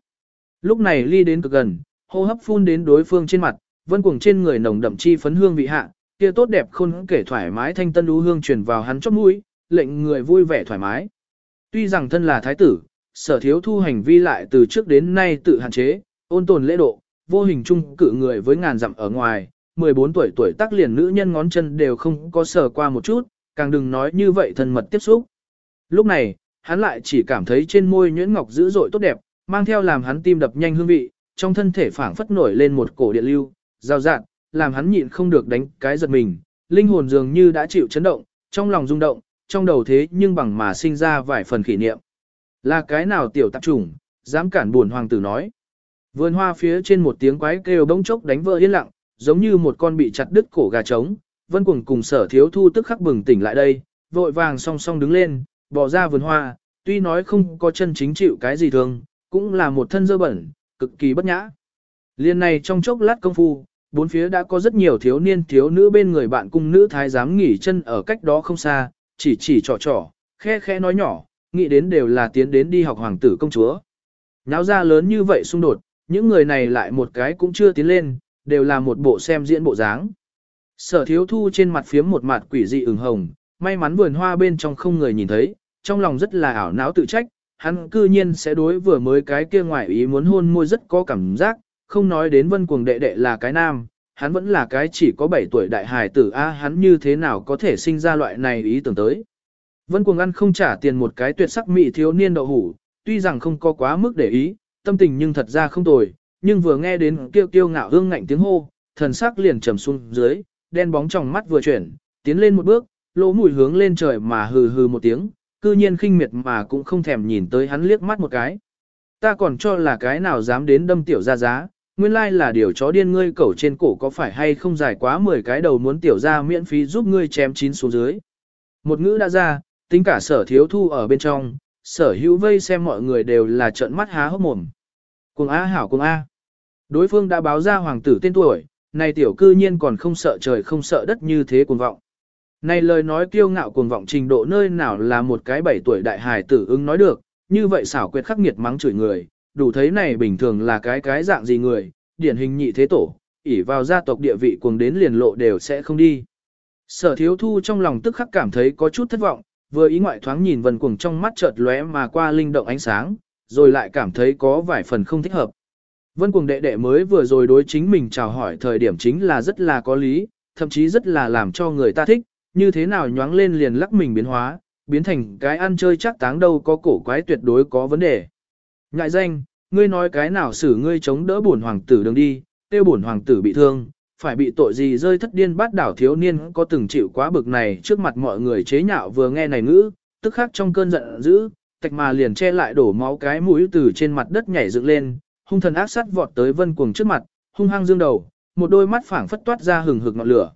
Lúc này ly đến cực gần, hô hấp phun đến đối phương trên mặt, vân cuồng trên người nồng đậm chi phấn hương vị hạ, kia tốt đẹp khôn kể thoải mái thanh tân đú hương truyền vào hắn chóp mũi, lệnh người vui vẻ thoải mái. Tuy rằng thân là thái tử, sở thiếu thu hành vi lại từ trước đến nay tự hạn chế, ôn tồn lễ độ, vô hình chung cử người với ngàn dặm ở ngoài, 14 tuổi tuổi tác liền nữ nhân ngón chân đều không có sờ qua một chút, càng đừng nói như vậy thân mật tiếp xúc. Lúc này, hắn lại chỉ cảm thấy trên môi nhuyễn ngọc dữ dội tốt đẹp, mang theo làm hắn tim đập nhanh hương vị, trong thân thể phảng phất nổi lên một cổ điện lưu, giao dạn, làm hắn nhịn không được đánh cái giật mình, linh hồn dường như đã chịu chấn động, trong lòng rung động, trong đầu thế nhưng bằng mà sinh ra vài phần kỷ niệm. Là cái nào tiểu tạp chủng, dám cản buồn hoàng tử nói. Vườn hoa phía trên một tiếng quái kêu bỗng chốc đánh vỡ yên lặng, giống như một con bị chặt đứt cổ gà trống, vân cuồng cùng sở thiếu thu tức khắc bừng tỉnh lại đây, vội vàng song song đứng lên, bỏ ra vườn hoa, tuy nói không có chân chính chịu cái gì thường, cũng là một thân dơ bẩn, cực kỳ bất nhã. Liên này trong chốc lát công phu, bốn phía đã có rất nhiều thiếu niên thiếu nữ bên người bạn cung nữ thái giám nghỉ chân ở cách đó không xa, chỉ chỉ trò trò, khe khe nói nhỏ, nghĩ đến đều là tiến đến đi học hoàng tử công chúa. Náo ra lớn như vậy xung đột, những người này lại một cái cũng chưa tiến lên, đều là một bộ xem diễn bộ dáng. Sở thiếu thu trên mặt phiếm một mặt quỷ dị ửng hồng, may mắn vườn hoa bên trong không người nhìn thấy, trong lòng rất là ảo não tự trách, hắn cư nhiên sẽ đối vừa mới cái kia ngoại ý muốn hôn môi rất có cảm giác, không nói đến vân cuồng đệ đệ là cái nam, hắn vẫn là cái chỉ có 7 tuổi đại hài tử A hắn như thế nào có thể sinh ra loại này ý tưởng tới. Vân cuồng ăn không trả tiền một cái tuyệt sắc mỹ thiếu niên đậu hủ, tuy rằng không có quá mức để ý, tâm tình nhưng thật ra không tồi, nhưng vừa nghe đến kêu kêu ngạo hương ngạnh tiếng hô, thần sắc liền trầm xuống dưới, đen bóng trong mắt vừa chuyển, tiến lên một bước, lỗ mũi hướng lên trời mà hừ hừ một tiếng, cư nhiên khinh miệt mà cũng không thèm nhìn tới hắn liếc mắt một cái. Ta còn cho là cái nào dám đến đâm tiểu ra giá, nguyên lai là điều chó điên ngươi cẩu trên cổ có phải hay không dài quá 10 cái đầu muốn tiểu ra miễn phí giúp ngươi chém chín xuống dưới. Một ngữ đã ra, tính cả sở thiếu thu ở bên trong, sở hữu vây xem mọi người đều là trợn mắt há hốc mồm. Cùng A hảo cùng A. Đối phương đã báo ra hoàng tử tên tuổi, này tiểu cư nhiên còn không sợ trời không sợ đất như thế cuồng vọng. Này lời nói kiêu ngạo cuồng vọng trình độ nơi nào là một cái bảy tuổi đại hài tử ứng nói được, như vậy xảo quyệt khắc nghiệt mắng chửi người, đủ thấy này bình thường là cái cái dạng gì người, điển hình nhị thế tổ, ỷ vào gia tộc địa vị cuồng đến liền lộ đều sẽ không đi. Sở thiếu thu trong lòng tức khắc cảm thấy có chút thất vọng, vừa ý ngoại thoáng nhìn vần cuồng trong mắt chợt lóe mà qua linh động ánh sáng, rồi lại cảm thấy có vài phần không thích hợp. Vân cuồng đệ đệ mới vừa rồi đối chính mình chào hỏi thời điểm chính là rất là có lý, thậm chí rất là làm cho người ta thích, như thế nào nhoáng lên liền lắc mình biến hóa, biến thành cái ăn chơi chắc táng đâu có cổ quái tuyệt đối có vấn đề. Ngại danh, ngươi nói cái nào xử ngươi chống đỡ bổn hoàng tử đường đi, tiêu bổn hoàng tử bị thương, phải bị tội gì rơi thất điên bát đảo thiếu niên có từng chịu quá bực này trước mặt mọi người chế nhạo vừa nghe này ngữ, tức khắc trong cơn giận dữ, tạch mà liền che lại đổ máu cái mũi từ trên mặt đất nhảy dựng lên, hung thần ác sát vọt tới vân cuồng trước mặt, hung hăng dương đầu, một đôi mắt phảng phất toát ra hừng hực ngọn lửa.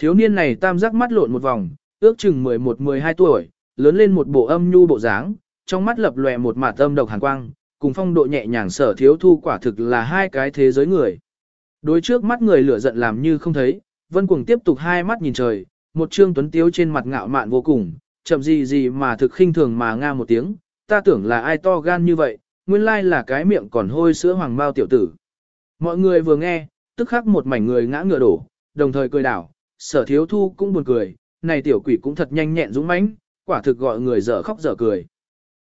Thiếu niên này tam giác mắt lộn một vòng, ước chừng 11-12 tuổi, lớn lên một bộ âm nhu bộ dáng, trong mắt lập lòe một mạt âm độc hàn quang, cùng phong độ nhẹ nhàng sở thiếu thu quả thực là hai cái thế giới người. Đối trước mắt người lửa giận làm như không thấy, vân cuồng tiếp tục hai mắt nhìn trời, một trương tuấn tiếu trên mặt ngạo mạn vô cùng, chậm gì gì mà thực khinh thường mà nga một tiếng, ta tưởng là ai to gan như vậy, nguyên lai là cái miệng còn hôi sữa hoàng bao tiểu tử. Mọi người vừa nghe, tức khắc một mảnh người ngã ngựa đổ, đồng thời cười đảo, sở thiếu thu cũng buồn cười, này tiểu quỷ cũng thật nhanh nhẹn dũng mãnh, quả thực gọi người dở khóc dở cười.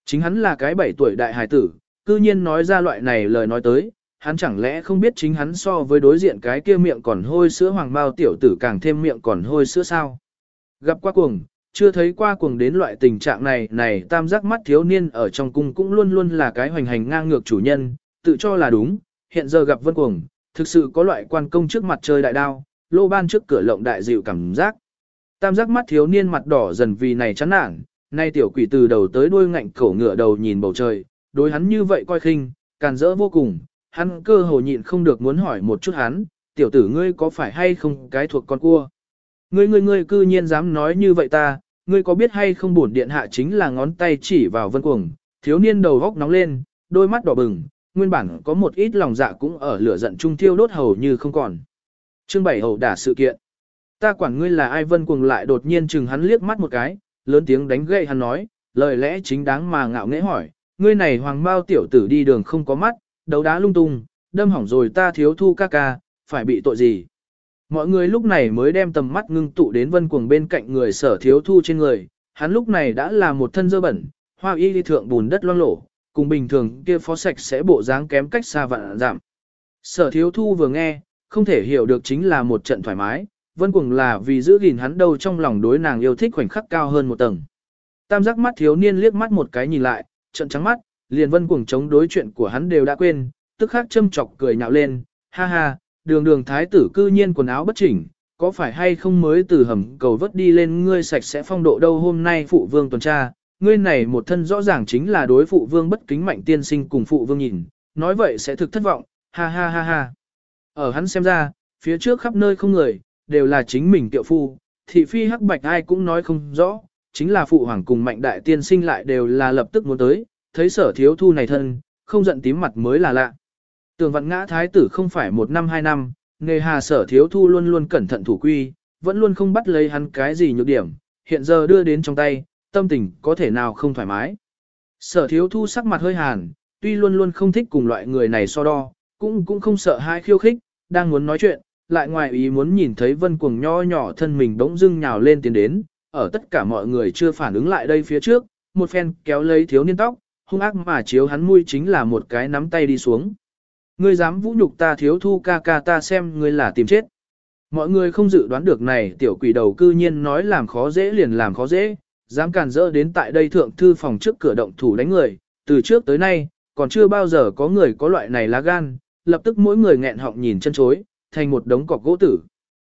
Chính hắn là cái bảy tuổi đại hài tử, cư nhiên nói ra loại này lời nói tới, hắn chẳng lẽ không biết chính hắn so với đối diện cái kia miệng còn hôi sữa hoàng bao tiểu tử càng thêm miệng còn hôi sữa sao. Gặp qua cuồng, chưa thấy qua cuồng đến loại tình trạng này này tam giác mắt thiếu niên ở trong cung cũng luôn luôn là cái hoành hành ngang ngược chủ nhân, tự cho là đúng, hiện giờ gặp vân cuồng, thực sự có loại quan công trước mặt chơi đại đao, lô ban trước cửa lộng đại dịu cảm giác. Tam giác mắt thiếu niên mặt đỏ dần vì này chán nản, nay tiểu quỷ từ đầu tới đuôi ngạnh cổ ngựa đầu nhìn bầu trời, đối hắn như vậy coi khinh, càn rỡ vô cùng, hắn cơ hồ nhịn không được muốn hỏi một chút hắn, tiểu tử ngươi có phải hay không cái thuộc con cua. Ngươi ngươi ngươi cư nhiên dám nói như vậy ta, ngươi có biết hay không bổn điện hạ chính là ngón tay chỉ vào vân cuồng, thiếu niên đầu góc nóng lên, đôi mắt đỏ bừng, nguyên bản có một ít lòng dạ cũng ở lửa giận trung thiêu đốt hầu như không còn. Chương bảy hầu đả sự kiện. Ta quản ngươi là ai vân cuồng lại đột nhiên chừng hắn liếc mắt một cái, lớn tiếng đánh gậy hắn nói, lời lẽ chính đáng mà ngạo nghễ hỏi, ngươi này hoàng bao tiểu tử đi đường không có mắt, đấu đá lung tung, đâm hỏng rồi ta thiếu thu ca ca, phải bị tội gì. Mọi người lúc này mới đem tầm mắt ngưng tụ đến vân cuồng bên cạnh người sở thiếu thu trên người, hắn lúc này đã là một thân dơ bẩn, hoa y đi thượng bùn đất loang lổ, cùng bình thường kia phó sạch sẽ bộ dáng kém cách xa vạn giảm. Sở thiếu thu vừa nghe, không thể hiểu được chính là một trận thoải mái, vân cuồng là vì giữ gìn hắn đâu trong lòng đối nàng yêu thích khoảnh khắc cao hơn một tầng. Tam giác mắt thiếu niên liếc mắt một cái nhìn lại, trận trắng mắt, liền vân cuồng chống đối chuyện của hắn đều đã quên, tức khắc châm chọc cười nhạo lên, ha ha, đường đường thái tử cư nhiên quần áo bất chỉnh, có phải hay không mới từ hầm cầu vớt đi lên ngươi sạch sẽ phong độ đâu hôm nay phụ vương tuần tra, ngươi này một thân rõ ràng chính là đối phụ vương bất kính mạnh tiên sinh cùng phụ vương nhìn, nói vậy sẽ thực thất vọng, ha ha ha ha. Ở hắn xem ra, phía trước khắp nơi không người, đều là chính mình tiệu phu, thị phi hắc bạch ai cũng nói không rõ, chính là phụ hoàng cùng mạnh đại tiên sinh lại đều là lập tức muốn tới, thấy sở thiếu thu này thân, không giận tím mặt mới là lạ. Tường vạn ngã thái tử không phải một năm hai năm, nghề hà sở thiếu thu luôn luôn cẩn thận thủ quy, vẫn luôn không bắt lấy hắn cái gì nhược điểm, hiện giờ đưa đến trong tay, tâm tình có thể nào không thoải mái. Sở thiếu thu sắc mặt hơi hàn, tuy luôn luôn không thích cùng loại người này so đo, cũng cũng không sợ hai khiêu khích, đang muốn nói chuyện, lại ngoài ý muốn nhìn thấy vân cuồng nho nhỏ thân mình bỗng dưng nhào lên tiến đến, ở tất cả mọi người chưa phản ứng lại đây phía trước, một phen kéo lấy thiếu niên tóc, hung ác mà chiếu hắn mũi chính là một cái nắm tay đi xuống. Ngươi dám vũ nhục ta thiếu thu ca ca ta xem ngươi là tìm chết. Mọi người không dự đoán được này tiểu quỷ đầu cư nhiên nói làm khó dễ liền làm khó dễ, dám cản rỡ đến tại đây thượng thư phòng trước cửa động thủ đánh người, từ trước tới nay, còn chưa bao giờ có người có loại này lá gan, lập tức mỗi người nghẹn họng nhìn chân chối, thành một đống cọc gỗ tử.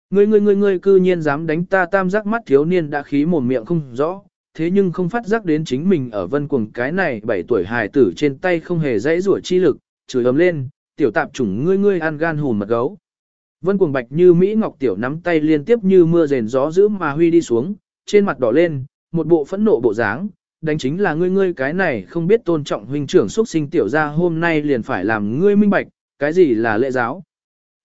Ngươi ngươi ngươi ngươi cư nhiên dám đánh ta tam giác mắt thiếu niên đã khí mồm miệng không rõ, thế nhưng không phát giác đến chính mình ở vân cuồng cái này 7 tuổi hài tử trên tay không hề dãy rủa chi lực, chửi ấm lên, tiểu tạp chủng ngươi ngươi ăn gan hùn mật gấu. Vân cuồng bạch như Mỹ Ngọc tiểu nắm tay liên tiếp như mưa rền gió giữ mà huy đi xuống, trên mặt đỏ lên, một bộ phẫn nộ bộ dáng, đánh chính là ngươi ngươi cái này không biết tôn trọng huynh trưởng xuất sinh tiểu ra hôm nay liền phải làm ngươi minh bạch, cái gì là lễ giáo.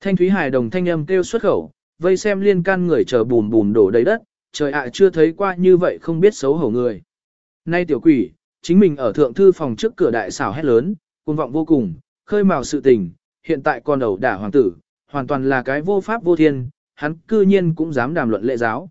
Thanh thúy Hải đồng thanh âm kêu xuất khẩu, vây xem liên can người chờ bùn bùn đổ đầy đất, trời ạ chưa thấy qua như vậy không biết xấu hổ người. Nay tiểu quỷ, chính mình ở thượng thư phòng trước cửa đại xảo hét lớn, cuồng vọng vô cùng, khơi mào sự tình, hiện tại còn đầu đả hoàng tử, hoàn toàn là cái vô pháp vô thiên, hắn cư nhiên cũng dám đàm luận lễ giáo.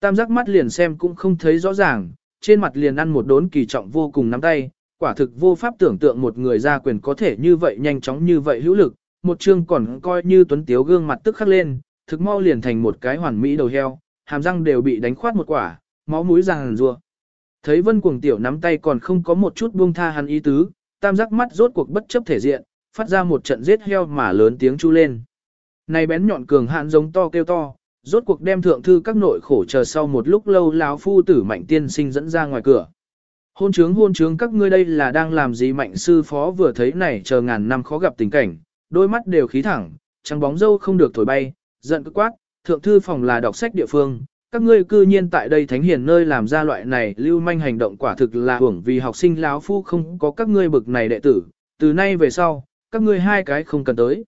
Tam giác mắt liền xem cũng không thấy rõ ràng, trên mặt liền ăn một đốn kỳ trọng vô cùng nắm tay, quả thực vô pháp tưởng tượng một người ra quyền có thể như vậy nhanh chóng như vậy hữu lực, một chương còn coi như tuấn tiếu gương mặt tức khắc lên, thực mau liền thành một cái hoàn mỹ đầu heo, hàm răng đều bị đánh khoát một quả, máu mũi ràng rùa. Thấy vân cuồng tiểu nắm tay còn không có một chút buông tha hắn ý tứ, tam giác mắt rốt cuộc bất chấp thể diện, phát ra một trận giết heo mà lớn tiếng chu lên. Này bén nhọn cường hạn giống to kêu to, rốt cuộc đem thượng thư các nội khổ chờ sau một lúc lâu lão phu tử mạnh tiên sinh dẫn ra ngoài cửa. Hôn trướng hôn trướng các ngươi đây là đang làm gì mạnh sư phó vừa thấy này chờ ngàn năm khó gặp tình cảnh, đôi mắt đều khí thẳng, trắng bóng dâu không được thổi bay, giận cứ quát, thượng thư phòng là đọc sách địa phương, các ngươi cư nhiên tại đây thánh hiền nơi làm ra loại này lưu manh hành động quả thực là hưởng vì học sinh lão phu không có các ngươi bực này đệ tử, từ nay về sau, các ngươi hai cái không cần tới.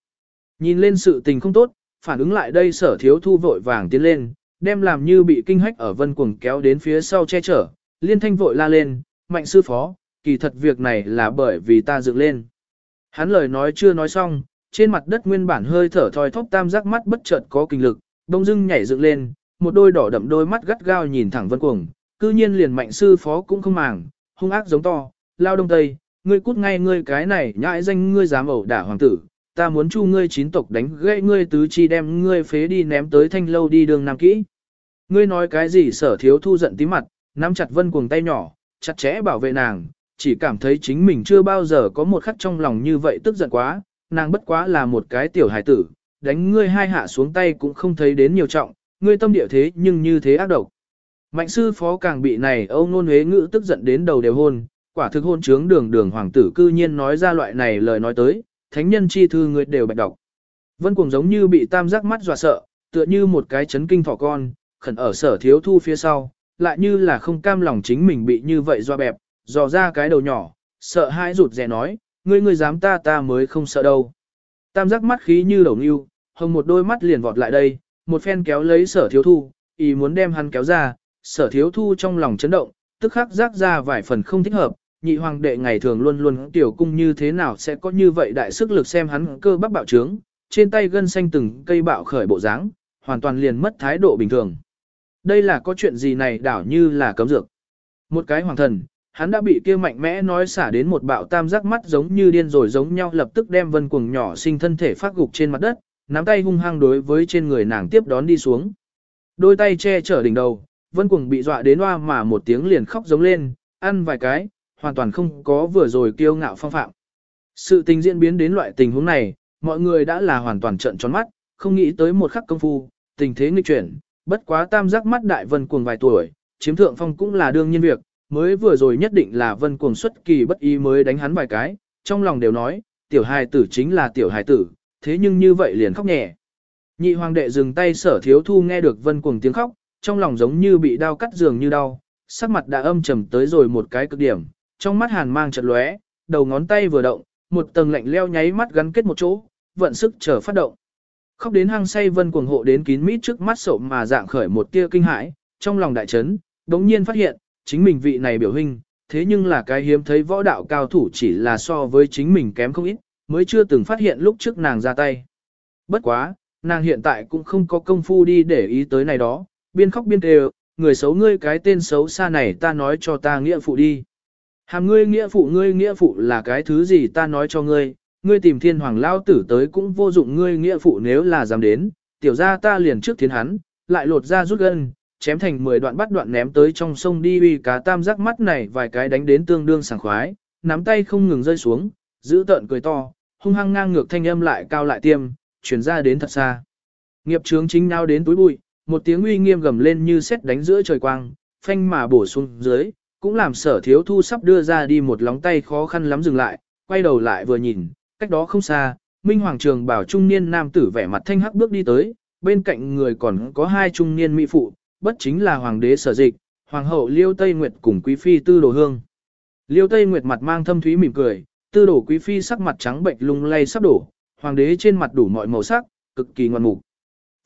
Nhìn lên sự tình không tốt, phản ứng lại đây sở thiếu thu vội vàng tiến lên, đem làm như bị kinh hách ở vân cuồng kéo đến phía sau che chở, liên thanh vội la lên, mạnh sư phó, kỳ thật việc này là bởi vì ta dựng lên. Hắn lời nói chưa nói xong, trên mặt đất nguyên bản hơi thở thoi thóp tam giác mắt bất chợt có kinh lực, đông dưng nhảy dựng lên, một đôi đỏ đậm đôi mắt gắt gao nhìn thẳng vân cuồng, cư nhiên liền mạnh sư phó cũng không màng, hung ác giống to, lao đông tây, ngươi cút ngay ngươi cái này nhãi danh ngươi dám ẩu đả hoàng tử, ta muốn chu ngươi chín tộc đánh gãy ngươi tứ chi đem ngươi phế đi ném tới thanh lâu đi đường nam kỹ. Ngươi nói cái gì sở thiếu thu giận tí mặt, nắm chặt vân cuồng tay nhỏ, chặt chẽ bảo vệ nàng, chỉ cảm thấy chính mình chưa bao giờ có một khắc trong lòng như vậy tức giận quá, nàng bất quá là một cái tiểu hài tử, đánh ngươi hai hạ xuống tay cũng không thấy đến nhiều trọng, ngươi tâm địa thế nhưng như thế ác độc. Mạnh sư phó càng bị này ông nôn huế ngữ tức giận đến đầu đều hôn, quả thực hôn trướng đường đường hoàng tử cư nhiên nói ra loại này lời nói tới, thánh nhân chi thư người đều bạch đọc. Vân cuồng giống như bị tam giác mắt dọa sợ, tựa như một cái chấn kinh thỏ con, khẩn ở sở thiếu thu phía sau, lại như là không cam lòng chính mình bị như vậy do bẹp, dò ra cái đầu nhỏ, sợ hãi rụt rè nói, ngươi ngươi dám ta ta mới không sợ đâu. Tam giác mắt khí như đầu nghiêu, hồng một đôi mắt liền vọt lại đây, một phen kéo lấy sở thiếu thu, ý muốn đem hắn kéo ra, sở thiếu thu trong lòng chấn động, tức khắc giác ra vài phần không thích hợp, nhị hoàng đệ ngày thường luôn luôn tiểu cung như thế nào sẽ có như vậy đại sức lực xem hắn cơ bắp bạo trướng, trên tay gân xanh từng cây bạo khởi bộ dáng, hoàn toàn liền mất thái độ bình thường. Đây là có chuyện gì này đảo như là cấm dược. Một cái hoàng thần, hắn đã bị kia mạnh mẽ nói xả đến một bạo tam giác mắt giống như điên rồi giống nhau lập tức đem vân cuồng nhỏ sinh thân thể phát gục trên mặt đất, nắm tay hung hăng đối với trên người nàng tiếp đón đi xuống. Đôi tay che chở đỉnh đầu, vân cuồng bị dọa đến hoa mà một tiếng liền khóc giống lên, ăn vài cái, hoàn toàn không có vừa rồi kiêu ngạo phong phạm. Sự tình diễn biến đến loại tình huống này, mọi người đã là hoàn toàn trận tròn mắt, không nghĩ tới một khắc công phu, tình thế nghịch chuyển, bất quá tam giác mắt đại vân cuồng vài tuổi, chiếm thượng phong cũng là đương nhiên việc, mới vừa rồi nhất định là vân cuồng xuất kỳ bất ý mới đánh hắn vài cái, trong lòng đều nói, tiểu hài tử chính là tiểu hài tử, thế nhưng như vậy liền khóc nhẹ. Nhị hoàng đệ dừng tay sở thiếu thu nghe được vân cuồng tiếng khóc, trong lòng giống như bị đau cắt giường như đau, sắc mặt đã âm trầm tới rồi một cái cực điểm, trong mắt hàn mang chợt lóe, đầu ngón tay vừa động, một tầng lạnh leo nháy mắt gắn kết một chỗ, vận sức chờ phát động. Khóc đến hang say vân cuồng hộ đến kín mít trước mắt sộm mà dạng khởi một tia kinh hãi, trong lòng đại chấn, đống nhiên phát hiện, chính mình vị này biểu hình, thế nhưng là cái hiếm thấy võ đạo cao thủ chỉ là so với chính mình kém không ít, mới chưa từng phát hiện lúc trước nàng ra tay. Bất quá, nàng hiện tại cũng không có công phu đi để ý tới này đó, biên khóc biên đều, người xấu ngươi cái tên xấu xa này ta nói cho ta nghĩa phụ đi. Hàm ngươi nghĩa phụ ngươi nghĩa phụ là cái thứ gì ta nói cho ngươi, ngươi tìm thiên hoàng lao tử tới cũng vô dụng ngươi nghĩa phụ nếu là dám đến, tiểu ra ta liền trước thiên hắn, lại lột ra rút gân, chém thành 10 đoạn bắt đoạn ném tới trong sông đi uy cá tam giác mắt này vài cái đánh đến tương đương sảng khoái, nắm tay không ngừng rơi xuống, giữ tợn cười to, hung hăng ngang ngược thanh âm lại cao lại tiêm, chuyển ra đến thật xa. Nghiệp trướng chính nào đến túi bụi, một tiếng uy nghiêm gầm lên như xét đánh giữa trời quang, phanh mà bổ xuống dưới, cũng làm sở thiếu thu sắp đưa ra đi một lóng tay khó khăn lắm dừng lại, quay đầu lại vừa nhìn, cách đó không xa, Minh Hoàng Trường bảo trung niên nam tử vẻ mặt thanh hắc bước đi tới, bên cạnh người còn có hai trung niên mỹ phụ, bất chính là hoàng đế sở dịch, hoàng hậu Liêu Tây Nguyệt cùng quý phi Tư Đồ Hương. Liêu Tây Nguyệt mặt mang thâm thúy mỉm cười, Tư Đồ quý phi sắc mặt trắng bệnh lung lay sắp đổ, hoàng đế trên mặt đủ mọi màu sắc, cực kỳ ngoan mục.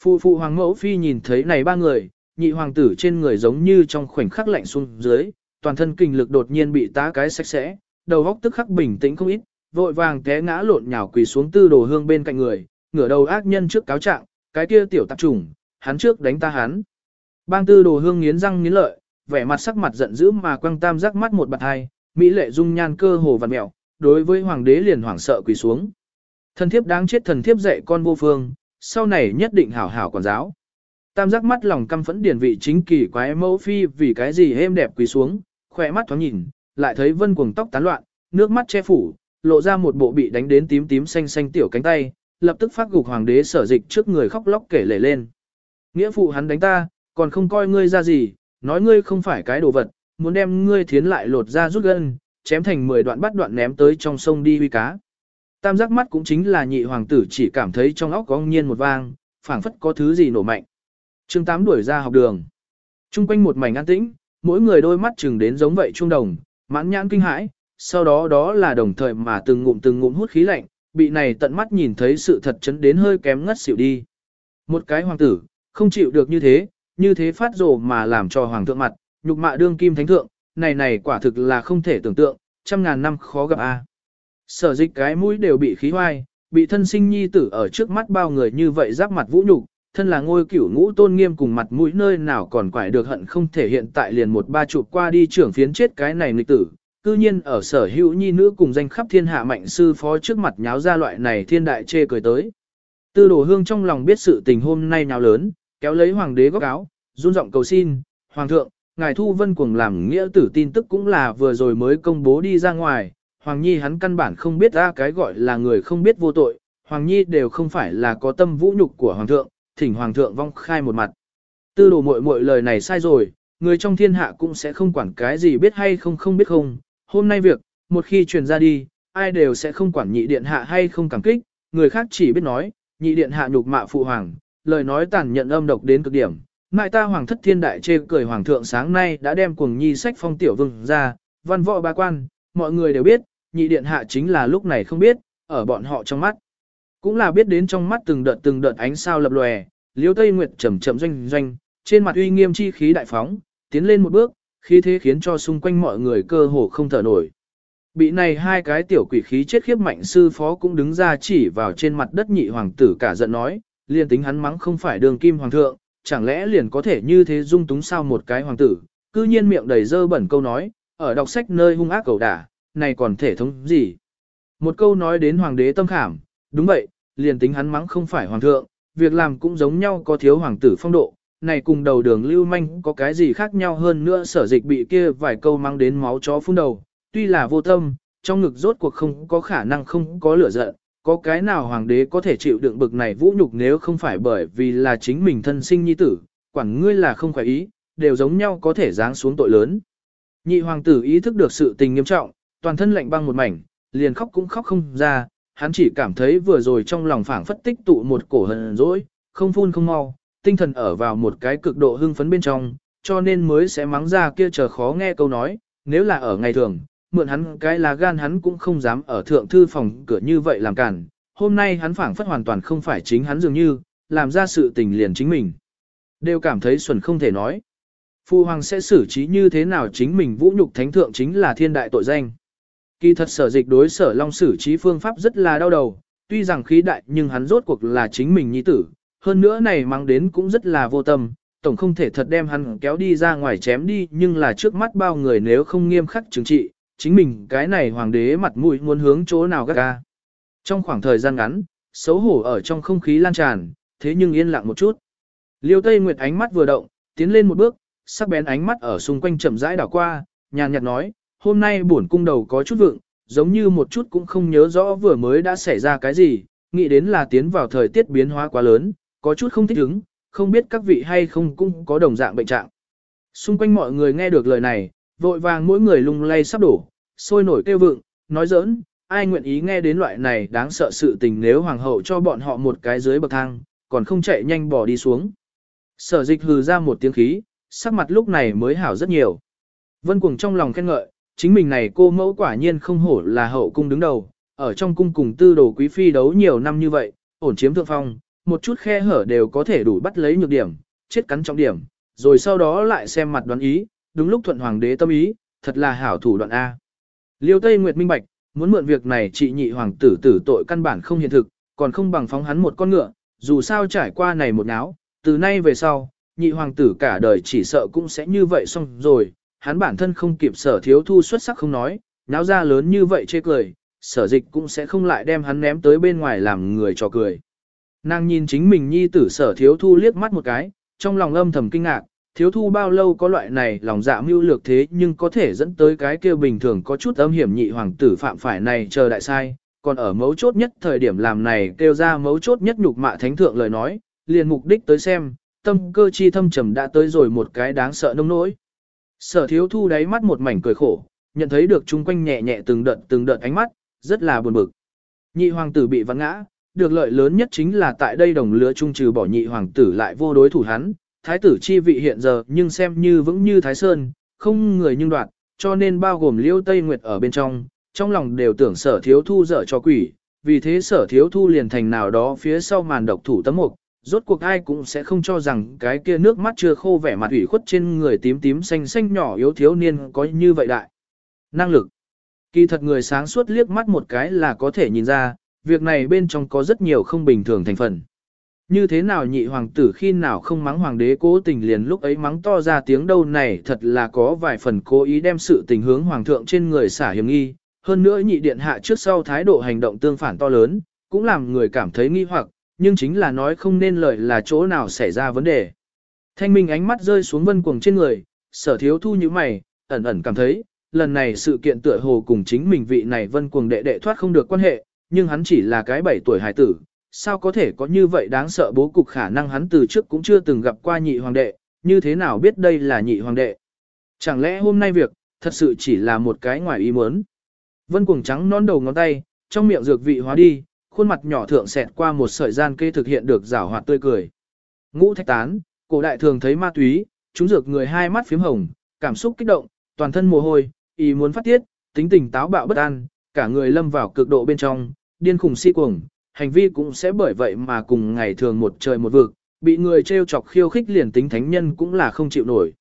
Phụ phụ hoàng mẫu phi nhìn thấy này ba người, nhị hoàng tử trên người giống như trong khoảnh khắc lạnh xuống dưới, toàn thân kinh lực đột nhiên bị tá cái sạch sẽ, đầu óc tức khắc bình tĩnh không ít, vội vàng té ngã lộn nhào quỳ xuống tư đồ hương bên cạnh người, ngửa đầu ác nhân trước cáo trạng, cái kia tiểu tạp trùng, hắn trước đánh ta hắn. Bang tư đồ hương nghiến răng nghiến lợi, vẻ mặt sắc mặt giận dữ mà quăng tam giác mắt một bạt hai, mỹ lệ dung nhan cơ hồ vặn mẹo, đối với hoàng đế liền hoảng sợ quỳ xuống. Thần thiếp đáng chết thần thiếp dạy con vô phương, sau này nhất định hảo hảo quản giáo. Tam giác mắt lòng căm phẫn điển vị chính kỳ quái mẫu phi vì cái gì êm đẹp quỳ xuống, khỏe mắt thoáng nhìn, lại thấy vân cuồng tóc tán loạn, nước mắt che phủ, lộ ra một bộ bị đánh đến tím tím xanh xanh tiểu cánh tay, lập tức phát gục hoàng đế sở dịch trước người khóc lóc kể lể lên. Nghĩa phụ hắn đánh ta, còn không coi ngươi ra gì, nói ngươi không phải cái đồ vật, muốn đem ngươi thiến lại lột ra rút gân, chém thành 10 đoạn bắt đoạn ném tới trong sông đi huy cá. Tam giác mắt cũng chính là nhị hoàng tử chỉ cảm thấy trong óc có nhiên một vang, phảng phất có thứ gì nổ mạnh. chương 8 đuổi ra học đường. Trung quanh một mảnh an tĩnh, mỗi người đôi mắt chừng đến giống vậy trung đồng, mãn nhãn kinh hãi, sau đó đó là đồng thời mà từng ngụm từng ngụm hút khí lạnh, bị này tận mắt nhìn thấy sự thật chấn đến hơi kém ngất xỉu đi. Một cái hoàng tử, không chịu được như thế, như thế phát rồ mà làm cho hoàng thượng mặt, nhục mạ đương kim thánh thượng, này này quả thực là không thể tưởng tượng, trăm ngàn năm khó gặp a. À. Sở dịch cái mũi đều bị khí hoai, bị thân sinh nhi tử ở trước mắt bao người như vậy giáp mặt vũ nhục, thân là ngôi cửu ngũ tôn nghiêm cùng mặt mũi nơi nào còn quải được hận không thể hiện tại liền một ba chụp qua đi trưởng phiến chết cái này nghịch tử. Cư nhiên ở sở hữu nhi nữ cùng danh khắp thiên hạ mạnh sư phó trước mặt nháo ra loại này thiên đại chê cười tới. Tư đồ hương trong lòng biết sự tình hôm nay nháo lớn, kéo lấy hoàng đế góc áo, run giọng cầu xin, hoàng thượng, ngài thu vân cuồng làm nghĩa tử tin tức cũng là vừa rồi mới công bố đi ra ngoài, hoàng nhi hắn căn bản không biết ra cái gọi là người không biết vô tội, hoàng nhi đều không phải là có tâm vũ nhục của hoàng thượng, thỉnh hoàng thượng vong khai một mặt. Tư đồ muội muội lời này sai rồi, người trong thiên hạ cũng sẽ không quản cái gì biết hay không không biết không, hôm nay việc, một khi truyền ra đi, ai đều sẽ không quản nhị điện hạ hay không cảm kích, người khác chỉ biết nói, nhị điện hạ nhục mạ phụ hoàng, lời nói tàn nhận âm độc đến cực điểm. Ngại ta hoàng thất thiên đại chê cười hoàng thượng sáng nay đã đem cuồng nhi sách phong tiểu vương ra, văn võ ba quan, mọi người đều biết, nhị điện hạ chính là lúc này không biết, ở bọn họ trong mắt. Cũng là biết đến trong mắt từng đợt từng đợt ánh sao lập lòe, liêu tây nguyệt chậm chậm doanh doanh, trên mặt uy nghiêm chi khí đại phóng, tiến lên một bước, khí thế khiến cho xung quanh mọi người cơ hồ không thở nổi. Bị này hai cái tiểu quỷ khí chết khiếp mạnh sư phó cũng đứng ra chỉ vào trên mặt đất nhị hoàng tử cả giận nói, liền tính hắn mắng không phải đường kim hoàng thượng, chẳng lẽ liền có thể như thế dung túng sao một cái hoàng tử, cư nhiên miệng đầy dơ bẩn câu nói, ở đọc sách nơi hung ác cầu đả, này còn thể thống gì. Một câu nói đến hoàng đế tâm khảm, đúng vậy, liền tính hắn mắng không phải hoàng thượng, việc làm cũng giống nhau có thiếu hoàng tử phong độ, này cùng đầu đường lưu manh có cái gì khác nhau hơn nữa sở dịch bị kia vài câu mang đến máu chó phun đầu, tuy là vô tâm, trong ngực rốt cuộc không có khả năng không có lửa giận, có cái nào hoàng đế có thể chịu đựng bực này vũ nhục nếu không phải bởi vì là chính mình thân sinh nhi tử, quản ngươi là không khỏe ý, đều giống nhau có thể giáng xuống tội lớn. Nhị hoàng tử ý thức được sự tình nghiêm trọng, toàn thân lạnh băng một mảnh, liền khóc cũng khóc không ra, hắn chỉ cảm thấy vừa rồi trong lòng phảng phất tích tụ một cổ hận dỗi, không phun không mau, tinh thần ở vào một cái cực độ hưng phấn bên trong, cho nên mới sẽ mắng ra kia chờ khó nghe câu nói, nếu là ở ngày thường, mượn hắn cái là gan hắn cũng không dám ở thượng thư phòng cửa như vậy làm cản, hôm nay hắn phảng phất hoàn toàn không phải chính hắn dường như, làm ra sự tình liền chính mình. Đều cảm thấy xuẩn không thể nói. Phu hoàng sẽ xử trí như thế nào chính mình vũ nhục thánh thượng chính là thiên đại tội danh. Kỳ thật sở dịch đối sở long xử trí phương pháp rất là đau đầu, tuy rằng khí đại nhưng hắn rốt cuộc là chính mình nhi tử, hơn nữa này mang đến cũng rất là vô tâm, tổng không thể thật đem hắn kéo đi ra ngoài chém đi nhưng là trước mắt bao người nếu không nghiêm khắc chứng trị, chính mình cái này hoàng đế mặt mũi muốn hướng chỗ nào gắt ga. Trong khoảng thời gian ngắn, xấu hổ ở trong không khí lan tràn, thế nhưng yên lặng một chút. Liêu Tây Nguyệt ánh mắt vừa động, tiến lên một bước, sắc bén ánh mắt ở xung quanh chậm rãi đảo qua, nhàn nhạt nói, hôm nay bổn cung đầu có chút vượng, giống như một chút cũng không nhớ rõ vừa mới đã xảy ra cái gì, nghĩ đến là tiến vào thời tiết biến hóa quá lớn, có chút không thích ứng, không biết các vị hay không cũng có đồng dạng bệnh trạng. Xung quanh mọi người nghe được lời này, vội vàng mỗi người lung lay sắp đổ, sôi nổi kêu vượng, nói giỡn, ai nguyện ý nghe đến loại này đáng sợ sự tình nếu hoàng hậu cho bọn họ một cái dưới bậc thang, còn không chạy nhanh bỏ đi xuống. Sở dịch hừ ra một tiếng khí, sắc mặt lúc này mới hảo rất nhiều. Vân cuồng trong lòng khen ngợi, chính mình này cô mẫu quả nhiên không hổ là hậu cung đứng đầu, ở trong cung cùng tư đồ quý phi đấu nhiều năm như vậy, ổn chiếm thượng phong, một chút khe hở đều có thể đủ bắt lấy nhược điểm, chết cắn trọng điểm, rồi sau đó lại xem mặt đoán ý, đúng lúc thuận hoàng đế tâm ý, thật là hảo thủ đoạn A. Liêu Tây Nguyệt minh bạch, muốn mượn việc này trị nhị hoàng tử tử tội căn bản không hiện thực, còn không bằng phóng hắn một con ngựa, dù sao trải qua này một náo, từ nay về sau, nhị hoàng tử cả đời chỉ sợ cũng sẽ như vậy xong rồi, hắn bản thân không kịp sở thiếu thu xuất sắc không nói, náo ra lớn như vậy chê cười, sở dịch cũng sẽ không lại đem hắn ném tới bên ngoài làm người trò cười. Nàng nhìn chính mình nhi tử sở thiếu thu liếc mắt một cái, trong lòng âm thầm kinh ngạc, thiếu thu bao lâu có loại này lòng dạ mưu lược thế nhưng có thể dẫn tới cái kia bình thường có chút âm hiểm nhị hoàng tử phạm phải này chờ đại sai, còn ở mấu chốt nhất thời điểm làm này kêu ra mấu chốt nhất nhục mạ thánh thượng lời nói, liền mục đích tới xem, tâm cơ chi thâm trầm đã tới rồi một cái đáng sợ nông nỗi. Sở thiếu thu đáy mắt một mảnh cười khổ, nhận thấy được chung quanh nhẹ nhẹ từng đợt từng đợt ánh mắt, rất là buồn bực. Nhị hoàng tử bị vắng ngã, được lợi lớn nhất chính là tại đây đồng lứa trung trừ bỏ nhị hoàng tử lại vô đối thủ hắn, thái tử chi vị hiện giờ nhưng xem như vững như thái sơn, không người nhưng đoạt, cho nên bao gồm liêu tây nguyệt ở bên trong, trong lòng đều tưởng sở thiếu thu dở cho quỷ, vì thế sở thiếu thu liền thành nào đó phía sau màn độc thủ tấm mục, rốt cuộc ai cũng sẽ không cho rằng cái kia nước mắt chưa khô vẻ mặt ủy khuất trên người tím tím xanh xanh nhỏ yếu thiếu niên có như vậy đại. Năng lực. Kỳ thật người sáng suốt liếc mắt một cái là có thể nhìn ra, việc này bên trong có rất nhiều không bình thường thành phần. Như thế nào nhị hoàng tử khi nào không mắng hoàng đế cố tình liền lúc ấy mắng to ra tiếng đâu này thật là có vài phần cố ý đem sự tình hướng hoàng thượng trên người xả hiểm nghi, hơn nữa nhị điện hạ trước sau thái độ hành động tương phản to lớn, cũng làm người cảm thấy nghi hoặc, nhưng chính là nói không nên lời là chỗ nào xảy ra vấn đề. Thanh minh ánh mắt rơi xuống vân cuồng trên người, sở thiếu thu như mày, ẩn ẩn cảm thấy, lần này sự kiện tựa hồ cùng chính mình vị này vân cuồng đệ đệ thoát không được quan hệ, nhưng hắn chỉ là cái 7 tuổi hải tử, sao có thể có như vậy đáng sợ bố cục khả năng hắn từ trước cũng chưa từng gặp qua nhị hoàng đệ, như thế nào biết đây là nhị hoàng đệ. Chẳng lẽ hôm nay việc, thật sự chỉ là một cái ngoài ý muốn. Vân cuồng trắng non đầu ngón tay, trong miệng dược vị hóa đi, khuôn mặt nhỏ thượng xẹt qua một sợi gian kê thực hiện được rảo hoạt tươi cười. Ngũ thạch tán, cổ đại thường thấy ma túy, chúng dược người hai mắt phím hồng, cảm xúc kích động, toàn thân mồ hôi, ý muốn phát tiết, tính tình táo bạo bất an, cả người lâm vào cực độ bên trong, điên khủng si cuồng, hành vi cũng sẽ bởi vậy mà cùng ngày thường một trời một vực, bị người trêu chọc khiêu khích liền tính thánh nhân cũng là không chịu nổi.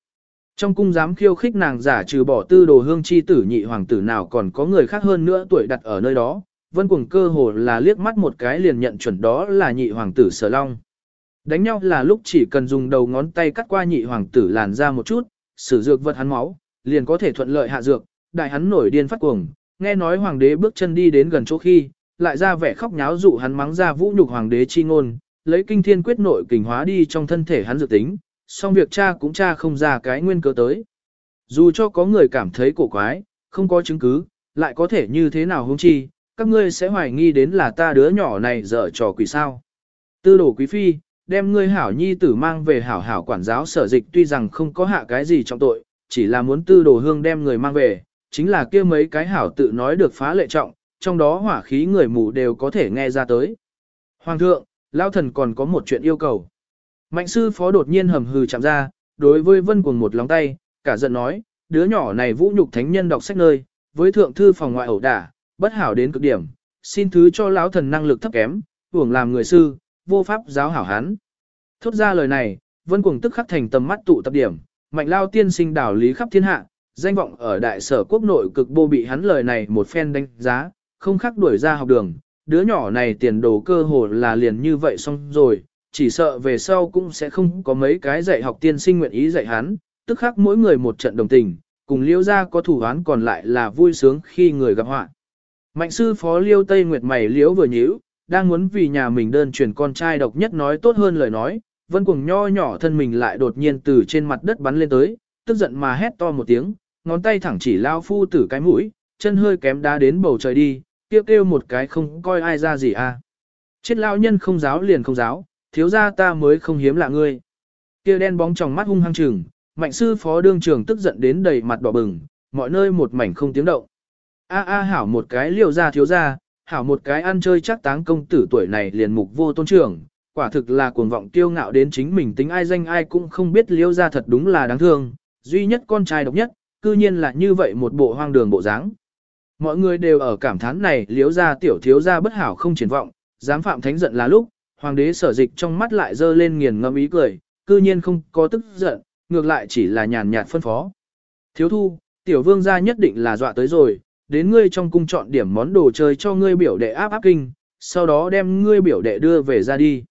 Trong cung dám khiêu khích nàng giả trừ bỏ tư đồ hương chi tử nhị hoàng tử nào còn có người khác hơn nữa tuổi đặt ở nơi đó, vân cuồng cơ hồ là liếc mắt một cái liền nhận chuẩn đó là nhị hoàng tử sở long. Đánh nhau là lúc chỉ cần dùng đầu ngón tay cắt qua nhị hoàng tử làn ra một chút, sử dược vật hắn máu, liền có thể thuận lợi hạ dược, đại hắn nổi điên phát cuồng, nghe nói hoàng đế bước chân đi đến gần chỗ khi, lại ra vẻ khóc nháo dụ hắn mắng ra vũ nhục hoàng đế chi ngôn, lấy kinh thiên quyết nội kình hóa đi trong thân thể hắn dự tính, song việc cha cũng cha không ra cái nguyên cớ tới. Dù cho có người cảm thấy cổ quái, không có chứng cứ, lại có thể như thế nào hung chi, các ngươi sẽ hoài nghi đến là ta đứa nhỏ này dở trò quỷ sao. Tư đổ quý phi, đem ngươi hảo nhi tử mang về hảo hảo quản giáo sở dịch tuy rằng không có hạ cái gì trong tội, chỉ là muốn tư đồ hương đem người mang về, chính là kia mấy cái hảo tự nói được phá lệ trọng, trong đó hỏa khí người mù đều có thể nghe ra tới. Hoàng thượng, lao thần còn có một chuyện yêu cầu. Mạnh sư phó đột nhiên hầm hừ chạm ra, đối với vân cuồng một lóng tay, cả giận nói, đứa nhỏ này vũ nhục thánh nhân đọc sách nơi, với thượng thư phòng ngoại ẩu đả, bất hảo đến cực điểm, xin thứ cho lão thần năng lực thấp kém, hưởng làm người sư, vô pháp giáo hảo hán. Thốt ra lời này, vân cuồng tức khắc thành tầm mắt tụ tập điểm, mạnh lao tiên sinh đảo lý khắp thiên hạ, danh vọng ở đại sở quốc nội cực bô bị hắn lời này một phen đánh giá, không khắc đuổi ra học đường, đứa nhỏ này tiền đồ cơ hồ là liền như vậy xong rồi, chỉ sợ về sau cũng sẽ không có mấy cái dạy học tiên sinh nguyện ý dạy hắn, tức khắc mỗi người một trận đồng tình, cùng liêu ra có thủ án còn lại là vui sướng khi người gặp họa. Mạnh sư phó liêu Tây Nguyệt mày liễu vừa nhíu, đang muốn vì nhà mình đơn truyền con trai độc nhất nói tốt hơn lời nói, vân cuồng nho nhỏ thân mình lại đột nhiên từ trên mặt đất bắn lên tới, tức giận mà hét to một tiếng, ngón tay thẳng chỉ lao phu tử cái mũi, chân hơi kém đá đến bầu trời đi, kêu kêu một cái không coi ai ra gì à. Chết lao nhân không giáo liền không giáo, thiếu ra ta mới không hiếm lạ ngươi. Kia đen bóng trong mắt hung hăng trừng, mạnh sư phó đương trường tức giận đến đầy mặt đỏ bừng, mọi nơi một mảnh không tiếng động. A a hảo một cái liều ra thiếu ra, hảo một cái ăn chơi chắc táng công tử tuổi này liền mục vô tôn trưởng, quả thực là cuồng vọng kiêu ngạo đến chính mình tính ai danh ai cũng không biết liêu ra thật đúng là đáng thương, duy nhất con trai độc nhất, cư nhiên là như vậy một bộ hoang đường bộ dáng. Mọi người đều ở cảm thán này liếu ra tiểu thiếu ra bất hảo không triển vọng, dám phạm thánh giận là lúc, hoàng đế sở dịch trong mắt lại dơ lên nghiền ngâm ý cười, cư nhiên không có tức giận, ngược lại chỉ là nhàn nhạt phân phó. Thiếu thu, tiểu vương gia nhất định là dọa tới rồi, đến ngươi trong cung chọn điểm món đồ chơi cho ngươi biểu đệ áp áp kinh, sau đó đem ngươi biểu đệ đưa về ra đi.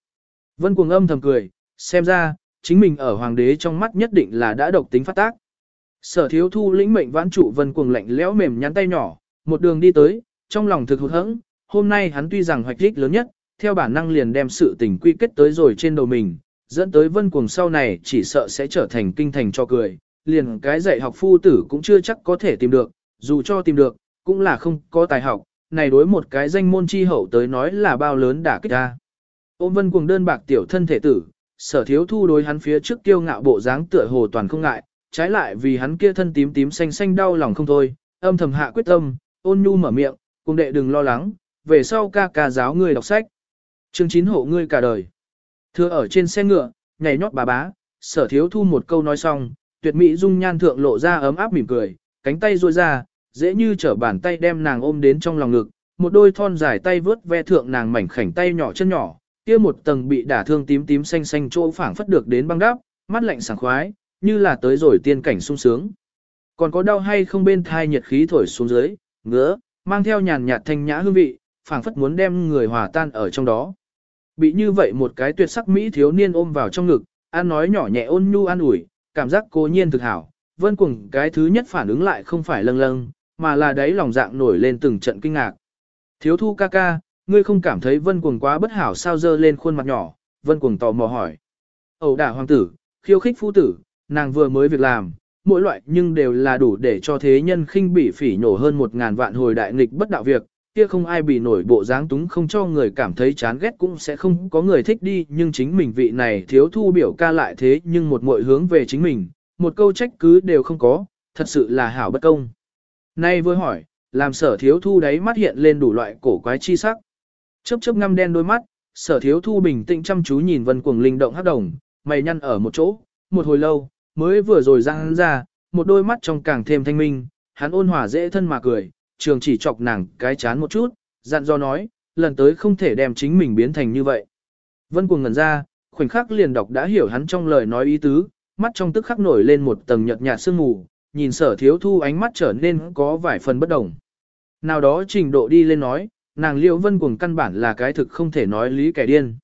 Vân cuồng âm thầm cười, xem ra, chính mình ở hoàng đế trong mắt nhất định là đã độc tính phát tác. Sở thiếu thu lĩnh mệnh vãn trụ vân cuồng lạnh lẽo mềm nhắn tay nhỏ, một đường đi tới, trong lòng thực hụt hẫng, hôm nay hắn tuy rằng hoạch đích lớn nhất, theo bản năng liền đem sự tình quy kết tới rồi trên đầu mình, dẫn tới vân cuồng sau này chỉ sợ sẽ trở thành kinh thành cho cười, liền cái dạy học phu tử cũng chưa chắc có thể tìm được, dù cho tìm được, cũng là không có tài học, này đối một cái danh môn chi hậu tới nói là bao lớn đả kích ta. Ôm vân cuồng đơn bạc tiểu thân thể tử, sở thiếu thu đối hắn phía trước tiêu ngạo bộ dáng tựa hồ toàn không ngại, trái lại vì hắn kia thân tím tím xanh xanh đau lòng không thôi, âm thầm hạ quyết tâm, ôn nhu mở miệng, cùng đệ đừng lo lắng, về sau ca ca giáo ngươi đọc sách. Chương chín hộ ngươi cả đời. Thưa ở trên xe ngựa, nhảy nhót bà bá, sở thiếu thu một câu nói xong, tuyệt mỹ dung nhan thượng lộ ra ấm áp mỉm cười, cánh tay ruôi ra, dễ như trở bàn tay đem nàng ôm đến trong lòng ngực, một đôi thon dài tay vướt ve thượng nàng mảnh khảnh tay nhỏ chân nhỏ, kia một tầng bị đả thương tím tím xanh xanh chỗ phảng phất được đến băng đắp, mắt lạnh sảng khoái, như là tới rồi tiên cảnh sung sướng. Còn có đau hay không bên thai nhiệt khí thổi xuống dưới, ngứa, mang theo nhàn nhạt thanh nhã hương vị, phảng phất muốn đem người hòa tan ở trong đó. Bị như vậy một cái tuyệt sắc mỹ thiếu niên ôm vào trong ngực, an nói nhỏ nhẹ ôn nhu an ủi, cảm giác cố nhiên thực hảo. Vân cùng cái thứ nhất phản ứng lại không phải lâng lâng, mà là đáy lòng dạng nổi lên từng trận kinh ngạc. Thiếu thu ca ca, ngươi không cảm thấy Vân Cuồng quá bất hảo sao dơ lên khuôn mặt nhỏ, Vân Cuồng tò mò hỏi. Ẩu đả hoàng tử, khiêu khích phu tử, nàng vừa mới việc làm, mỗi loại nhưng đều là đủ để cho thế nhân khinh bỉ phỉ nhổ hơn một ngàn vạn hồi đại nghịch bất đạo việc, kia không ai bị nổi bộ dáng túng không cho người cảm thấy chán ghét cũng sẽ không có người thích đi nhưng chính mình vị này thiếu thu biểu ca lại thế nhưng một mọi hướng về chính mình, một câu trách cứ đều không có, thật sự là hảo bất công. Nay vừa hỏi, làm sở thiếu thu đấy mắt hiện lên đủ loại cổ quái chi sắc. Chớp chớp ngăm đen đôi mắt, sở thiếu thu bình tĩnh chăm chú nhìn vân cuồng linh động hắc đồng, mày nhăn ở một chỗ, một hồi lâu, mới vừa rồi ra hắn ra, một đôi mắt trong càng thêm thanh minh, hắn ôn hòa dễ thân mà cười, trường chỉ chọc nàng cái chán một chút, dặn do nói, lần tới không thể đem chính mình biến thành như vậy. Vân cuồng ngẩn ra, khoảnh khắc liền đọc đã hiểu hắn trong lời nói ý tứ, mắt trong tức khắc nổi lên một tầng nhợt nhạt sương mù, nhìn sở thiếu thu ánh mắt trở nên có vài phần bất đồng. Nào đó trình độ đi lên nói, nàng liêu vân cuồng căn bản là cái thực không thể nói lý kẻ điên.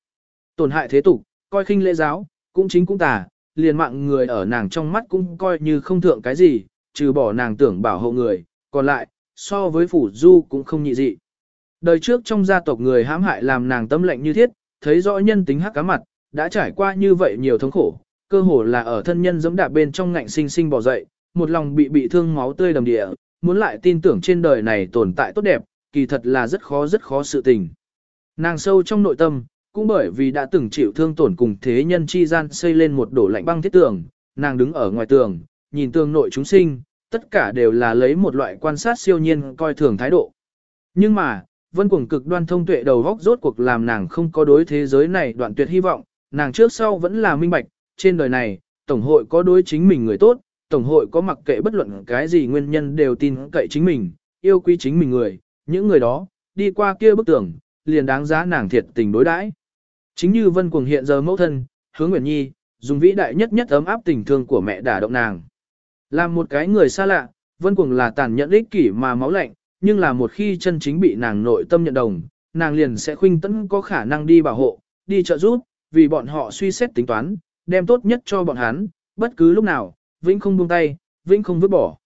Tổn hại thế tục, coi khinh lễ giáo, cũng chính cũng tà, liền mạng người ở nàng trong mắt cũng coi như không thượng cái gì, trừ bỏ nàng tưởng bảo hộ người, còn lại, so với phủ du cũng không nhị dị. Đời trước trong gia tộc người hãm hại làm nàng tâm lệnh như thiết, thấy rõ nhân tính hắc cá mặt, đã trải qua như vậy nhiều thống khổ, cơ hồ là ở thân nhân giẫm đạp bên trong ngạnh sinh sinh bỏ dậy, một lòng bị bị thương máu tươi đầm địa, muốn lại tin tưởng trên đời này tồn tại tốt đẹp, kỳ thật là rất khó rất khó sự tình. Nàng sâu trong nội tâm, cũng bởi vì đã từng chịu thương tổn cùng thế nhân chi gian xây lên một đổ lạnh băng thiết tường, nàng đứng ở ngoài tường, nhìn tường nội chúng sinh, tất cả đều là lấy một loại quan sát siêu nhiên coi thường thái độ. Nhưng mà, vân cuồng cực đoan thông tuệ đầu góc rốt cuộc làm nàng không có đối thế giới này đoạn tuyệt hy vọng, nàng trước sau vẫn là minh bạch, trên đời này, Tổng hội có đối chính mình người tốt, Tổng hội có mặc kệ bất luận cái gì nguyên nhân đều tin cậy chính mình, yêu quý chính mình người, những người đó, đi qua kia bức tường, liền đáng giá nàng thiệt tình đối đãi. Chính như vân cuồng hiện giờ mẫu thân, hướng Nguyễn Nhi, dùng vĩ đại nhất nhất ấm áp tình thương của mẹ đả động nàng. Làm một cái người xa lạ, vân cuồng là tàn nhẫn ích kỷ mà máu lạnh, nhưng là một khi chân chính bị nàng nội tâm nhận đồng, nàng liền sẽ khuynh tấn có khả năng đi bảo hộ, đi trợ giúp, vì bọn họ suy xét tính toán, đem tốt nhất cho bọn hắn, bất cứ lúc nào, vĩnh không buông tay, vĩnh không vứt bỏ.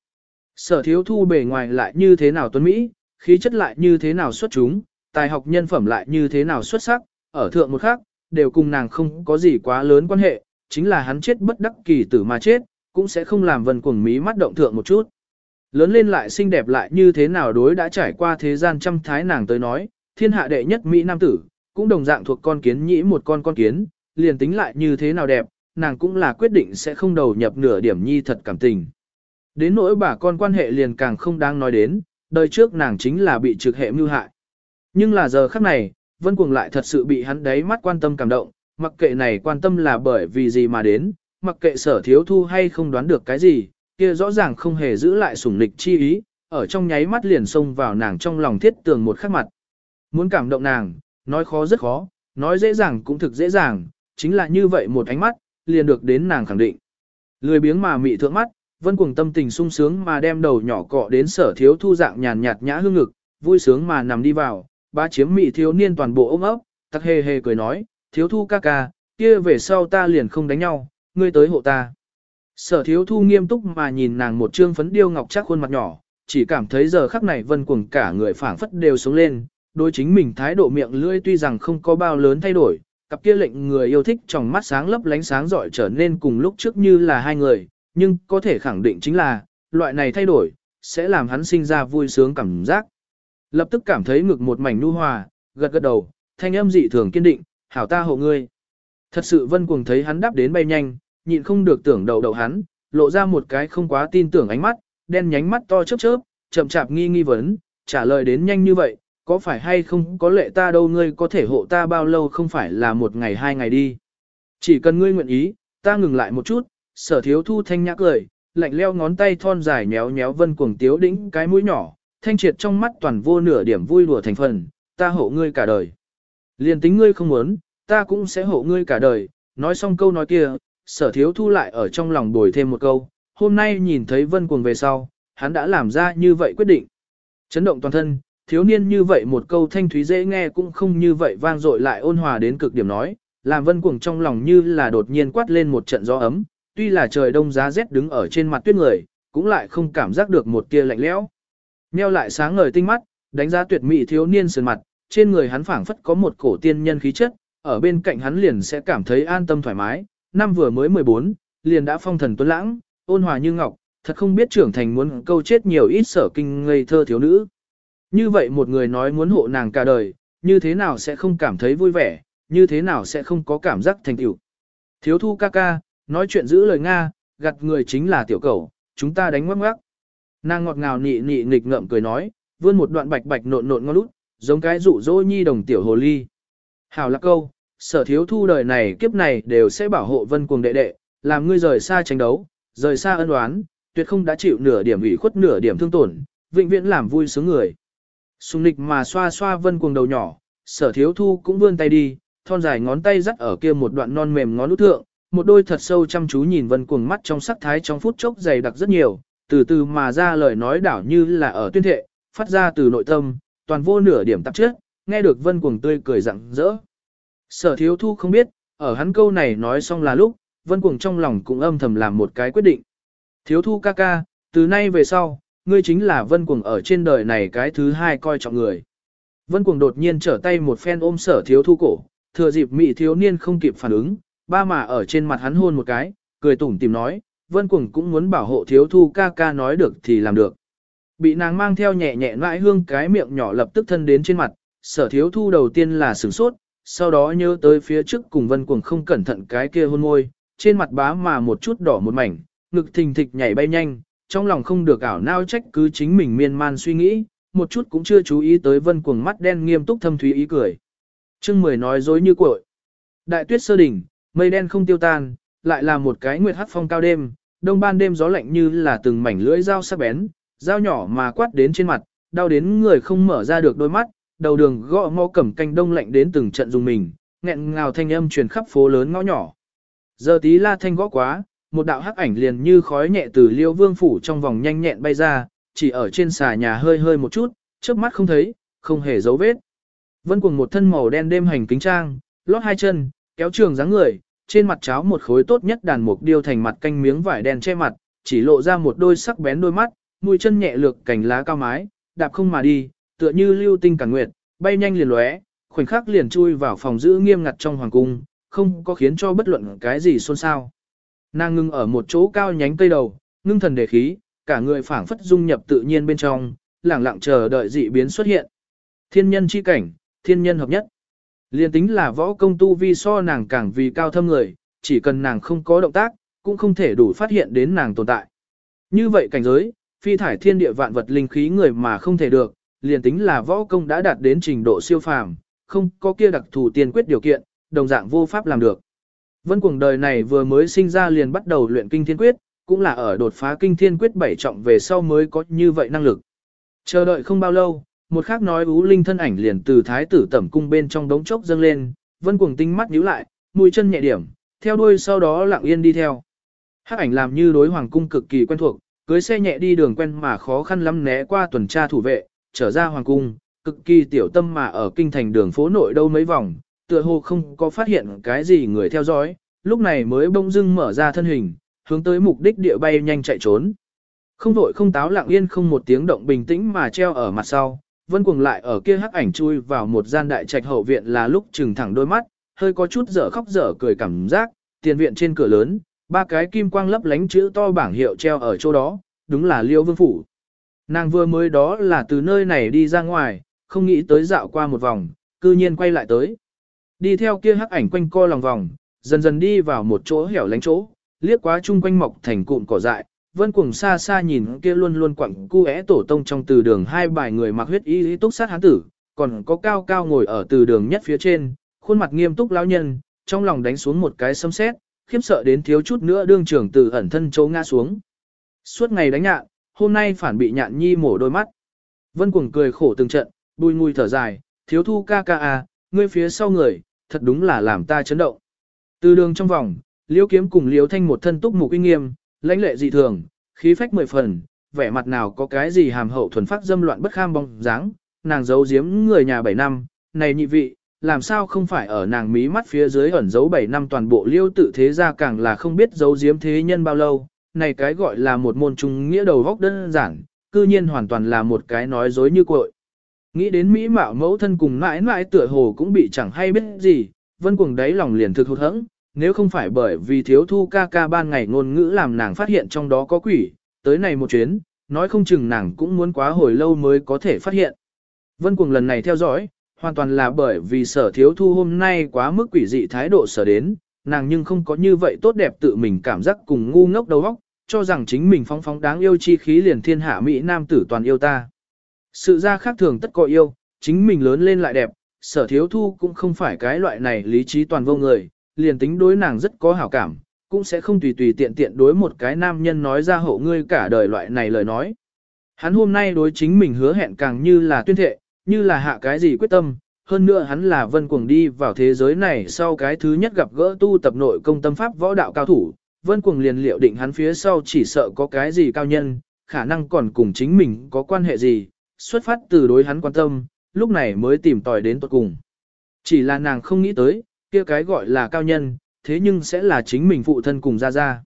Sở thiếu thu bề ngoài lại như thế nào tuấn Mỹ, khí chất lại như thế nào xuất chúng, tài học nhân phẩm lại như thế nào xuất sắc, ở thượng một khác, đều cùng nàng không có gì quá lớn quan hệ, chính là hắn chết bất đắc kỳ tử mà chết, cũng sẽ không làm vần cuồng mí mắt động thượng một chút. Lớn lên lại xinh đẹp lại như thế nào đối đã trải qua thế gian trăm thái nàng tới nói, thiên hạ đệ nhất Mỹ Nam tử, cũng đồng dạng thuộc con kiến nhĩ một con con kiến, liền tính lại như thế nào đẹp, nàng cũng là quyết định sẽ không đầu nhập nửa điểm nhi thật cảm tình. Đến nỗi bà con quan hệ liền càng không đáng nói đến, đời trước nàng chính là bị trực hệ mưu hại. Nhưng là giờ khắc này, Vân Cuồng lại thật sự bị hắn đấy mắt quan tâm cảm động, mặc kệ này quan tâm là bởi vì gì mà đến, mặc kệ sở thiếu thu hay không đoán được cái gì, kia rõ ràng không hề giữ lại sủng lịch chi ý, ở trong nháy mắt liền xông vào nàng trong lòng thiết tường một khắc mặt. Muốn cảm động nàng, nói khó rất khó, nói dễ dàng cũng thực dễ dàng, chính là như vậy một ánh mắt, liền được đến nàng khẳng định. Lười biếng mà mị thượng mắt, vân cuồng tâm tình sung sướng mà đem đầu nhỏ cọ đến sở thiếu thu dạng nhàn nhạt nhã hương ngực, vui sướng mà nằm đi vào, ba chiếm mị thiếu niên toàn bộ ôm ấp, tắc hề hề cười nói, thiếu thu ca ca, kia về sau ta liền không đánh nhau, ngươi tới hộ ta. Sở thiếu thu nghiêm túc mà nhìn nàng một trương phấn điêu ngọc chắc khuôn mặt nhỏ, chỉ cảm thấy giờ khắc này vân cuồng cả người phảng phất đều sống lên, đối chính mình thái độ miệng lưỡi tuy rằng không có bao lớn thay đổi, cặp kia lệnh người yêu thích trong mắt sáng lấp lánh sáng giỏi trở nên cùng lúc trước như là hai người, nhưng có thể khẳng định chính là, loại này thay đổi, sẽ làm hắn sinh ra vui sướng cảm giác. Lập tức cảm thấy ngực một mảnh nu hòa, gật gật đầu, thanh âm dị thường kiên định, hảo ta hộ ngươi. Thật sự vân cuồng thấy hắn đáp đến bay nhanh, nhịn không được tưởng đầu đầu hắn, lộ ra một cái không quá tin tưởng ánh mắt, đen nhánh mắt to chớp chớp, chậm chạp nghi nghi vấn, trả lời đến nhanh như vậy, có phải hay không có lệ ta đâu ngươi có thể hộ ta bao lâu không phải là một ngày hai ngày đi. Chỉ cần ngươi nguyện ý, ta ngừng lại một chút, sở thiếu thu thanh nhã cười, lạnh leo ngón tay thon dài nhéo nhéo vân cuồng tiếu đĩnh cái mũi nhỏ, thanh triệt trong mắt toàn vô nửa điểm vui đùa thành phần, ta hộ ngươi cả đời. Liền tính ngươi không muốn, ta cũng sẽ hộ ngươi cả đời, nói xong câu nói kia, sở thiếu thu lại ở trong lòng bồi thêm một câu, hôm nay nhìn thấy vân cuồng về sau, hắn đã làm ra như vậy quyết định. Chấn động toàn thân, thiếu niên như vậy một câu thanh thúy dễ nghe cũng không như vậy vang dội lại ôn hòa đến cực điểm nói, làm vân cuồng trong lòng như là đột nhiên quát lên một trận gió ấm, tuy là trời đông giá rét đứng ở trên mặt tuyết người, cũng lại không cảm giác được một tia lạnh lẽo. Nheo lại sáng ngời tinh mắt, đánh giá tuyệt mỹ thiếu niên sườn mặt, trên người hắn phảng phất có một cổ tiên nhân khí chất, ở bên cạnh hắn liền sẽ cảm thấy an tâm thoải mái, năm vừa mới 14, liền đã phong thần tuấn lãng, ôn hòa như ngọc, thật không biết trưởng thành muốn câu chết nhiều ít sở kinh ngây thơ thiếu nữ. Như vậy một người nói muốn hộ nàng cả đời, như thế nào sẽ không cảm thấy vui vẻ, như thế nào sẽ không có cảm giác thành tựu. Thiếu thu ca ca, nói chuyện giữ lời Nga, gặt người chính là tiểu cầu, chúng ta đánh ngoắc ngoắc. Nàng ngọt ngào nị nị nghịch ngợm cười nói, vươn một đoạn bạch bạch nộn nộn ngon lút, giống cái rụ rỗ nhi đồng tiểu hồ ly. Hảo lạc câu, sở thiếu thu đời này kiếp này đều sẽ bảo hộ vân cuồng đệ đệ, làm ngươi rời xa tranh đấu, rời xa ân oán, tuyệt không đã chịu nửa điểm ủy khuất nửa điểm thương tổn, vĩnh viễn làm vui sướng người. Sùng nịch mà xoa xoa vân cuồng đầu nhỏ, sở thiếu thu cũng vươn tay đi, thon dài ngón tay dắt ở kia một đoạn non mềm ngón út thượng, một đôi thật sâu chăm chú nhìn vân cuồng mắt trong sắc thái trong phút chốc dày đặc rất nhiều, từ từ mà ra lời nói đảo như là ở tuyên thệ, phát ra từ nội tâm, toàn vô nửa điểm tạp trước. nghe được vân cuồng tươi cười rặng rỡ. Sở thiếu thu không biết, ở hắn câu này nói xong là lúc, vân cuồng trong lòng cũng âm thầm làm một cái quyết định. Thiếu thu ca ca, từ nay về sau, ngươi chính là vân cuồng ở trên đời này cái thứ hai coi trọng người. Vân cuồng đột nhiên trở tay một phen ôm sở thiếu thu cổ, thừa dịp mị thiếu niên không kịp phản ứng, ba mà ở trên mặt hắn hôn một cái, cười tủm tìm nói, vân cuồng cũng muốn bảo hộ thiếu thu ca ca nói được thì làm được. Bị nàng mang theo nhẹ nhẹ nãi hương cái miệng nhỏ lập tức thân đến trên mặt, sở thiếu thu đầu tiên là sửng sốt, sau đó nhớ tới phía trước cùng vân cuồng không cẩn thận cái kia hôn môi, trên mặt bá mà một chút đỏ một mảnh, ngực thình thịch nhảy bay nhanh, trong lòng không được ảo nao trách cứ chính mình miên man suy nghĩ, một chút cũng chưa chú ý tới vân cuồng mắt đen nghiêm túc thâm thúy ý cười. Chương mười nói dối như cội. Đại tuyết sơ đỉnh, mây đen không tiêu tan, lại là một cái nguyệt hát phong cao đêm, đông ban đêm gió lạnh như là từng mảnh lưỡi dao sắc bén, dao nhỏ mà quát đến trên mặt, đau đến người không mở ra được đôi mắt, đầu đường gõ ngõ cẩm canh đông lạnh đến từng trận dùng mình, nghẹn ngào thanh âm truyền khắp phố lớn ngõ nhỏ. Giờ tí la thanh gõ quá, một đạo hắc ảnh liền như khói nhẹ từ liêu vương phủ trong vòng nhanh nhẹn bay ra, chỉ ở trên xà nhà hơi hơi một chút, trước mắt không thấy, không hề dấu vết. Vân cuồng một thân màu đen đêm hành kính trang, lót hai chân, kéo trường dáng người, trên mặt cháo một khối tốt nhất đàn mục điêu thành mặt canh miếng vải đen che mặt, chỉ lộ ra một đôi sắc bén đôi mắt, mũi chân nhẹ lược cành lá cao mái, đạp không mà đi, tựa như lưu tinh cản nguyệt, bay nhanh liền lóe, khoảnh khắc liền chui vào phòng giữ nghiêm ngặt trong hoàng cung, không có khiến cho bất luận cái gì xôn xao. Nàng ngưng ở một chỗ cao nhánh cây đầu, ngưng thần đề khí, cả người phảng phất dung nhập tự nhiên bên trong, lẳng lặng chờ đợi dị biến xuất hiện. Thiên nhân chi cảnh, thiên nhân hợp nhất. Liên tính là võ công tu vi so nàng càng vì cao thâm người, chỉ cần nàng không có động tác, cũng không thể đủ phát hiện đến nàng tồn tại. Như vậy cảnh giới, phi thải thiên địa vạn vật linh khí người mà không thể được, liền tính là võ công đã đạt đến trình độ siêu phàm, không có kia đặc thù tiên quyết điều kiện, đồng dạng vô pháp làm được. Vân cuồng đời này vừa mới sinh ra liền bắt đầu luyện kinh thiên quyết, cũng là ở đột phá kinh thiên quyết bảy trọng về sau mới có như vậy năng lực. Chờ đợi không bao lâu, một khác nói ú linh thân ảnh liền từ thái tử tẩm cung bên trong đống chốc dâng lên, vân cuồng tinh mắt nhíu lại, mũi chân nhẹ điểm, theo đuôi sau đó lặng yên đi theo. Hắc ảnh làm như đối hoàng cung cực kỳ quen thuộc, cưới xe nhẹ đi đường quen mà khó khăn lắm né qua tuần tra thủ vệ, trở ra hoàng cung, cực kỳ tiểu tâm mà ở kinh thành đường phố nội đâu mấy vòng, tựa hồ không có phát hiện cái gì người theo dõi, lúc này mới bỗng dưng mở ra thân hình, hướng tới mục đích địa bay nhanh chạy trốn. Không vội không táo lặng yên không một tiếng động bình tĩnh mà treo ở mặt sau, vân cuồng lại ở kia hắc ảnh chui vào một gian đại trạch hậu viện là lúc trừng thẳng đôi mắt, hơi có chút dở khóc dở cười cảm giác, tiền viện trên cửa lớn, ba cái kim quang lấp lánh chữ to bảng hiệu treo ở chỗ đó, đúng là liêu vương phủ. Nàng vừa mới đó là từ nơi này đi ra ngoài, không nghĩ tới dạo qua một vòng, cư nhiên quay lại tới. Đi theo kia hắc ảnh quanh co lòng vòng, dần dần đi vào một chỗ hẻo lánh chỗ, liếc quá chung quanh mọc thành cụm cỏ dại, vân cuồng xa xa nhìn kia luôn luôn quặng cu é tổ tông trong từ đường hai bài người mặc huyết y lý túc sát hán tử, còn có cao cao ngồi ở từ đường nhất phía trên, khuôn mặt nghiêm túc lão nhân, trong lòng đánh xuống một cái sấm sét, khiếp sợ đến thiếu chút nữa đương trưởng từ ẩn thân chỗ ngã xuống. Suốt ngày đánh nhạn, hôm nay phản bị nhạn nhi mổ đôi mắt. Vân cuồng cười khổ từng trận, bùi ngùi thở dài, thiếu thu ca ca à, ngươi phía sau người, thật đúng là làm ta chấn động. Từ đường trong vòng, liễu kiếm cùng liễu thanh một thân túc mục uy nghiêm, lãnh lệ dị thường, khí phách mười phần, vẻ mặt nào có cái gì hàm hậu thuần phát dâm loạn bất kham bóng dáng, nàng giấu giếm người nhà 7 năm, này nhị vị, làm sao không phải ở nàng mí mắt phía dưới ẩn giấu 7 năm toàn bộ liêu tự thế ra càng là không biết giấu giếm thế nhân bao lâu, này cái gọi là một môn trung nghĩa đầu góc đơn giản, cư nhiên hoàn toàn là một cái nói dối như cội. Nghĩ đến Mỹ mạo mẫu thân cùng mãi mãi tựa hồ cũng bị chẳng hay biết gì, vân cuồng đáy lòng liền thực hụt hẫng, nếu không phải bởi vì thiếu thu ca ca ban ngày ngôn ngữ làm nàng phát hiện trong đó có quỷ, tới này một chuyến, nói không chừng nàng cũng muốn quá hồi lâu mới có thể phát hiện. Vân cuồng lần này theo dõi, hoàn toàn là bởi vì sở thiếu thu hôm nay quá mức quỷ dị thái độ sở đến, nàng nhưng không có như vậy tốt đẹp tự mình cảm giác cùng ngu ngốc đầu óc, cho rằng chính mình phong phóng đáng yêu chi khí liền thiên hạ Mỹ nam tử toàn yêu ta. Sự ra khác thường tất có yêu, chính mình lớn lên lại đẹp, sở thiếu thu cũng không phải cái loại này lý trí toàn vô người, liền tính đối nàng rất có hảo cảm, cũng sẽ không tùy tùy tiện tiện đối một cái nam nhân nói ra hậu ngươi cả đời loại này lời nói. Hắn hôm nay đối chính mình hứa hẹn càng như là tuyên thệ, như là hạ cái gì quyết tâm, hơn nữa hắn là vân cuồng đi vào thế giới này sau cái thứ nhất gặp gỡ tu tập nội công tâm pháp võ đạo cao thủ, vân cuồng liền liệu định hắn phía sau chỉ sợ có cái gì cao nhân, khả năng còn cùng chính mình có quan hệ gì, xuất phát từ đối hắn quan tâm, lúc này mới tìm tòi đến tuật cùng. Chỉ là nàng không nghĩ tới, kia cái gọi là cao nhân, thế nhưng sẽ là chính mình phụ thân cùng ra ra.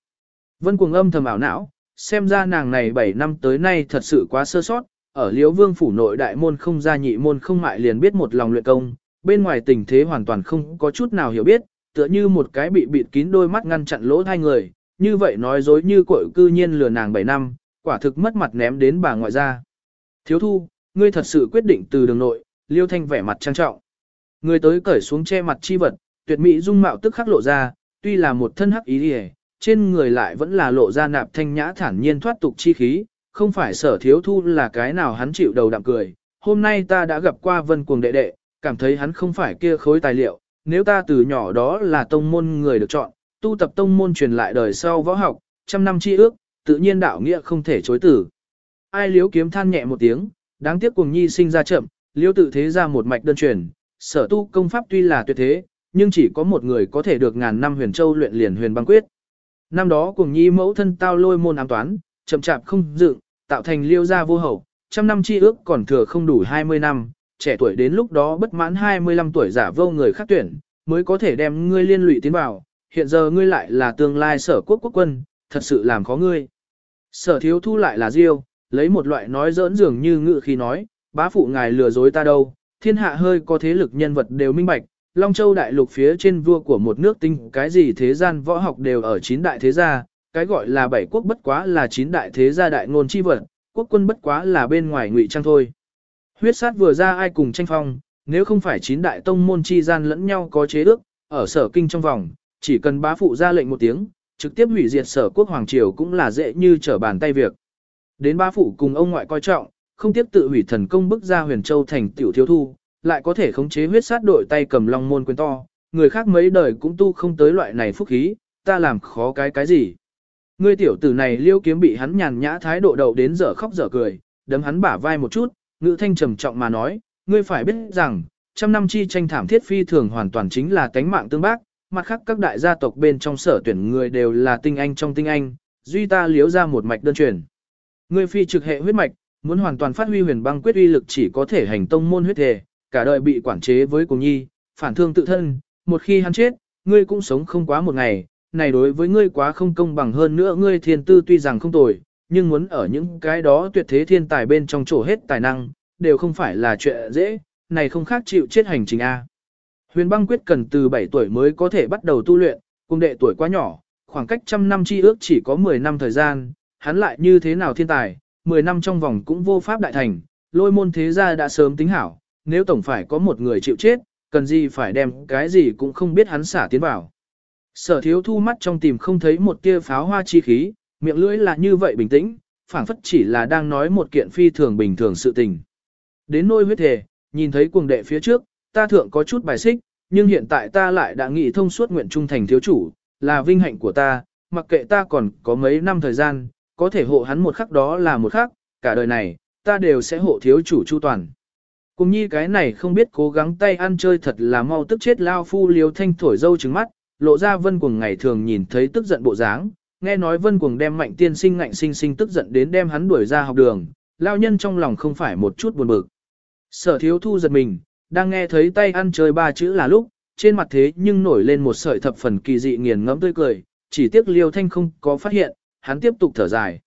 Vân cuồng âm thầm ảo não, xem ra nàng này 7 năm tới nay thật sự quá sơ sót, ở liễu vương phủ nội đại môn không gia nhị môn không mại liền biết một lòng luyện công, bên ngoài tình thế hoàn toàn không có chút nào hiểu biết, tựa như một cái bị bịt kín đôi mắt ngăn chặn lỗ hai người, như vậy nói dối như cội cư nhiên lừa nàng 7 năm, quả thực mất mặt ném đến bà ngoại ra. Thiếu thu, ngươi thật sự quyết định từ đường nội, liêu thanh vẻ mặt trang trọng. Người tới cởi xuống che mặt chi vật, tuyệt mỹ dung mạo tức khắc lộ ra, tuy là một thân hắc ý hề, trên người lại vẫn là lộ ra nạp thanh nhã thản nhiên thoát tục chi khí, không phải sở thiếu thu là cái nào hắn chịu đầu đạm cười. Hôm nay ta đã gặp qua vân cuồng đệ đệ, cảm thấy hắn không phải kia khối tài liệu, nếu ta từ nhỏ đó là tông môn người được chọn, tu tập tông môn truyền lại đời sau võ học, trăm năm chi ước, tự nhiên đạo nghĩa không thể chối tử. Ai liếu kiếm than nhẹ một tiếng, đáng tiếc cuồng nhi sinh ra chậm, liêu tự thế ra một mạch đơn truyền, sở tu công pháp tuy là tuyệt thế, nhưng chỉ có một người có thể được ngàn năm huyền châu luyện liền huyền băng quyết. Năm đó cuồng nhi mẫu thân tao lôi môn ám toán, chậm chạp không dựng, tạo thành liêu gia vô hậu, trăm năm chi ước còn thừa không đủ 20 năm, trẻ tuổi đến lúc đó bất mãn 25 tuổi giả vô người khác tuyển, mới có thể đem ngươi liên lụy tiến vào, hiện giờ ngươi lại là tương lai sở quốc quốc quân, thật sự làm khó ngươi. Sở thiếu thu lại là diêu, lấy một loại nói giỡn dường như ngự khi nói, bá phụ ngài lừa dối ta đâu, thiên hạ hơi có thế lực nhân vật đều minh bạch, Long Châu đại lục phía trên vua của một nước tinh cái gì thế gian võ học đều ở chín đại thế gia, cái gọi là bảy quốc bất quá là chín đại thế gia đại ngôn chi vật, quốc quân bất quá là bên ngoài ngụy trang thôi. Huyết sát vừa ra ai cùng tranh phong, nếu không phải chín đại tông môn chi gian lẫn nhau có chế ước, ở sở kinh trong vòng, chỉ cần bá phụ ra lệnh một tiếng, trực tiếp hủy diệt sở quốc hoàng triều cũng là dễ như trở bàn tay việc. Đến bá phụ cùng ông ngoại coi trọng, không tiếp tự hủy thần công bức ra huyền châu thành tiểu thiếu thu, lại có thể khống chế huyết sát đội tay cầm long môn quyền to, người khác mấy đời cũng tu không tới loại này phúc khí, ta làm khó cái cái gì. Ngươi tiểu tử này liêu kiếm bị hắn nhàn nhã thái độ đầu đến giờ khóc giờ cười, đấm hắn bả vai một chút, ngữ thanh trầm trọng mà nói, ngươi phải biết rằng, trăm năm chi tranh thảm thiết phi thường hoàn toàn chính là tánh mạng tương bác, mặt khác các đại gia tộc bên trong sở tuyển người đều là tinh anh trong tinh anh, duy ta liếu ra một mạch đơn truyền. Ngươi phi trực hệ huyết mạch, muốn hoàn toàn phát huy huyền băng quyết uy lực chỉ có thể hành tông môn huyết thể, cả đời bị quản chế với cùng nhi, phản thương tự thân, một khi hắn chết, ngươi cũng sống không quá một ngày, này đối với ngươi quá không công bằng hơn nữa ngươi thiên tư tuy rằng không tồi, nhưng muốn ở những cái đó tuyệt thế thiên tài bên trong chỗ hết tài năng, đều không phải là chuyện dễ, này không khác chịu chết hành trình A. Huyền băng quyết cần từ 7 tuổi mới có thể bắt đầu tu luyện, cung đệ tuổi quá nhỏ, khoảng cách trăm năm chi ước chỉ có 10 năm thời gian, hắn lại như thế nào thiên tài, 10 năm trong vòng cũng vô pháp đại thành, lôi môn thế gia đã sớm tính hảo, nếu tổng phải có một người chịu chết, cần gì phải đem cái gì cũng không biết hắn xả tiến vào. Sở thiếu thu mắt trong tìm không thấy một tia pháo hoa chi khí, miệng lưỡi là như vậy bình tĩnh, phảng phất chỉ là đang nói một kiện phi thường bình thường sự tình. Đến nôi huyết thể, nhìn thấy cuồng đệ phía trước, ta thượng có chút bài xích, nhưng hiện tại ta lại đã nghĩ thông suốt nguyện trung thành thiếu chủ, là vinh hạnh của ta, mặc kệ ta còn có mấy năm thời gian, có thể hộ hắn một khắc đó là một khắc, cả đời này, ta đều sẽ hộ thiếu chủ chu toàn. Cùng nhi cái này không biết cố gắng tay ăn chơi thật là mau tức chết lao phu liếu thanh thổi dâu trứng mắt, lộ ra vân cuồng ngày thường nhìn thấy tức giận bộ dáng, nghe nói vân cuồng đem mạnh tiên sinh ngạnh sinh sinh tức giận đến đem hắn đuổi ra học đường, lao nhân trong lòng không phải một chút buồn bực. Sở thiếu thu giật mình, đang nghe thấy tay ăn chơi ba chữ là lúc, trên mặt thế nhưng nổi lên một sợi thập phần kỳ dị nghiền ngẫm tươi cười, chỉ tiếc liêu thanh không có phát hiện, hắn tiếp tục thở dài.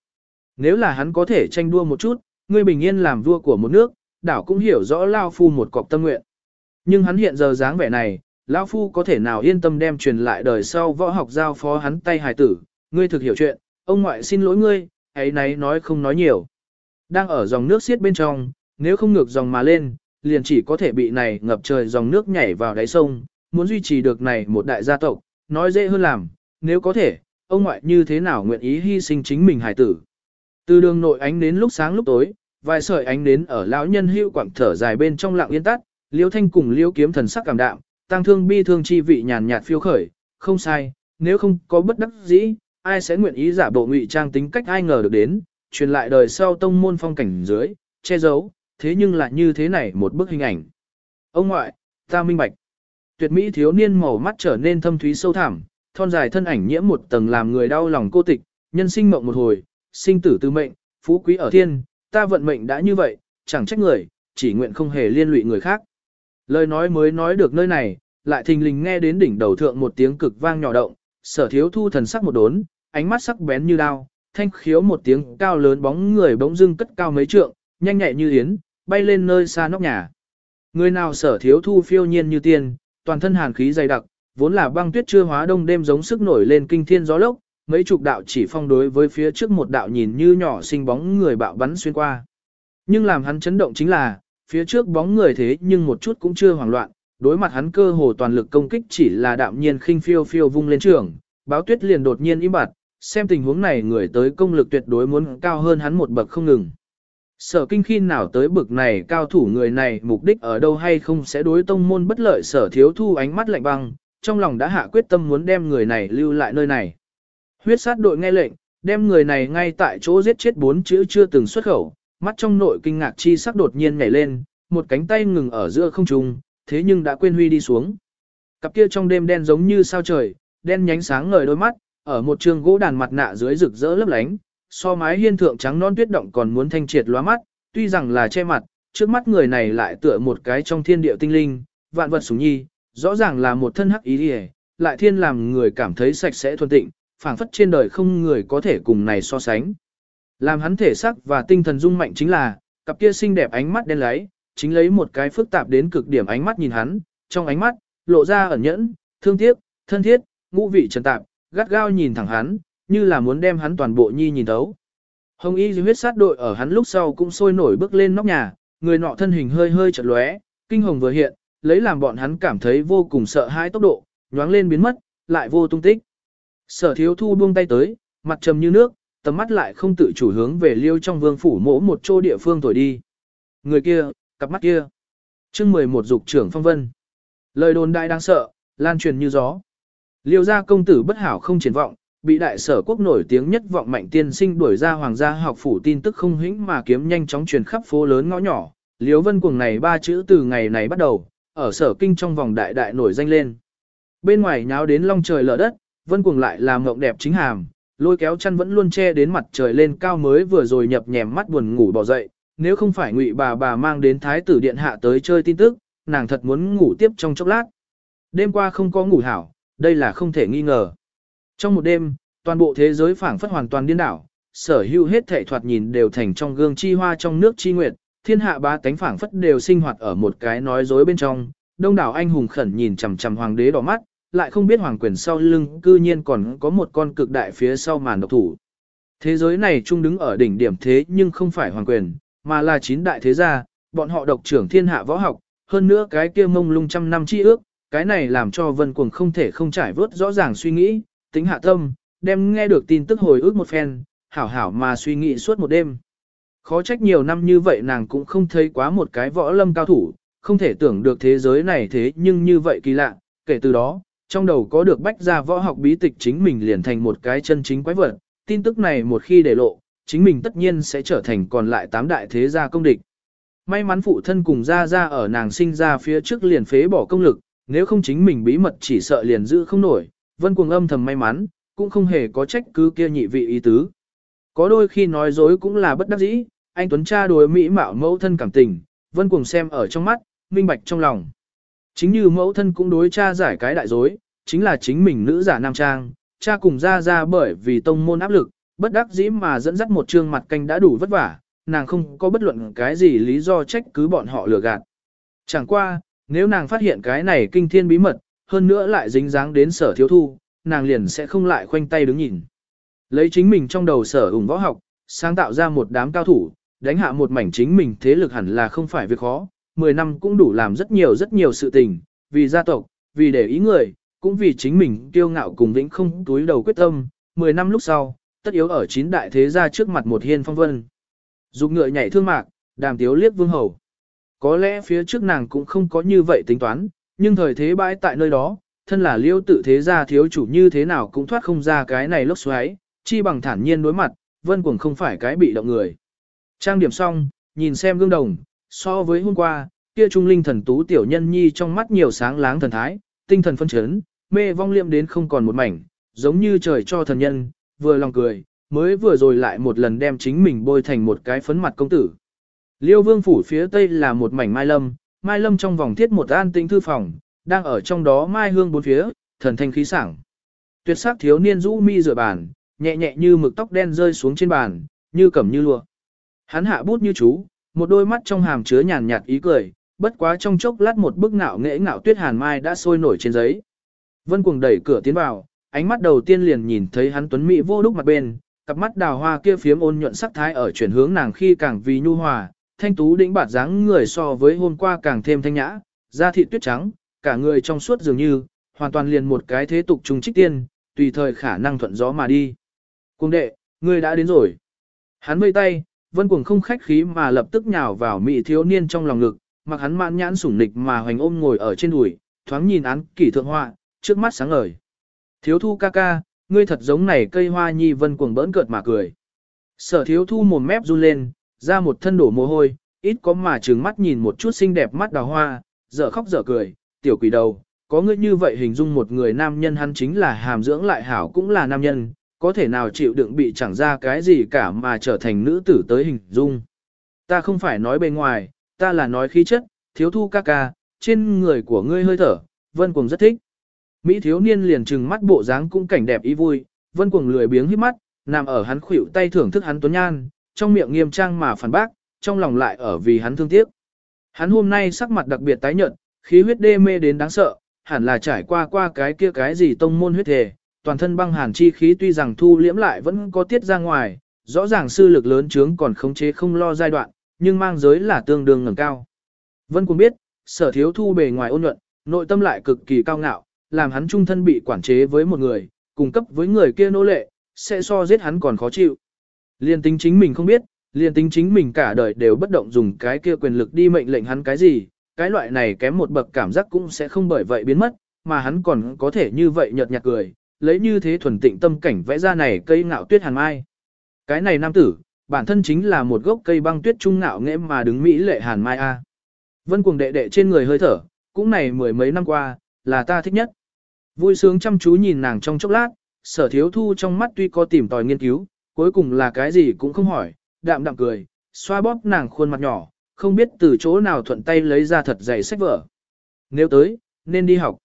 Nếu là hắn có thể tranh đua một chút, ngươi bình yên làm vua của một nước, đảo cũng hiểu rõ Lao Phu một cọc tâm nguyện. Nhưng hắn hiện giờ dáng vẻ này, Lao Phu có thể nào yên tâm đem truyền lại đời sau võ học giao phó hắn tay hài tử, ngươi thực hiểu chuyện, ông ngoại xin lỗi ngươi, ấy nấy nói không nói nhiều. Đang ở dòng nước xiết bên trong, nếu không ngược dòng mà lên, liền chỉ có thể bị này ngập trời dòng nước nhảy vào đáy sông, muốn duy trì được này một đại gia tộc, nói dễ hơn làm, nếu có thể, ông ngoại như thế nào nguyện ý hy sinh chính mình hài tử. Từ đường nội ánh đến lúc sáng lúc tối, vài sợi ánh đến ở lão nhân hưu quảng thở dài bên trong lặng yên tắt, liêu thanh cùng liêu kiếm thần sắc cảm đạm, tăng thương bi thương chi vị nhàn nhạt phiêu khởi, không sai, nếu không có bất đắc dĩ, ai sẽ nguyện ý giả bộ ngụy trang tính cách ai ngờ được đến, truyền lại đời sau tông môn phong cảnh dưới, che giấu, thế nhưng lại như thế này một bức hình ảnh. Ông ngoại, ta minh bạch. Tuyệt mỹ thiếu niên màu mắt trở nên thâm thúy sâu thẳm, thon dài thân ảnh nhiễm một tầng làm người đau lòng cô tịch, nhân sinh mộng một hồi, sinh tử tư mệnh, phú quý ở thiên, ta vận mệnh đã như vậy, chẳng trách người, chỉ nguyện không hề liên lụy người khác. Lời nói mới nói được nơi này, lại thình lình nghe đến đỉnh đầu thượng một tiếng cực vang nhỏ động, sở thiếu thu thần sắc một đốn, ánh mắt sắc bén như đao, thanh khiếu một tiếng cao lớn bóng người bỗng dưng cất cao mấy trượng, nhanh nhẹ như yến, bay lên nơi xa nóc nhà. Người nào sở thiếu thu phiêu nhiên như tiên, toàn thân hàn khí dày đặc, vốn là băng tuyết chưa hóa đông đêm giống sức nổi lên kinh thiên gió lốc, mấy chục đạo chỉ phong đối với phía trước một đạo nhìn như nhỏ xinh bóng người bạo bắn xuyên qua. Nhưng làm hắn chấn động chính là, phía trước bóng người thế nhưng một chút cũng chưa hoảng loạn, đối mặt hắn cơ hồ toàn lực công kích chỉ là đạm nhiên khinh phiêu phiêu vung lên trường, báo tuyết liền đột nhiên im bặt, xem tình huống này người tới công lực tuyệt đối muốn cao hơn hắn một bậc không ngừng. Sở kinh khi nào tới bực này cao thủ người này mục đích ở đâu hay không sẽ đối tông môn bất lợi sở thiếu thu ánh mắt lạnh băng, trong lòng đã hạ quyết tâm muốn đem người này lưu lại nơi này. Huyết sát đội nghe lệnh, đem người này ngay tại chỗ giết chết bốn chữ chưa từng xuất khẩu, mắt trong nội kinh ngạc chi sắc đột nhiên nhảy lên, một cánh tay ngừng ở giữa không trung, thế nhưng đã quên huy đi xuống. Cặp kia trong đêm đen giống như sao trời, đen nhánh sáng ngời đôi mắt, ở một trường gỗ đàn mặt nạ dưới rực rỡ lấp lánh, so mái hiên thượng trắng non tuyết động còn muốn thanh triệt lóa mắt, tuy rằng là che mặt, trước mắt người này lại tựa một cái trong thiên địa tinh linh, vạn vật sủng nhi, rõ ràng là một thân hắc ý đi lại thiên làm người cảm thấy sạch sẽ thuần tịnh, phảng phất trên đời không người có thể cùng này so sánh. Làm hắn thể sắc và tinh thần dung mạnh chính là, cặp kia xinh đẹp ánh mắt đen láy, chính lấy một cái phức tạp đến cực điểm ánh mắt nhìn hắn, trong ánh mắt, lộ ra ẩn nhẫn, thương tiếc, thân thiết, ngũ vị trần tạp, gắt gao nhìn thẳng hắn, như là muốn đem hắn toàn bộ nhi nhìn thấu. Hồng y huyết sát đội ở hắn lúc sau cũng sôi nổi bước lên nóc nhà, người nọ thân hình hơi hơi chật lóe, kinh hồng vừa hiện, lấy làm bọn hắn cảm thấy vô cùng sợ hãi tốc độ, nhoáng lên biến mất, lại vô tung tích. Sở thiếu thu buông tay tới, mặt trầm như nước, tầm mắt lại không tự chủ hướng về liêu trong vương phủ mỗ một chỗ địa phương thổi đi. Người kia, cặp mắt kia. chương 11 dục trưởng phong vân. Lời đồn đại đáng sợ, lan truyền như gió. Liêu gia công tử bất hảo không triển vọng, bị đại sở quốc nổi tiếng nhất vọng mạnh tiên sinh đuổi ra hoàng gia học phủ tin tức không hĩnh mà kiếm nhanh chóng truyền khắp phố lớn ngõ nhỏ. Liêu vân cuồng này ba chữ từ ngày này bắt đầu, ở sở kinh trong vòng đại đại nổi danh lên. Bên ngoài nháo đến long trời lở đất, vân cuồng lại làm mộng đẹp chính hàm, lôi kéo chăn vẫn luôn che đến mặt trời lên cao mới vừa rồi nhập nhèm mắt buồn ngủ bỏ dậy, nếu không phải ngụy bà bà mang đến thái tử điện hạ tới chơi tin tức, nàng thật muốn ngủ tiếp trong chốc lát. Đêm qua không có ngủ hảo, đây là không thể nghi ngờ. Trong một đêm, toàn bộ thế giới phảng phất hoàn toàn điên đảo, sở hữu hết thể thoạt nhìn đều thành trong gương chi hoa trong nước chi nguyệt, thiên hạ ba tánh phảng phất đều sinh hoạt ở một cái nói dối bên trong, đông đảo anh hùng khẩn nhìn chằm chằm hoàng đế đỏ mắt, lại không biết hoàng quyền sau lưng cư nhiên còn có một con cực đại phía sau màn độc thủ. Thế giới này chung đứng ở đỉnh điểm thế nhưng không phải hoàng quyền, mà là chín đại thế gia, bọn họ độc trưởng thiên hạ võ học, hơn nữa cái kia mông lung trăm năm chi ước, cái này làm cho vân cuồng không thể không trải vớt rõ ràng suy nghĩ, tính hạ tâm, đem nghe được tin tức hồi ước một phen, hảo hảo mà suy nghĩ suốt một đêm. Khó trách nhiều năm như vậy nàng cũng không thấy quá một cái võ lâm cao thủ, không thể tưởng được thế giới này thế nhưng như vậy kỳ lạ, kể từ đó, trong đầu có được bách ra võ học bí tịch chính mình liền thành một cái chân chính quái vật, tin tức này một khi để lộ, chính mình tất nhiên sẽ trở thành còn lại tám đại thế gia công địch. May mắn phụ thân cùng gia gia ở nàng sinh ra phía trước liền phế bỏ công lực, nếu không chính mình bí mật chỉ sợ liền giữ không nổi, vân cuồng âm thầm may mắn, cũng không hề có trách cứ kia nhị vị ý tứ. Có đôi khi nói dối cũng là bất đắc dĩ, anh Tuấn cha đối mỹ mạo mẫu thân cảm tình, vân cuồng xem ở trong mắt, minh bạch trong lòng. Chính như mẫu thân cũng đối cha giải cái đại dối, chính là chính mình nữ giả nam trang, cha cùng ra ra bởi vì tông môn áp lực, bất đắc dĩ mà dẫn dắt một trương mặt canh đã đủ vất vả, nàng không có bất luận cái gì lý do trách cứ bọn họ lừa gạt. Chẳng qua, nếu nàng phát hiện cái này kinh thiên bí mật, hơn nữa lại dính dáng đến sở thiếu thu, nàng liền sẽ không lại khoanh tay đứng nhìn. Lấy chính mình trong đầu sở ủng võ học, sáng tạo ra một đám cao thủ, đánh hạ một mảnh chính mình thế lực hẳn là không phải việc khó, 10 năm cũng đủ làm rất nhiều rất nhiều sự tình, vì gia tộc, vì để ý người, cũng vì chính mình kiêu ngạo cùng vĩnh không túi đầu quyết tâm, 10 năm lúc sau, tất yếu ở chín đại thế gia trước mặt một hiên phong vân. Dục ngựa nhảy thương mạc, đàm tiếu liếc vương hầu. Có lẽ phía trước nàng cũng không có như vậy tính toán, nhưng thời thế bãi tại nơi đó, thân là liêu tự thế gia thiếu chủ như thế nào cũng thoát không ra cái này lốc xoáy, chi bằng thản nhiên đối mặt, vân cuồng không phải cái bị động người. Trang điểm xong, nhìn xem gương đồng, so với hôm qua, kia trung linh thần tú tiểu nhân nhi trong mắt nhiều sáng láng thần thái, tinh thần phân chấn, mê vong liệm đến không còn một mảnh, giống như trời cho thần nhân, vừa lòng cười, mới vừa rồi lại một lần đem chính mình bôi thành một cái phấn mặt công tử. Liêu vương phủ phía tây là một mảnh mai lâm, mai lâm trong vòng thiết một an tĩnh thư phòng, đang ở trong đó mai hương bốn phía, thần thanh khí sảng. Tuyệt sắc thiếu niên rũ mi rửa bàn, nhẹ nhẹ như mực tóc đen rơi xuống trên bàn, như cẩm như lụa. Hắn hạ bút như chú, một đôi mắt trong hàm chứa nhàn nhạt ý cười, bất quá trong chốc lát một bức ngạo nghệ ngạo tuyết hàn mai đã sôi nổi trên giấy. Vân cuồng đẩy cửa tiến vào, ánh mắt đầu tiên liền nhìn thấy hắn tuấn mỹ vô đúc mặt bên, cặp mắt đào hoa kia phiếm ôn nhuận sắc thái ở chuyển hướng nàng khi càng vì nhu hòa, thanh tú đĩnh bạt dáng người so với hôm qua càng thêm thanh nhã, da thịt tuyết trắng, cả người trong suốt dường như, hoàn toàn liền một cái thế tục trùng trích tiên, tùy thời khả năng thuận gió mà đi. Cung đệ, ngươi đã đến rồi. Hắn vây tay, vân cuồng không khách khí mà lập tức nhào vào mỹ thiếu niên trong lòng ngực, mặc hắn mãn nhãn sủng nịch mà hoành ôm ngồi ở trên đùi, thoáng nhìn án kỷ thượng họa, trước mắt sáng ngời. Thiếu thu ca ca, ngươi thật giống này cây hoa nhi vân cuồng bỡn cợt mà cười. Sở thiếu thu mồm mép run lên, ra một thân đổ mồ hôi, ít có mà trừng mắt nhìn một chút xinh đẹp mắt đào hoa, dở khóc dở cười, tiểu quỷ đầu, có ngươi như vậy hình dung một người nam nhân hắn chính là hàm dưỡng lại hảo cũng là nam nhân, có thể nào chịu đựng bị chẳng ra cái gì cả mà trở thành nữ tử tới hình dung. Ta không phải nói bề ngoài, ta là nói khí chất, thiếu thu ca ca, trên người của ngươi hơi thở, vân cuồng rất thích. Mỹ thiếu niên liền trừng mắt bộ dáng cũng cảnh đẹp ý vui, vân cuồng lười biếng hít mắt, nằm ở hắn khuỷu tay thưởng thức hắn tuấn nhan, trong miệng nghiêm trang mà phản bác, trong lòng lại ở vì hắn thương tiếc. Hắn hôm nay sắc mặt đặc biệt tái nhợt, khí huyết đê mê đến đáng sợ, hẳn là trải qua qua cái kia cái gì tông môn huyết thể, toàn thân băng hàn chi khí tuy rằng thu liễm lại vẫn có tiết ra ngoài, rõ ràng sư lực lớn chướng còn khống chế không lo giai đoạn, nhưng mang giới là tương đương ngẩng cao. Vân cũng biết, sở thiếu thu bề ngoài ôn nhuận, nội tâm lại cực kỳ cao ngạo, làm hắn trung thân bị quản chế với một người, cung cấp với người kia nô lệ, sẽ so giết hắn còn khó chịu. Liên tính chính mình không biết, liên tính chính mình cả đời đều bất động dùng cái kia quyền lực đi mệnh lệnh hắn cái gì, cái loại này kém một bậc cảm giác cũng sẽ không bởi vậy biến mất, mà hắn còn có thể như vậy nhợt nhạt cười, lấy như thế thuần tịnh tâm cảnh vẽ ra này cây ngạo tuyết hàn mai. Cái này nam tử, bản thân chính là một gốc cây băng tuyết trung ngạo nghễ mà đứng mỹ lệ hàn mai a. Vân cuồng đệ đệ trên người hơi thở, cũng này mười mấy năm qua, là ta thích nhất. Vui sướng chăm chú nhìn nàng trong chốc lát, sở thiếu thu trong mắt tuy có tìm tòi nghiên cứu, cuối cùng là cái gì cũng không hỏi, đạm đạm cười, xoa bóp nàng khuôn mặt nhỏ, không biết từ chỗ nào thuận tay lấy ra thật dày sách vở. Nếu tới, nên đi học.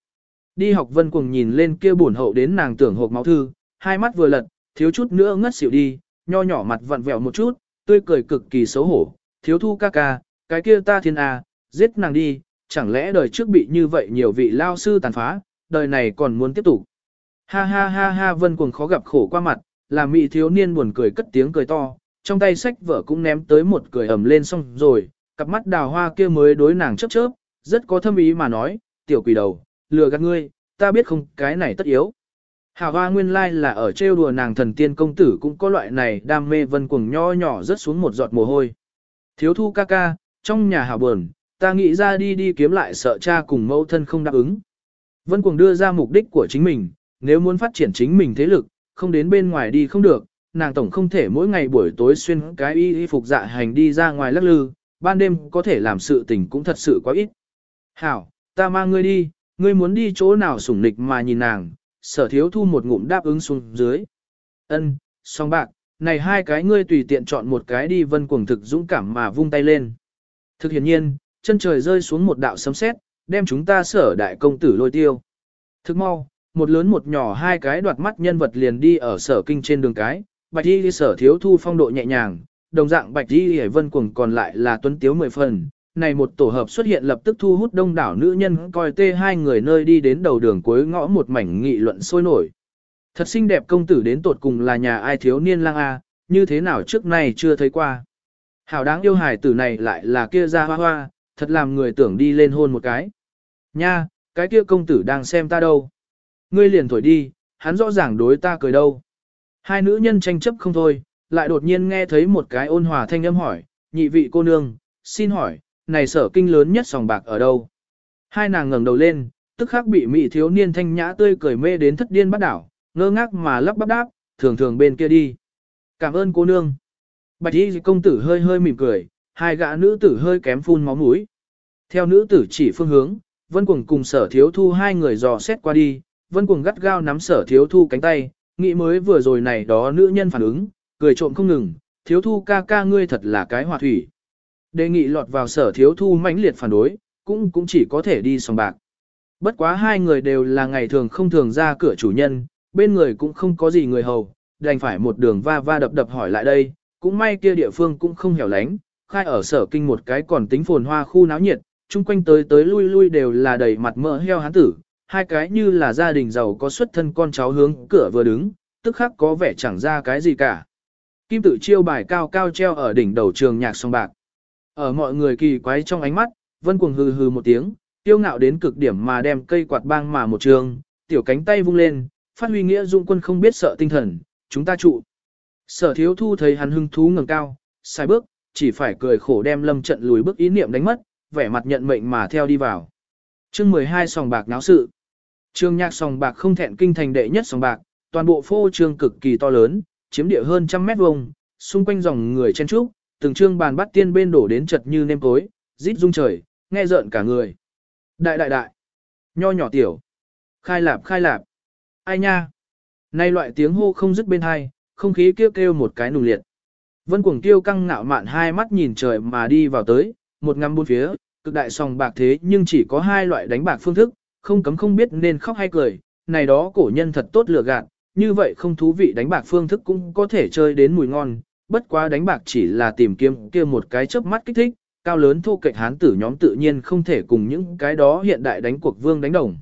Đi học vân cuồng nhìn lên kia buồn hậu đến nàng tưởng hộp máu thư, hai mắt vừa lật, thiếu chút nữa ngất xỉu đi, nho nhỏ mặt vặn vẹo một chút, tươi cười cực kỳ xấu hổ, thiếu thu ca ca, cái kia ta thiên a, giết nàng đi, chẳng lẽ đời trước bị như vậy nhiều vị lao sư tàn phá, đời này còn muốn tiếp tục. Ha ha ha ha vân cuồng khó gặp khổ qua mặt, làm mị thiếu niên buồn cười cất tiếng cười to, trong tay sách vở cũng ném tới một cười ầm lên xong rồi, cặp mắt đào hoa kia mới đối nàng chớp chớp, rất có thâm ý mà nói, tiểu quỷ đầu, lừa gạt ngươi, ta biết không cái này tất yếu. Hảo hoa nguyên lai là ở trêu đùa nàng thần tiên công tử cũng có loại này đam mê vân cuồng nho nhỏ rớt xuống một giọt mồ hôi. Thiếu thu ca ca, trong nhà hảo buồn, ta nghĩ ra đi đi kiếm lại sợ cha cùng mẫu thân không đáp ứng. Vân cuồng đưa ra mục đích của chính mình, nếu muốn phát triển chính mình thế lực, không đến bên ngoài đi không được, nàng tổng không thể mỗi ngày buổi tối xuyên cái y y phục dạ hành đi ra ngoài lắc lư, ban đêm có thể làm sự tình cũng thật sự quá ít. Hảo, ta mang ngươi đi, ngươi muốn đi chỗ nào sủng nịch mà nhìn nàng, sở thiếu thu một ngụm đáp ứng xuống dưới. ân song bạc, này hai cái ngươi tùy tiện chọn một cái đi vân cuồng thực dũng cảm mà vung tay lên. Thực hiện nhiên, chân trời rơi xuống một đạo sấm sét, đem chúng ta sở đại công tử lôi tiêu. Thực mau, một lớn một nhỏ hai cái đoạt mắt nhân vật liền đi ở sở kinh trên đường cái, bạch đi sở thiếu thu phong độ nhẹ nhàng, đồng dạng bạch đi hề vân cuồng còn lại là tuấn tiếu mười phần. Này một tổ hợp xuất hiện lập tức thu hút đông đảo nữ nhân coi tê hai người nơi đi đến đầu đường cuối ngõ một mảnh nghị luận sôi nổi. Thật xinh đẹp công tử đến tột cùng là nhà ai thiếu niên lang A, như thế nào trước nay chưa thấy qua. Hảo đáng yêu hài tử này lại là kia ra hoa hoa, thật làm người tưởng đi lên hôn một cái. Nha, cái kia công tử đang xem ta đâu. Ngươi liền thổi đi, hắn rõ ràng đối ta cười đâu. Hai nữ nhân tranh chấp không thôi, lại đột nhiên nghe thấy một cái ôn hòa thanh âm hỏi, nhị vị cô nương, xin hỏi, này sở kinh lớn nhất sòng bạc ở đâu? Hai nàng ngẩng đầu lên, tức khắc bị mỹ thiếu niên thanh nhã tươi cười mê đến thất điên bắt đảo, ngơ ngác mà lắp bắp đáp, thường thường bên kia đi. Cảm ơn cô nương. Bạch y công tử hơi hơi mỉm cười, hai gã nữ tử hơi kém phun máu mũi. Theo nữ tử chỉ phương hướng, Vân Cuồng cùng sở thiếu thu hai người dò xét qua đi, Vân Cuồng gắt gao nắm sở thiếu thu cánh tay, nghĩ mới vừa rồi này đó nữ nhân phản ứng, cười trộm không ngừng, thiếu thu ca ca ngươi thật là cái hòa thủy. Đề nghị lọt vào sở thiếu thu mãnh liệt phản đối, cũng cũng chỉ có thể đi sòng bạc. Bất quá hai người đều là ngày thường không thường ra cửa chủ nhân, bên người cũng không có gì người hầu, đành phải một đường va va đập đập hỏi lại đây, cũng may kia địa phương cũng không hẻo lánh, khai ở sở kinh một cái còn tính phồn hoa khu náo nhiệt, chung quanh tới tới lui lui đều là đầy mặt mỡ heo hán tử, hai cái như là gia đình giàu có xuất thân con cháu hướng cửa vừa đứng, tức khắc có vẻ chẳng ra cái gì cả. Kim tự chiêu bài cao cao treo ở đỉnh đầu trường nhạc song bạc. Ở mọi người kỳ quái trong ánh mắt, vân cuồng hừ hừ một tiếng, tiêu ngạo đến cực điểm mà đem cây quạt bang mà một trường, tiểu cánh tay vung lên, phát huy nghĩa dụng quân không biết sợ tinh thần, chúng ta trụ. Sở thiếu thu thấy hắn hưng thú ngẩng cao, sai bước, chỉ phải cười khổ đem lâm trận lùi bước ý niệm đánh mất, vẻ mặt nhận mệnh mà theo đi vào. chương 12 sòng bạc náo sự. Trương nhạc sòng bạc không thẹn kinh thành đệ nhất sòng bạc, toàn bộ phô trương cực kỳ to lớn, chiếm địa hơn trăm mét vuông, xung quanh dòng người chen trúc, từng trương bàn bắt tiên bên đổ đến chật như nêm cối, rít rung trời, nghe rợn cả người. Đại đại đại, nho nhỏ tiểu, khai lạp khai lạp, ai nha. Nay loại tiếng hô không dứt bên hai, không khí kêu kêu một cái nùng liệt. Vân cuồng tiêu căng ngạo mạn hai mắt nhìn trời mà đi vào tới, một ngắm bốn phía, cực đại sòng bạc thế nhưng chỉ có hai loại đánh bạc phương thức, không cấm không biết nên khóc hay cười, này đó cổ nhân thật tốt lừa gạt, như vậy không thú vị đánh bạc phương thức cũng có thể chơi đến mùi ngon, bất quá đánh bạc chỉ là tìm kiếm kia một cái chớp mắt kích thích, cao lớn thu kịch hán tử nhóm tự nhiên không thể cùng những cái đó hiện đại đánh cuộc vương đánh đồng.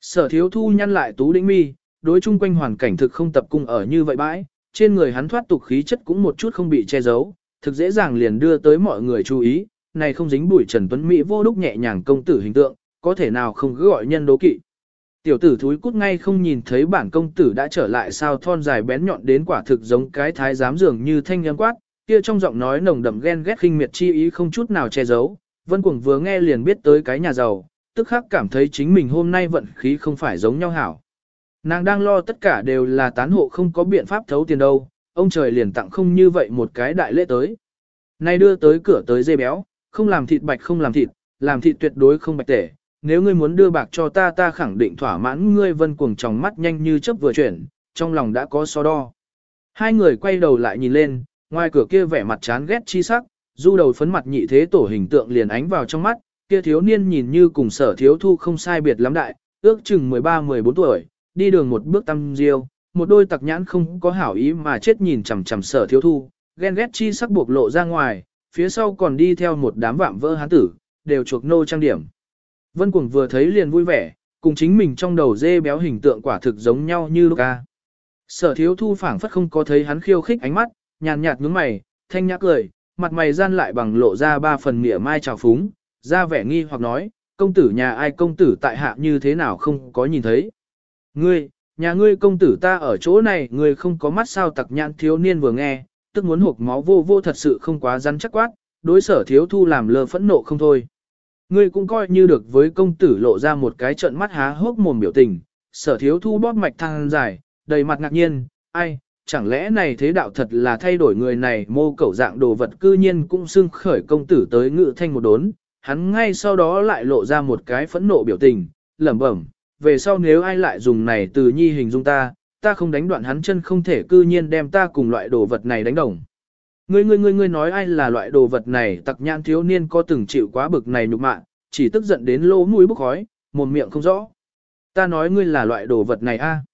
Sở thiếu thu nhăn lại tú đĩnh mi, đối chung quanh hoàn cảnh thực không tập cung ở như vậy bãi, trên người hắn thoát tục khí chất cũng một chút không bị che giấu, thực dễ dàng liền đưa tới mọi người chú ý, này không dính bụi Trần Tuấn Mỹ vô đúc nhẹ nhàng công tử hình tượng, có thể nào không cứ gọi nhân đố kỵ. Tiểu tử thúi cút ngay không nhìn thấy bản công tử đã trở lại sao thon dài bén nhọn đến quả thực giống cái thái giám dường như thanh nhắm quát, kia trong giọng nói nồng đậm ghen ghét khinh miệt chi ý không chút nào che giấu. Vân Cuồng vừa nghe liền biết tới cái nhà giàu, tức khắc cảm thấy chính mình hôm nay vận khí không phải giống nhau hảo. Nàng đang lo tất cả đều là tán hộ không có biện pháp thấu tiền đâu, ông trời liền tặng không như vậy một cái đại lễ tới. Nay đưa tới cửa tới dê béo, không làm thịt bạch không làm thịt, làm thịt tuyệt đối không bạch tể. Nếu ngươi muốn đưa bạc cho ta ta khẳng định thỏa mãn ngươi vân cuồng trong mắt nhanh như chớp vừa chuyển, trong lòng đã có so đo. Hai người quay đầu lại nhìn lên, ngoài cửa kia vẻ mặt chán ghét chi sắc, du đầu phấn mặt nhị thế tổ hình tượng liền ánh vào trong mắt, kia thiếu niên nhìn như cùng sở thiếu thu không sai biệt lắm đại, ước chừng 13-14 tuổi, đi đường một bước tăng diêu, một đôi tặc nhãn không có hảo ý mà chết nhìn chằm chằm sở thiếu thu, ghen ghét chi sắc buộc lộ ra ngoài, phía sau còn đi theo một đám vạm vỡ hán tử, đều chuộc nô trang điểm. Vân Cuồng vừa thấy liền vui vẻ, cùng chính mình trong đầu dê béo hình tượng quả thực giống nhau như Luca. Sở thiếu thu phảng phất không có thấy hắn khiêu khích ánh mắt, nhàn nhạt nhướng mày, thanh nhã cười, mặt mày gian lại bằng lộ ra ba phần mỉa mai trào phúng, ra vẻ nghi hoặc nói, công tử nhà ai công tử tại hạ như thế nào không có nhìn thấy. Ngươi, nhà ngươi công tử ta ở chỗ này, ngươi không có mắt sao tặc nhãn thiếu niên vừa nghe, tức muốn hộp máu vô vô thật sự không quá rắn chắc quát, đối sở thiếu thu làm lơ phẫn nộ không thôi. Ngươi cũng coi như được với công tử lộ ra một cái trận mắt há hốc mồm biểu tình, sở thiếu thu bóp mạch thăng dài, đầy mặt ngạc nhiên, ai, chẳng lẽ này thế đạo thật là thay đổi người này mô cẩu dạng đồ vật cư nhiên cũng xưng khởi công tử tới ngự thanh một đốn, hắn ngay sau đó lại lộ ra một cái phẫn nộ biểu tình, lẩm bẩm, về sau nếu ai lại dùng này từ nhi hình dung ta, ta không đánh đoạn hắn chân không thể cư nhiên đem ta cùng loại đồ vật này đánh đồng. Ngươi ngươi ngươi ngươi nói ai là loại đồ vật này tặc nhãn thiếu niên có từng chịu quá bực này nhục mạ, chỉ tức giận đến lỗ mũi bốc khói, một miệng không rõ. Ta nói ngươi là loại đồ vật này a.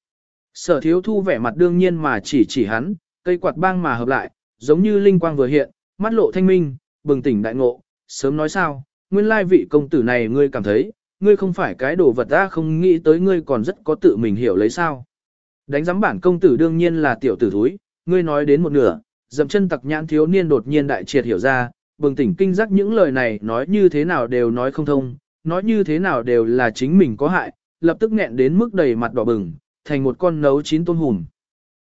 Sở thiếu thu vẻ mặt đương nhiên mà chỉ chỉ hắn, cây quạt bang mà hợp lại, giống như linh quang vừa hiện, mắt lộ thanh minh, bừng tỉnh đại ngộ, sớm nói sao, nguyên lai vị công tử này ngươi cảm thấy, ngươi không phải cái đồ vật ta không nghĩ tới ngươi còn rất có tự mình hiểu lấy sao. Đánh giám bản công tử đương nhiên là tiểu tử thúi, ngươi nói đến một nửa, dậm chân tặc nhãn thiếu niên đột nhiên đại triệt hiểu ra, bừng tỉnh kinh giác những lời này nói như thế nào đều nói không thông, nói như thế nào đều là chính mình có hại, lập tức nghẹn đến mức đầy mặt đỏ bừng, thành một con nấu chín tôm hùm.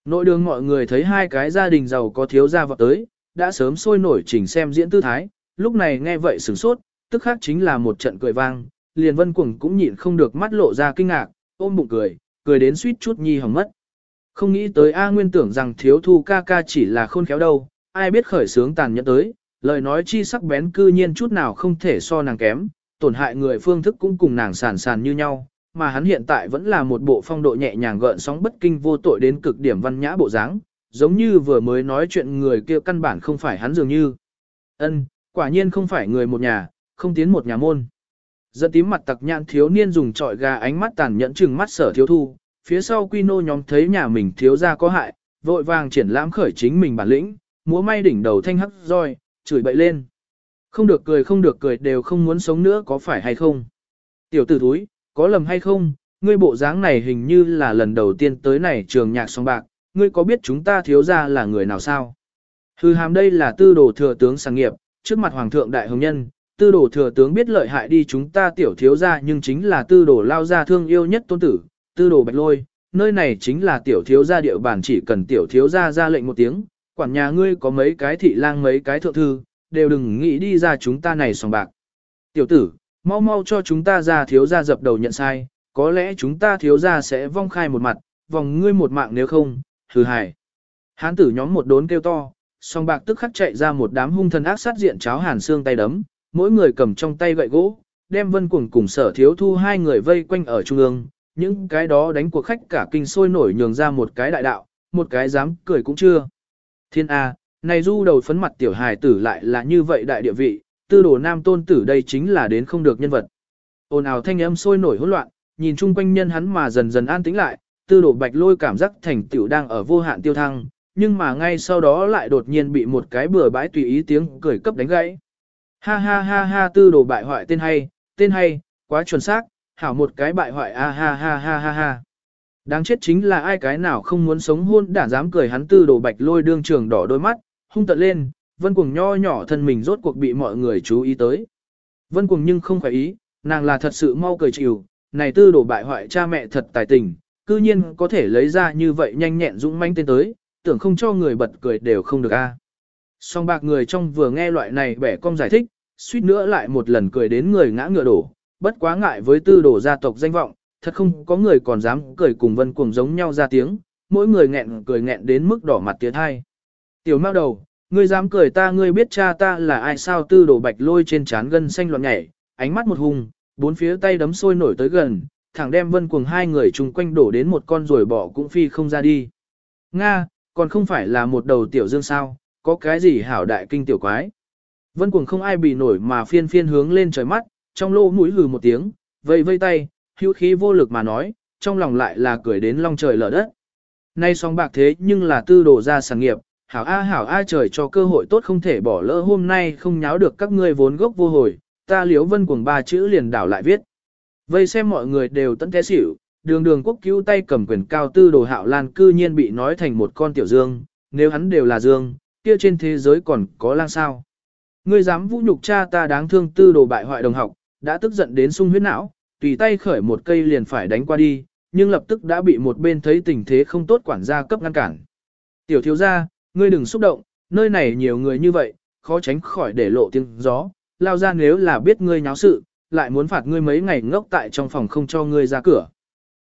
Nội đường mọi người thấy hai cái gia đình giàu có thiếu gia vọt tới, đã sớm sôi nổi chỉnh xem diễn tư thái, lúc này nghe vậy sửng sốt, tức khác chính là một trận cười vang, liền vân cuồng cũng nhịn không được mắt lộ ra kinh ngạc, ôm bụng cười, cười đến suýt chút nhi hỏng mất. Không nghĩ tới A Nguyên tưởng rằng thiếu thu ca ca chỉ là khôn khéo đâu, ai biết khởi sướng tàn nhẫn tới, lời nói chi sắc bén cư nhiên chút nào không thể so nàng kém, tổn hại người phương thức cũng cùng nàng sàn sàn như nhau, mà hắn hiện tại vẫn là một bộ phong độ nhẹ nhàng gợn sóng bất kinh vô tội đến cực điểm văn nhã bộ dáng, giống như vừa mới nói chuyện người kia căn bản không phải hắn dường như. Ân, quả nhiên không phải người một nhà, không tiến một nhà môn. Dẫn tím mặt tặc nhãn thiếu niên dùng trọi gà ánh mắt tàn nhẫn chừng mắt sở thiếu thu, phía sau quy nô nhóm thấy nhà mình thiếu ra có hại, vội vàng triển lãm khởi chính mình bản lĩnh, múa may đỉnh đầu thanh hắc roi, chửi bậy lên. Không được cười không được cười đều không muốn sống nữa có phải hay không. Tiểu tử thúi, có lầm hay không, ngươi bộ dáng này hình như là lần đầu tiên tới này trường nhạc song bạc, ngươi có biết chúng ta thiếu ra là người nào sao? Hư hàm đây là tư đồ thừa tướng sáng nghiệp, trước mặt hoàng thượng đại hồng nhân, tư đồ thừa tướng biết lợi hại đi chúng ta tiểu thiếu ra nhưng chính là tư đồ lao ra thương yêu nhất tôn tử, tư đồ bạch lôi, nơi này chính là tiểu thiếu gia địa bàn chỉ cần tiểu thiếu gia ra lệnh một tiếng, quản nhà ngươi có mấy cái thị lang mấy cái thượng thư, đều đừng nghĩ đi ra chúng ta này sòng bạc. Tiểu tử, mau mau cho chúng ta ra thiếu gia dập đầu nhận sai, có lẽ chúng ta thiếu gia sẽ vong khai một mặt, vòng ngươi một mạng nếu không, hừ hài. Hán tử nhóm một đốn kêu to, song bạc tức khắc chạy ra một đám hung thần ác sát diện cháo hàn xương tay đấm, mỗi người cầm trong tay gậy gỗ, đem vân cuồng cùng sở thiếu thu hai người vây quanh ở trung ương, những cái đó đánh cuộc khách cả kinh sôi nổi nhường ra một cái đại đạo, một cái dám cười cũng chưa. Thiên A, này du đầu phấn mặt tiểu hài tử lại là như vậy đại địa vị, tư đồ nam tôn tử đây chính là đến không được nhân vật. Ồn ào thanh âm sôi nổi hỗn loạn, nhìn chung quanh nhân hắn mà dần dần an tĩnh lại, tư đồ bạch lôi cảm giác thành tiểu đang ở vô hạn tiêu thăng, nhưng mà ngay sau đó lại đột nhiên bị một cái bừa bãi tùy ý tiếng cười cấp đánh gãy. Ha ha ha ha tư đồ bại hoại tên hay, tên hay, quá chuẩn xác, hảo một cái bại hoại a ha ha ha ha ha. Đáng chết chính là ai cái nào không muốn sống hôn đã dám cười hắn tư đồ bạch lôi đương trường đỏ đôi mắt, hung tận lên, vân cuồng nho nhỏ thân mình rốt cuộc bị mọi người chú ý tới. Vân cuồng nhưng không phải ý, nàng là thật sự mau cười chịu, này tư đồ bại hoại cha mẹ thật tài tình, cư nhiên có thể lấy ra như vậy nhanh nhẹn dũng manh tên tới, tưởng không cho người bật cười đều không được a. Song bạc người trong vừa nghe loại này bẻ cong giải thích, suýt nữa lại một lần cười đến người ngã ngựa đổ, bất quá ngại với tư đồ gia tộc danh vọng, thật không có người còn dám cười cùng vân cuồng giống nhau ra tiếng, mỗi người nghẹn cười nghẹn đến mức đỏ mặt tiếng hai. Tiểu mao đầu, ngươi dám cười ta ngươi biết cha ta là ai sao tư đồ bạch lôi trên trán gân xanh loạn nhảy, ánh mắt một hùng, bốn phía tay đấm sôi nổi tới gần, thẳng đem vân cuồng hai người chung quanh đổ đến một con rồi bỏ cũng phi không ra đi. Nga, còn không phải là một đầu tiểu dương sao, có cái gì hảo đại kinh tiểu quái. Vân cuồng không ai bị nổi mà phiên phiên hướng lên trời mắt, trong lô mũi hừ một tiếng, vây vây tay, hữu khí vô lực mà nói, trong lòng lại là cười đến long trời lở đất. Nay song bạc thế nhưng là tư đồ ra sản nghiệp, hảo a hảo a trời cho cơ hội tốt không thể bỏ lỡ hôm nay không nháo được các ngươi vốn gốc vô hồi, ta liếu vân cuồng ba chữ liền đảo lại viết. Vây xem mọi người đều tận thế xỉu, đường đường quốc cứu tay cầm quyền cao tư đồ hạo lan cư nhiên bị nói thành một con tiểu dương, nếu hắn đều là dương, kia trên thế giới còn có lang sao. Ngươi dám vũ nhục cha ta đáng thương tư đồ bại hoại đồng học, đã tức giận đến sung huyết não, tùy tay khởi một cây liền phải đánh qua đi, nhưng lập tức đã bị một bên thấy tình thế không tốt quản gia cấp ngăn cản. Tiểu thiếu gia, ngươi đừng xúc động, nơi này nhiều người như vậy, khó tránh khỏi để lộ tiếng gió, lao ra nếu là biết ngươi nháo sự, lại muốn phạt ngươi mấy ngày ngốc tại trong phòng không cho ngươi ra cửa.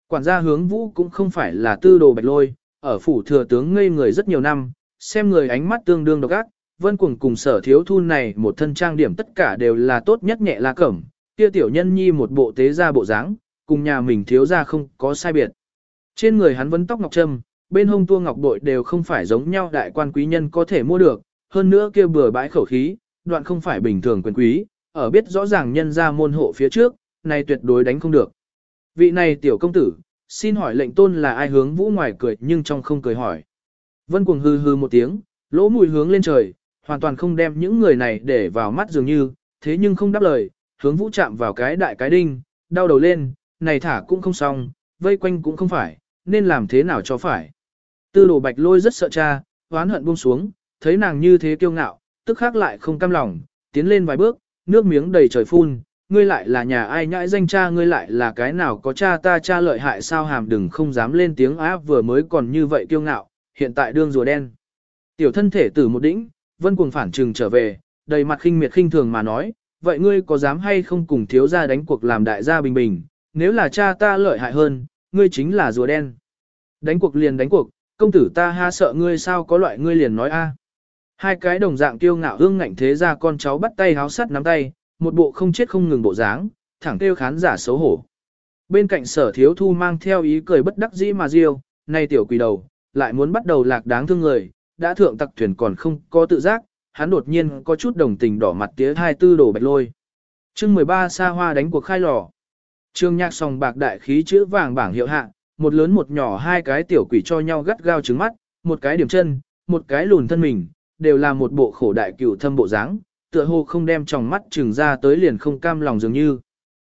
Quản gia hướng vũ cũng không phải là tư đồ bạch lôi, ở phủ thừa tướng ngây người rất nhiều năm, xem người ánh mắt tương đương độc ác, vân cuồng cùng sở thiếu thu này một thân trang điểm tất cả đều là tốt nhất nhẹ la cẩm, kia tiểu nhân nhi một bộ tế ra bộ dáng, cùng nhà mình thiếu ra không có sai biệt. Trên người hắn vẫn tóc ngọc trâm, bên hông tua ngọc bội đều không phải giống nhau đại quan quý nhân có thể mua được, hơn nữa kia bừa bãi khẩu khí, đoạn không phải bình thường quyền quý, ở biết rõ ràng nhân ra môn hộ phía trước, này tuyệt đối đánh không được. Vị này tiểu công tử, xin hỏi lệnh tôn là ai hướng vũ ngoài cười nhưng trong không cười hỏi. Vân cuồng hư hư một tiếng, lỗ mùi hướng lên trời, hoàn toàn không đem những người này để vào mắt dường như, thế nhưng không đáp lời, hướng vũ chạm vào cái đại cái đinh, đau đầu lên, này thả cũng không xong, vây quanh cũng không phải, nên làm thế nào cho phải. Tư đồ bạch lôi rất sợ cha, oán hận buông xuống, thấy nàng như thế kiêu ngạo, tức khắc lại không cam lòng, tiến lên vài bước, nước miếng đầy trời phun, ngươi lại là nhà ai nhãi danh cha ngươi lại là cái nào có cha ta cha lợi hại sao hàm đừng không dám lên tiếng áp vừa mới còn như vậy kiêu ngạo, hiện tại đương rùa đen. Tiểu thân thể tử một đỉnh, vân cuồng phản trừng trở về, đầy mặt khinh miệt khinh thường mà nói, vậy ngươi có dám hay không cùng thiếu gia đánh cuộc làm đại gia bình bình, nếu là cha ta lợi hại hơn, ngươi chính là rùa đen. Đánh cuộc liền đánh cuộc, công tử ta ha sợ ngươi sao có loại ngươi liền nói a. Hai cái đồng dạng kiêu ngạo hương ngạnh thế ra con cháu bắt tay háo sắt nắm tay, một bộ không chết không ngừng bộ dáng, thẳng kêu khán giả xấu hổ. Bên cạnh sở thiếu thu mang theo ý cười bất đắc dĩ mà riêu, nay tiểu quỷ đầu, lại muốn bắt đầu lạc đáng thương người, đã thượng tặc thuyền còn không có tự giác, hắn đột nhiên có chút đồng tình đỏ mặt tía hai tư đổ bạch lôi. chương 13 xa hoa đánh cuộc khai lò. Trương nhạc sòng bạc đại khí chữ vàng bảng hiệu hạ, một lớn một nhỏ hai cái tiểu quỷ cho nhau gắt gao trứng mắt, một cái điểm chân, một cái lùn thân mình, đều là một bộ khổ đại cửu thâm bộ dáng, tựa hồ không đem tròng mắt trừng ra tới liền không cam lòng dường như.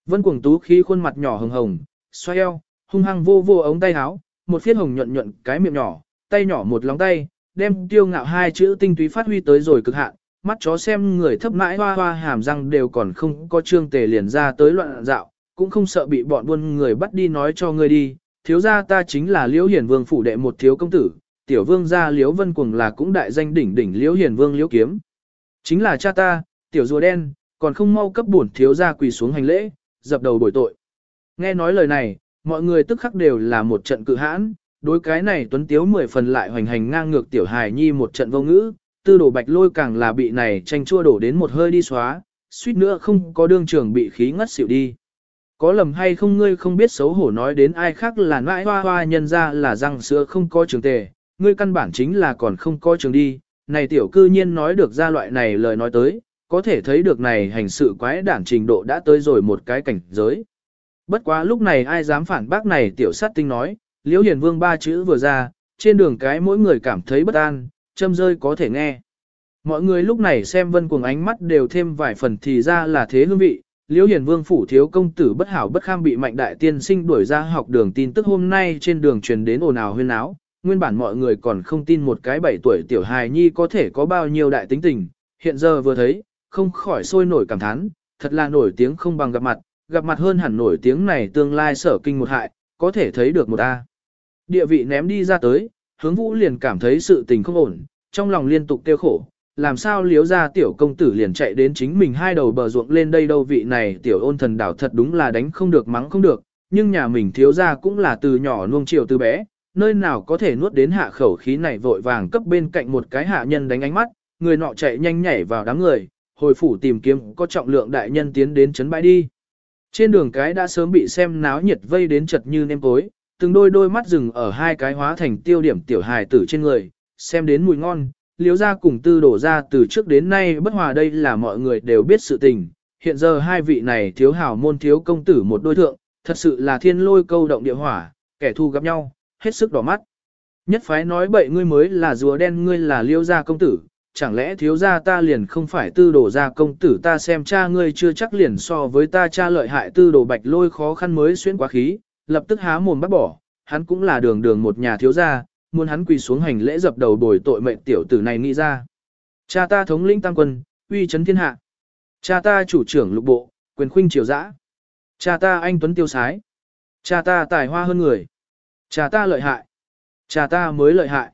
Vân cuồng tú khí khuôn mặt nhỏ hồng hồng, xoay eo, hung hăng vô vô ống tay áo, một phiết hồng nhuận nhuận cái miệng nhỏ, tay nhỏ một lóng tay, đem tiêu ngạo hai chữ tinh túy phát huy tới rồi cực hạn, mắt chó xem người thấp mãi hoa hoa hàm răng đều còn không có trương tề liền ra tới loạn dạo, cũng không sợ bị bọn buôn người bắt đi nói cho ngươi đi, thiếu gia ta chính là liễu hiển vương phủ đệ một thiếu công tử, tiểu vương gia liễu vân cuồng là cũng đại danh đỉnh đỉnh liễu hiển vương liễu kiếm. Chính là cha ta, tiểu rùa đen, còn không mau cấp bổn thiếu gia quỳ xuống hành lễ, dập đầu bồi tội. Nghe nói lời này, mọi người tức khắc đều là một trận cự hãn, đối cái này tuấn tiếu mười phần lại hoành hành ngang ngược tiểu hài nhi một trận vô ngữ, tư đồ bạch lôi càng là bị này tranh chua đổ đến một hơi đi xóa, suýt nữa không có đương trường bị khí ngất xỉu đi. Có lầm hay không ngươi không biết xấu hổ nói đến ai khác là nãi hoa hoa nhân ra là răng sữa không có trường tề, ngươi căn bản chính là còn không có trường đi, này tiểu cư nhiên nói được ra loại này lời nói tới, có thể thấy được này hành sự quái đản trình độ đã tới rồi một cái cảnh giới. Bất quá lúc này ai dám phản bác này tiểu sát tinh nói, liễu hiền vương ba chữ vừa ra, trên đường cái mỗi người cảm thấy bất an, châm rơi có thể nghe. Mọi người lúc này xem vân cuồng ánh mắt đều thêm vài phần thì ra là thế hương vị, liễu hiền vương phủ thiếu công tử bất hảo bất kham bị mạnh đại tiên sinh đuổi ra học đường tin tức hôm nay trên đường truyền đến ồn ào huyên áo, nguyên bản mọi người còn không tin một cái bảy tuổi tiểu hài nhi có thể có bao nhiêu đại tính tình, hiện giờ vừa thấy, không khỏi sôi nổi cảm thán, thật là nổi tiếng không bằng gặp mặt, gặp mặt hơn hẳn nổi tiếng này tương lai sở kinh một hại, có thể thấy được một A. Địa vị ném đi ra tới, hướng vũ liền cảm thấy sự tình không ổn, trong lòng liên tục tiêu khổ, làm sao liếu ra tiểu công tử liền chạy đến chính mình hai đầu bờ ruộng lên đây đâu vị này tiểu ôn thần đảo thật đúng là đánh không được mắng không được, nhưng nhà mình thiếu ra cũng là từ nhỏ nuông chiều từ bé, nơi nào có thể nuốt đến hạ khẩu khí này vội vàng cấp bên cạnh một cái hạ nhân đánh ánh mắt, người nọ chạy nhanh nhảy vào đám người, hồi phủ tìm kiếm có trọng lượng đại nhân tiến đến chấn bãi đi. Trên đường cái đã sớm bị xem náo nhiệt vây đến chật như nêm tối, từng đôi đôi mắt rừng ở hai cái hóa thành tiêu điểm tiểu hài tử trên người, xem đến mùi ngon, liếu ra cùng tư đổ ra từ trước đến nay bất hòa đây là mọi người đều biết sự tình. Hiện giờ hai vị này thiếu hảo môn thiếu công tử một đôi thượng, thật sự là thiên lôi câu động địa hỏa, kẻ thù gặp nhau, hết sức đỏ mắt. Nhất phái nói bậy ngươi mới là rùa đen ngươi là liêu gia công tử, chẳng lẽ thiếu gia ta liền không phải tư đồ gia công tử ta xem cha ngươi chưa chắc liền so với ta cha lợi hại tư đồ bạch lôi khó khăn mới xuyên quá khí, lập tức há mồm bắt bỏ, hắn cũng là đường đường một nhà thiếu gia, muốn hắn quỳ xuống hành lễ dập đầu bồi tội mệnh tiểu tử này nghĩ ra. Cha ta thống lĩnh tăng quân, uy chấn thiên hạ. Cha ta chủ trưởng lục bộ, quyền khuynh triều dã. Cha ta anh tuấn tiêu sái. Cha ta tài hoa hơn người. Cha ta lợi hại. Cha ta mới lợi hại.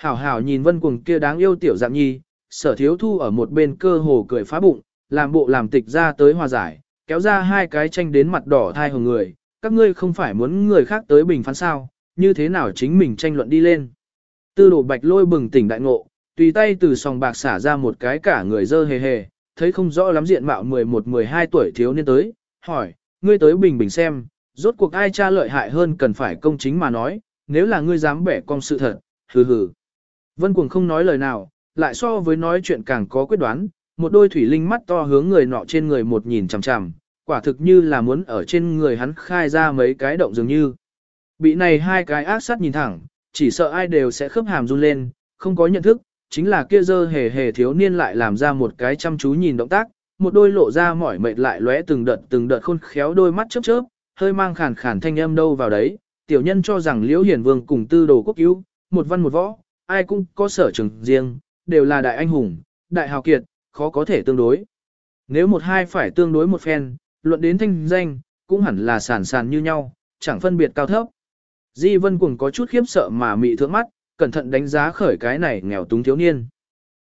Hảo hảo nhìn vân cuồng kia đáng yêu tiểu dạng nhi, sở thiếu thu ở một bên cơ hồ cười phá bụng, làm bộ làm tịch ra tới hòa giải, kéo ra hai cái tranh đến mặt đỏ thai hồng người, các ngươi không phải muốn người khác tới bình phán sao, như thế nào chính mình tranh luận đi lên. Tư đồ bạch lôi bừng tỉnh đại ngộ, tùy tay từ sòng bạc xả ra một cái cả người dơ hề hề, thấy không rõ lắm diện mạo 11-12 tuổi thiếu niên tới, hỏi, ngươi tới bình bình xem, Rốt cuộc ai cha lợi hại hơn cần phải công chính mà nói, nếu là ngươi dám bẻ cong sự thật, hừ hừ. Vân Cuồng không nói lời nào, lại so với nói chuyện càng có quyết đoán, một đôi thủy linh mắt to hướng người nọ trên người một nhìn chằm chằm, quả thực như là muốn ở trên người hắn khai ra mấy cái động dường như. Bị này hai cái ác sát nhìn thẳng, chỉ sợ ai đều sẽ khớp hàm run lên, không có nhận thức, chính là kia dơ hề hề thiếu niên lại làm ra một cái chăm chú nhìn động tác, một đôi lộ ra mỏi mệt lại lóe từng đợt từng đợt khôn khéo đôi mắt chớp chớp, hơi mang khàn khàn thanh âm đâu vào đấy, tiểu nhân cho rằng Liễu Hiển Vương cùng tư đồ quốc cứu, một văn một võ, ai cũng có sở trường riêng, đều là đại anh hùng, đại hào kiệt, khó có thể tương đối. Nếu một hai phải tương đối một phen, luận đến thanh danh, cũng hẳn là sản sản như nhau, chẳng phân biệt cao thấp. Di Vân cũng có chút khiếp sợ mà mị thượng mắt, cẩn thận đánh giá khởi cái này nghèo túng thiếu niên.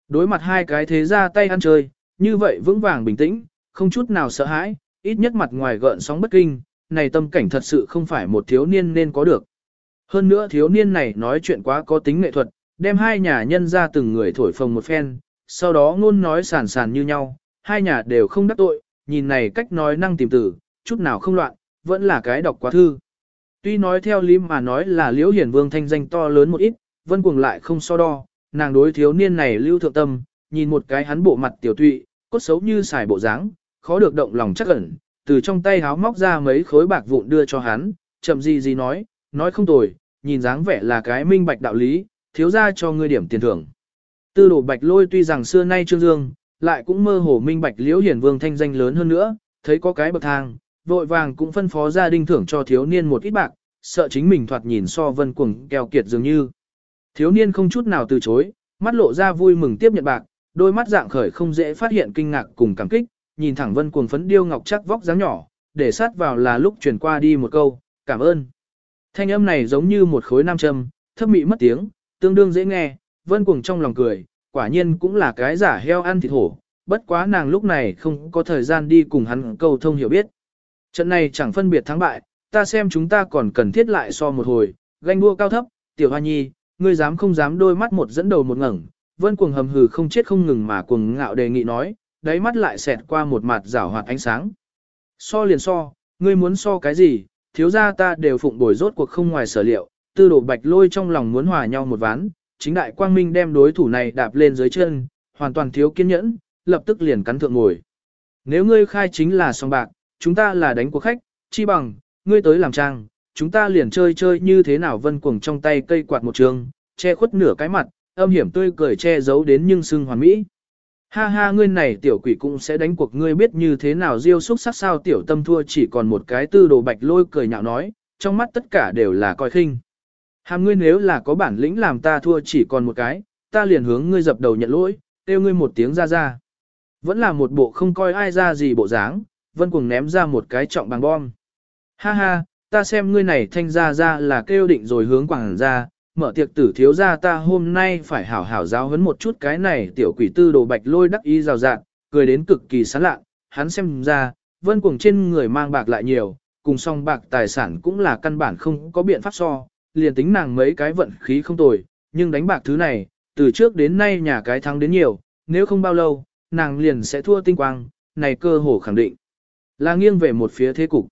Đối mặt hai cái thế ra tay ăn chơi, như vậy vững vàng bình tĩnh, không chút nào sợ hãi, ít nhất mặt ngoài gợn sóng bất kinh, này tâm cảnh thật sự không phải một thiếu niên nên có được. Hơn nữa thiếu niên này nói chuyện quá có tính nghệ thuật, đem hai nhà nhân ra từng người thổi phồng một phen, sau đó ngôn nói sàn sàn như nhau, hai nhà đều không đắc tội, nhìn này cách nói năng tìm tử, chút nào không loạn, vẫn là cái đọc quá thư. Tuy nói theo lý mà nói là liễu hiển vương thanh danh to lớn một ít, vân cuồng lại không so đo, nàng đối thiếu niên này lưu thượng tâm, nhìn một cái hắn bộ mặt tiểu tụy, cốt xấu như xài bộ dáng, khó được động lòng chắc ẩn, từ trong tay háo móc ra mấy khối bạc vụn đưa cho hắn, chậm gì gì nói, nói không tồi, nhìn dáng vẻ là cái minh bạch đạo lý, thiếu ra cho ngươi điểm tiền thưởng. Tư đồ bạch lôi tuy rằng xưa nay trương dương, lại cũng mơ hồ minh bạch liễu hiển vương thanh danh lớn hơn nữa, thấy có cái bậc thang, vội vàng cũng phân phó gia đình thưởng cho thiếu niên một ít bạc, sợ chính mình thoạt nhìn so vân cuồng keo kiệt dường như. Thiếu niên không chút nào từ chối, mắt lộ ra vui mừng tiếp nhận bạc, đôi mắt dạng khởi không dễ phát hiện kinh ngạc cùng cảm kích, nhìn thẳng vân cuồng phấn điêu ngọc chắc vóc dáng nhỏ, để sát vào là lúc truyền qua đi một câu, cảm ơn. Thanh âm này giống như một khối nam châm, thấp mị mất tiếng, tương đương dễ nghe, vân cuồng trong lòng cười, quả nhiên cũng là cái giả heo ăn thịt hổ, bất quá nàng lúc này không có thời gian đi cùng hắn cầu thông hiểu biết. Trận này chẳng phân biệt thắng bại, ta xem chúng ta còn cần thiết lại so một hồi, ganh đua cao thấp, tiểu hoa nhi, ngươi dám không dám đôi mắt một dẫn đầu một ngẩng, vân cuồng hầm hừ không chết không ngừng mà cuồng ngạo đề nghị nói, đáy mắt lại xẹt qua một mặt rảo hoạt ánh sáng. So liền so, ngươi muốn so cái gì, thiếu ra ta đều phụng bồi rốt cuộc không ngoài sở liệu, tư đổ bạch lôi trong lòng muốn hòa nhau một ván, chính đại quang minh đem đối thủ này đạp lên dưới chân, hoàn toàn thiếu kiên nhẫn, lập tức liền cắn thượng ngồi. Nếu ngươi khai chính là song bạc, chúng ta là đánh của khách, chi bằng, ngươi tới làm trang, chúng ta liền chơi chơi như thế nào vân cuồng trong tay cây quạt một trường, che khuất nửa cái mặt, âm hiểm tươi cười che giấu đến nhưng sưng hoàn mỹ. Ha ha ngươi này tiểu quỷ cũng sẽ đánh cuộc ngươi biết như thế nào diêu xúc sắc sao tiểu tâm thua chỉ còn một cái tư đồ bạch lôi cười nhạo nói, trong mắt tất cả đều là coi khinh. Hàm ngươi nếu là có bản lĩnh làm ta thua chỉ còn một cái, ta liền hướng ngươi dập đầu nhận lỗi, kêu ngươi một tiếng ra ra. Vẫn là một bộ không coi ai ra gì bộ dáng, vân cuồng ném ra một cái trọng bằng bom. Ha ha, ta xem ngươi này thanh ra ra là kêu định rồi hướng quảng ra, mở tiệc tử thiếu ra ta hôm nay phải hảo hảo giáo hấn một chút cái này tiểu quỷ tư đồ bạch lôi đắc ý rào rạng, cười đến cực kỳ sán lạ, hắn xem ra, vân cuồng trên người mang bạc lại nhiều, cùng song bạc tài sản cũng là căn bản không có biện pháp so, liền tính nàng mấy cái vận khí không tồi, nhưng đánh bạc thứ này, từ trước đến nay nhà cái thắng đến nhiều, nếu không bao lâu, nàng liền sẽ thua tinh quang, này cơ hồ khẳng định. Là nghiêng về một phía thế cục.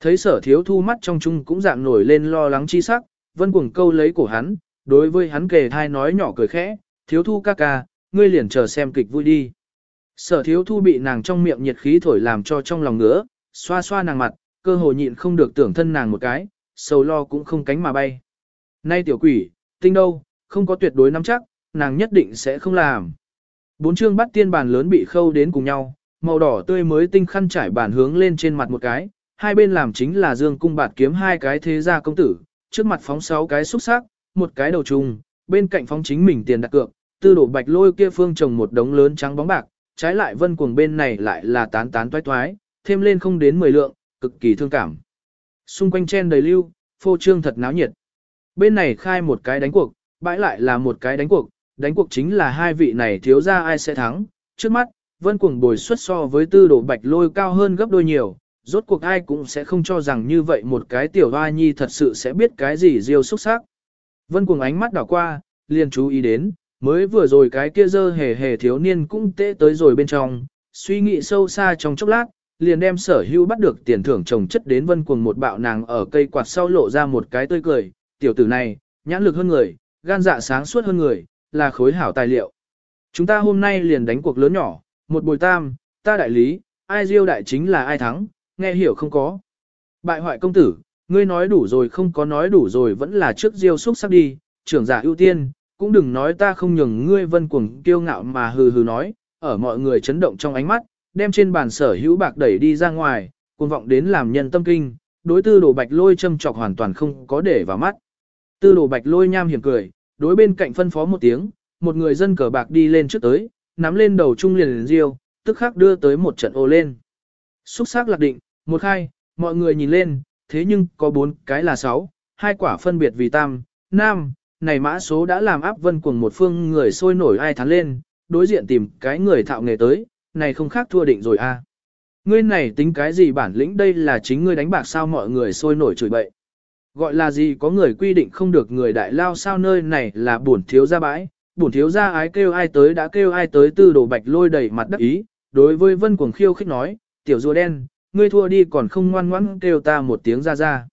Thấy sở thiếu thu mắt trong chung cũng dạng nổi lên lo lắng chi sắc, vân cuồng câu lấy cổ hắn, đối với hắn kề thai nói nhỏ cười khẽ, thiếu thu ca ca, ngươi liền chờ xem kịch vui đi. Sở thiếu thu bị nàng trong miệng nhiệt khí thổi làm cho trong lòng ngứa, xoa xoa nàng mặt, cơ hồ nhịn không được tưởng thân nàng một cái, sầu lo cũng không cánh mà bay. Nay tiểu quỷ, tinh đâu, không có tuyệt đối nắm chắc, nàng nhất định sẽ không làm. Bốn chương bắt tiên bàn lớn bị khâu đến cùng nhau, màu đỏ tươi mới tinh khăn trải bàn hướng lên trên mặt một cái, hai bên làm chính là dương cung bạt kiếm hai cái thế gia công tử, trước mặt phóng sáu cái xúc sắc, một cái đầu trùng, bên cạnh phóng chính mình tiền đặt cược, tư đổ bạch lôi kia phương trồng một đống lớn trắng bóng bạc, trái lại vân cuồng bên này lại là tán tán toái toái, thêm lên không đến 10 lượng, cực kỳ thương cảm. Xung quanh chen đầy lưu, phô trương thật náo nhiệt. Bên này khai một cái đánh cuộc, bãi lại là một cái đánh cuộc, đánh cuộc chính là hai vị này thiếu ra ai sẽ thắng. Trước mắt, vân cuồng bồi xuất so với tư đồ bạch lôi cao hơn gấp đôi nhiều, rốt cuộc ai cũng sẽ không cho rằng như vậy một cái tiểu hoa nhi thật sự sẽ biết cái gì diêu xúc sắc. Vân cuồng ánh mắt đảo qua, liền chú ý đến, mới vừa rồi cái kia dơ hề hề thiếu niên cũng tệ tới rồi bên trong, suy nghĩ sâu xa trong chốc lát, liền đem sở hữu bắt được tiền thưởng chồng chất đến vân cuồng một bạo nàng ở cây quạt sau lộ ra một cái tươi cười, tiểu tử này, nhãn lực hơn người, gan dạ sáng suốt hơn người, là khối hảo tài liệu. Chúng ta hôm nay liền đánh cuộc lớn nhỏ, một bồi tam, ta đại lý, ai diêu đại chính là ai thắng, nghe hiểu không có. Bại hoại công tử, ngươi nói đủ rồi không có nói đủ rồi vẫn là trước diêu xúc sắc đi, trưởng giả ưu tiên, cũng đừng nói ta không nhường ngươi vân cuồng kiêu ngạo mà hừ hừ nói, ở mọi người chấn động trong ánh mắt, đem trên bàn sở hữu bạc đẩy đi ra ngoài, cuồng vọng đến làm nhân tâm kinh, đối tư đồ bạch lôi châm chọc hoàn toàn không có để vào mắt. Tư đồ bạch lôi nham hiểm cười, đối bên cạnh phân phó một tiếng, một người dân cờ bạc đi lên trước tới, nắm lên đầu trung liền liền riêu, tức khắc đưa tới một trận ô lên. Xúc sắc lạc định, một khai, mọi người nhìn lên, thế nhưng có bốn cái là sáu, hai quả phân biệt vì tam, nam, này mã số đã làm áp vân cuồng một phương người sôi nổi ai thắng lên, đối diện tìm cái người thạo nghề tới, này không khác thua định rồi a. À. Ngươi này tính cái gì bản lĩnh đây là chính ngươi đánh bạc sao mọi người sôi nổi chửi bậy. Gọi là gì có người quy định không được người đại lao sao nơi này là buồn thiếu gia bãi, buồn thiếu gia ái kêu ai tới đã kêu ai tới tư đồ bạch lôi đầy mặt đắc ý, đối với vân cuồng khiêu khích nói, tiểu rùa đen, ngươi thua đi còn không ngoan ngoãn kêu ta một tiếng ra ra.